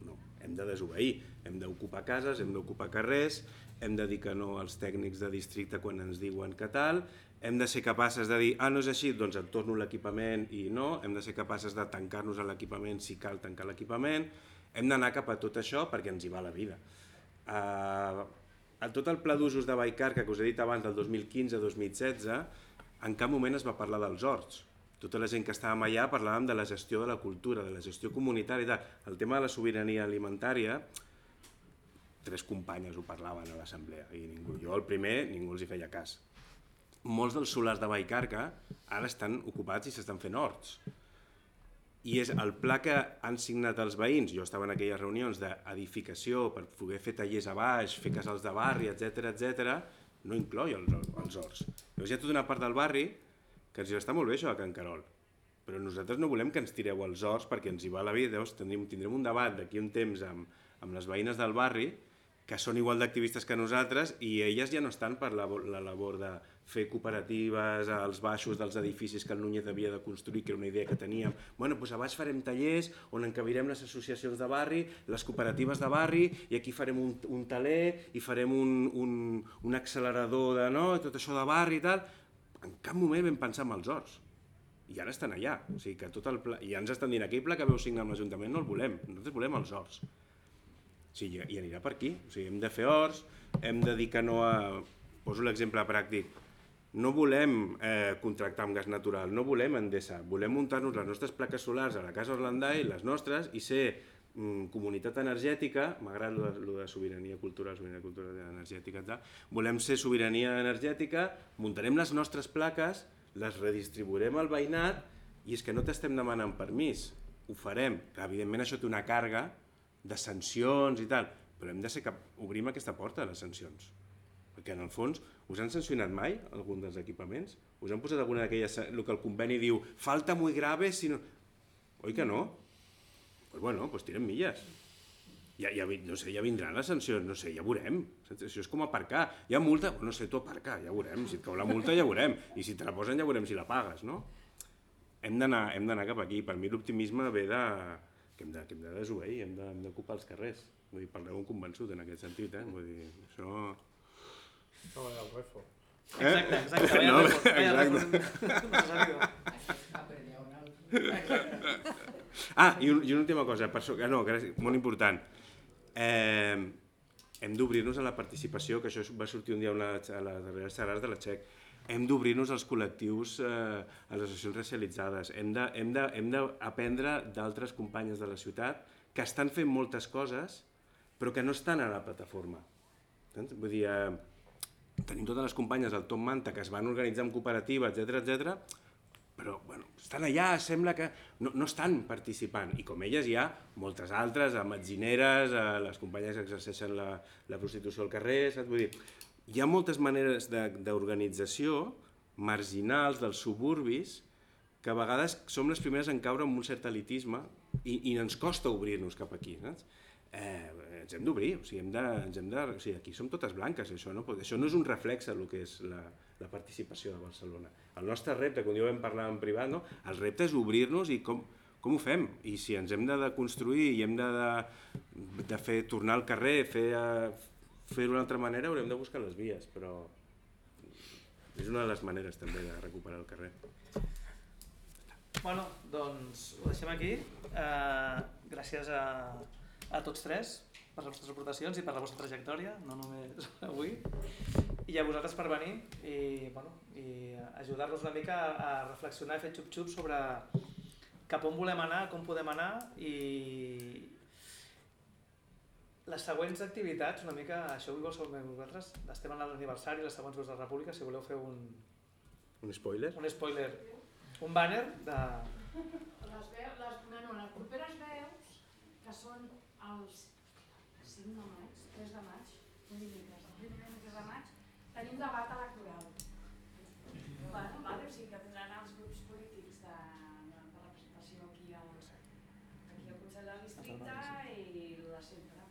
no. Hem de desobeir, hem d'ocupar cases, hem d'ocupar carrers, hem de dir que no als tècnics de districte quan ens diuen que tal, hem de ser capaces de dir, ah, no és així, doncs et torno l'equipament i no, hem de ser capaces de tancar-nos a l'equipament si cal tancar l'equipament, hem d'anar cap a tot això perquè ens hi va la vida. Uh, tot el pla d'usos de Baicar, que us he dit abans, del 2015-2016, en cap moment es va parlar dels horts. Tota la gent que estàvem allà parlàvem de la gestió de la cultura, de la gestió comunitària. El tema de la sobirania alimentària, tres companyes ho parlaven a l'assemblea i ningú, jo el primer ningú els hi feia cas. Molts dels solars de Baicarca ara estan ocupats i s'estan fent horts. I és el pla que han signat els veïns, jo estava en aquelles reunions d'edificació per poder fer tallers a baix, fer casals de barri, etc etc, no inclou els, els horts. Llavors hi ha tota una part del barri que ens hi està molt bé això a Can Carol, però nosaltres no volem que ens tireu als horts perquè ens hi va la vida, llavors tindrem, tindrem un debat d'aquí un temps amb, amb les veïnes del barri que són igual d'activistes que nosaltres i elles ja no estan per la, la labor de fer cooperatives als baixos dels edificis que el Núñez havia de construir, que era una idea que teníem. Bueno, doncs a baix farem tallers on encabirem les associacions de barri, les cooperatives de barri, i aquí farem un, un taler i farem un, un, un accelerador de no, tot això de barri i tal. En cap moment vam pensar en els horts. I ara estan allà. O sigui que tot el pla... I ja ens estan dient, aquell pla que veu signar amb l'Ajuntament no el volem. Nosaltres volem els horts. Sí, i anirà per aquí. O sigui, hem de fer horts, hem de dir que no a... Poso l'exemple pràctic. No volem eh, contractar amb gas natural, no volem Endesa, volem muntar-nos les nostres plaques solars a la casa Orlandai, les nostres, i ser mm, comunitat energètica, m'agrada el de sobirania cultural, sobirania cultural energètica, tal. volem ser sobirania energètica, muntarem les nostres plaques, les redistribuirem al veïnat i és que no t'estem demanant permís, ho farem. Que, evidentment això té una càrrega de sancions i tal, però hem de ser cap... obrim aquesta porta a les sancions. Perquè en el fons, us han sancionat mai algun dels equipaments? Us han posat alguna d'aquelles, el que el conveni diu, falta muy grave, si no... Oi que no? Pues bueno, pues tirem milles. Ja, ja, no sé, ja vindran les sancions, no sé, ja veurem. Això és com aparcar. Hi ha multa, no sé, tu aparcar, ja veurem. Si et cau la multa ja veurem. I si te la posen ja veurem si la pagues, no? Hem d'anar cap aquí. Per mi l'optimisme ve de, que hem de, que hem de desobeir, hem d'ocupar els carrers. Vull dir, parleu un convençut en aquest sentit, eh? Vull dir, això... No, el refo. Eh? Exacte, exacte. No, exacte. ah, i, un, i una última cosa, per so, no, que és molt important. Eh, hem d'obrir-nos a la participació, que això va sortir un dia a les, a les darreres xerrades de la Txec, hem d'obrir-nos als col·lectius, eh, a les associacions racialitzades, hem d'aprendre d'altres companyes de la ciutat que estan fent moltes coses però que no estan a la plataforma. Vull dir, eh, tenim totes les companyes del Tom Manta que es van organitzar en cooperativa, etc etc, però bueno, estan allà, sembla que no, no estan participant. I com elles hi ha moltes altres, a a les companyes que exerceixen la, la prostitució al carrer, saps? Vull dir, hi ha moltes maneres d'organització marginals dels suburbis que a vegades som les primeres en caure en un cert elitisme i, i ens costa obrir-nos cap aquí. Saps? Eh, ens hem d'obrir, o sigui, hem de, ens hem de, o sigui, aquí som totes blanques, això no, això no és un reflex del que és la, la participació de Barcelona. El nostre repte, quan jo vam parlar en privat, no? el repte és obrir-nos i com, com ho fem? I si ens hem de deconstruir i hem de, de, de fer tornar al carrer, fer, fer-ho d'una altra manera haurem de buscar les vies, però és una de les maneres també de recuperar el carrer. Bueno, doncs ho deixem aquí. Uh, gràcies a, a tots tres per les vostres aportacions i per la vostra trajectòria, no només avui, i a vosaltres per venir i, bueno, i ajudar-nos una mica a reflexionar i fer xup-xup sobre cap on volem anar, com podem anar i, les següents activitats, una mica, això ho saber vosaltres, estem en l'aniversari, les següents veus de la República, si voleu fer un... Un spoiler? Un spoiler. Un banner de... Les, veus, les, no, no, les properes veus, que són els 5 de maig, 3 de maig, un dimecres, el primer dimecres de maig, tenim debat electoral. Vale, vale, o sigui que tindran els grups polítics de, de, de representació aquí al, aquí al Consell del Districte i la sempre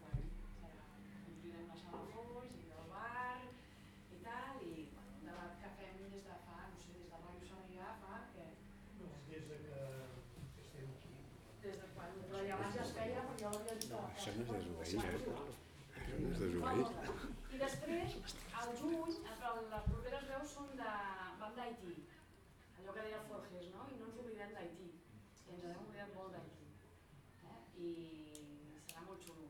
Això no és desobeir, eh? Això no és desobeir. I després, al juny, les properes veus són de, van d'Haití, allò que deia Forges, no? I no ens oblidem d'Haití, ens hem oblidat molt d'Haití. Eh? I serà molt xulo.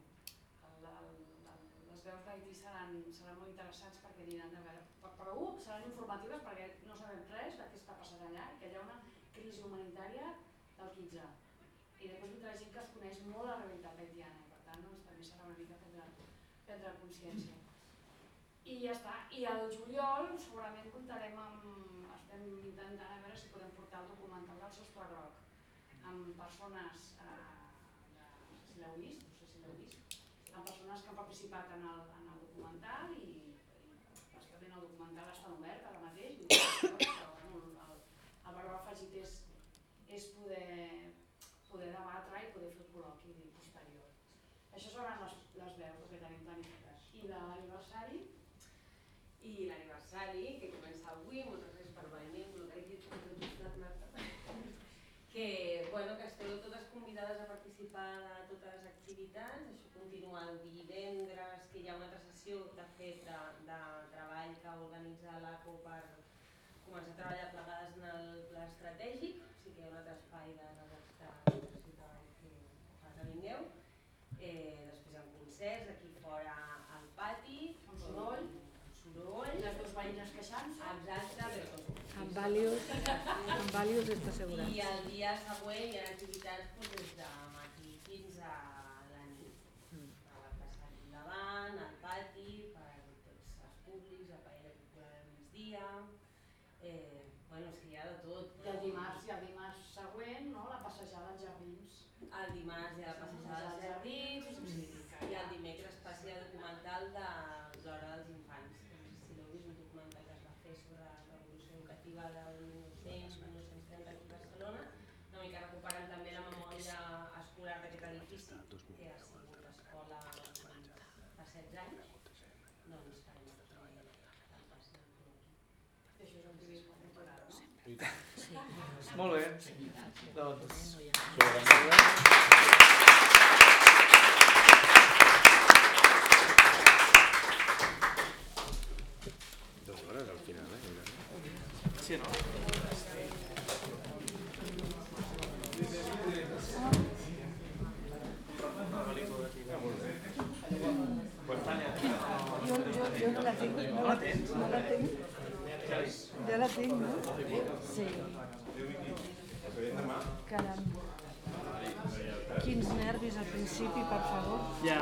El, el, el, les veus d'Haití seran, seran molt interessants perquè aniran de veure. Per, per un, seran informatives perquè no sabem res de què està passant allà i que hi ha una crisi humanitària del 15. I després vindrà gent que es coneix molt la realitat haitiana tant doncs, també serà una mica prendre, prendre consciència. I ja està. I al juliol segurament comptarem amb... estem intentant a veure si podem portar el documental del Sostre Groc amb persones, eh, de, si l'heu vist, no sé si l'heu vist, amb persones que han participat en el, en el documental i, i bàsicament el documental està obert ara mateix, i, però, bueno, el, és poder, poder debatre i poder fer el col·loqui posterior. Això són les, les veus que tenim planificades. I de l'aniversari, L'aniversari, que comença avui, moltes gràcies per venir, que, bueno, que esteu totes convidades a participar de totes les activitats, això continua el divendres, que hi ha una altra sessió de fet de, de treball que organitza l'ACO per començar a treballar plegades en el pla estratègic, o sigui que hi ha un altre espai de redacció que, que vingueu. Eh, després hi ha concerts, aquí fora al pati, Amb soroll. amb soroll, les dues veïnes queixant-se, exacte, però amb vàlius, amb vàlius està assegurat. i el dia següent hi ha activitats doncs, des de matí fins a la nit. Mm. A la plaça davant, al pati, per tots els públics, la paella popular al migdia... Eh, bueno, és que hi ha de tot. I el dimarts, i el dimarts següent, no? la passejada als jardins. El dimarts hi ha la passejada als jardins i el dimecres passi el documental de l'Hora dels Infants. No sé si l'heu vist, un documental que es va fer sobre la revolució educativa del 1900-1930 aquí a Barcelona, una mica recuperant també la memòria escolar d'aquest edifici, que ha sigut escola fa 16 anys, doncs farem aquí el passi del col·loqui. Això és un turisme cultural, no? I tant. Molt bé. Doncs, Dos hores al final, eh? sí, no? Jo, jo, jo no la tinc, no la, no la tinc. Ja la tinc, no? Sí. Caram. Quins nervis al principi, per favor. Ja.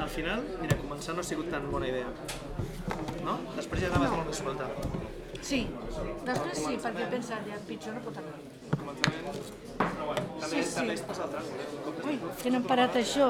Al final, mira, començar no ha sigut tan bona idea. No? Després ja anaves molt més suelta. Sí, després sí, perquè he pensat, ja pitjor no pot anar. Començament... Però bueno, també, Sí, sí. també es passa el tràngol. Eh? Ui, que no hem parat això.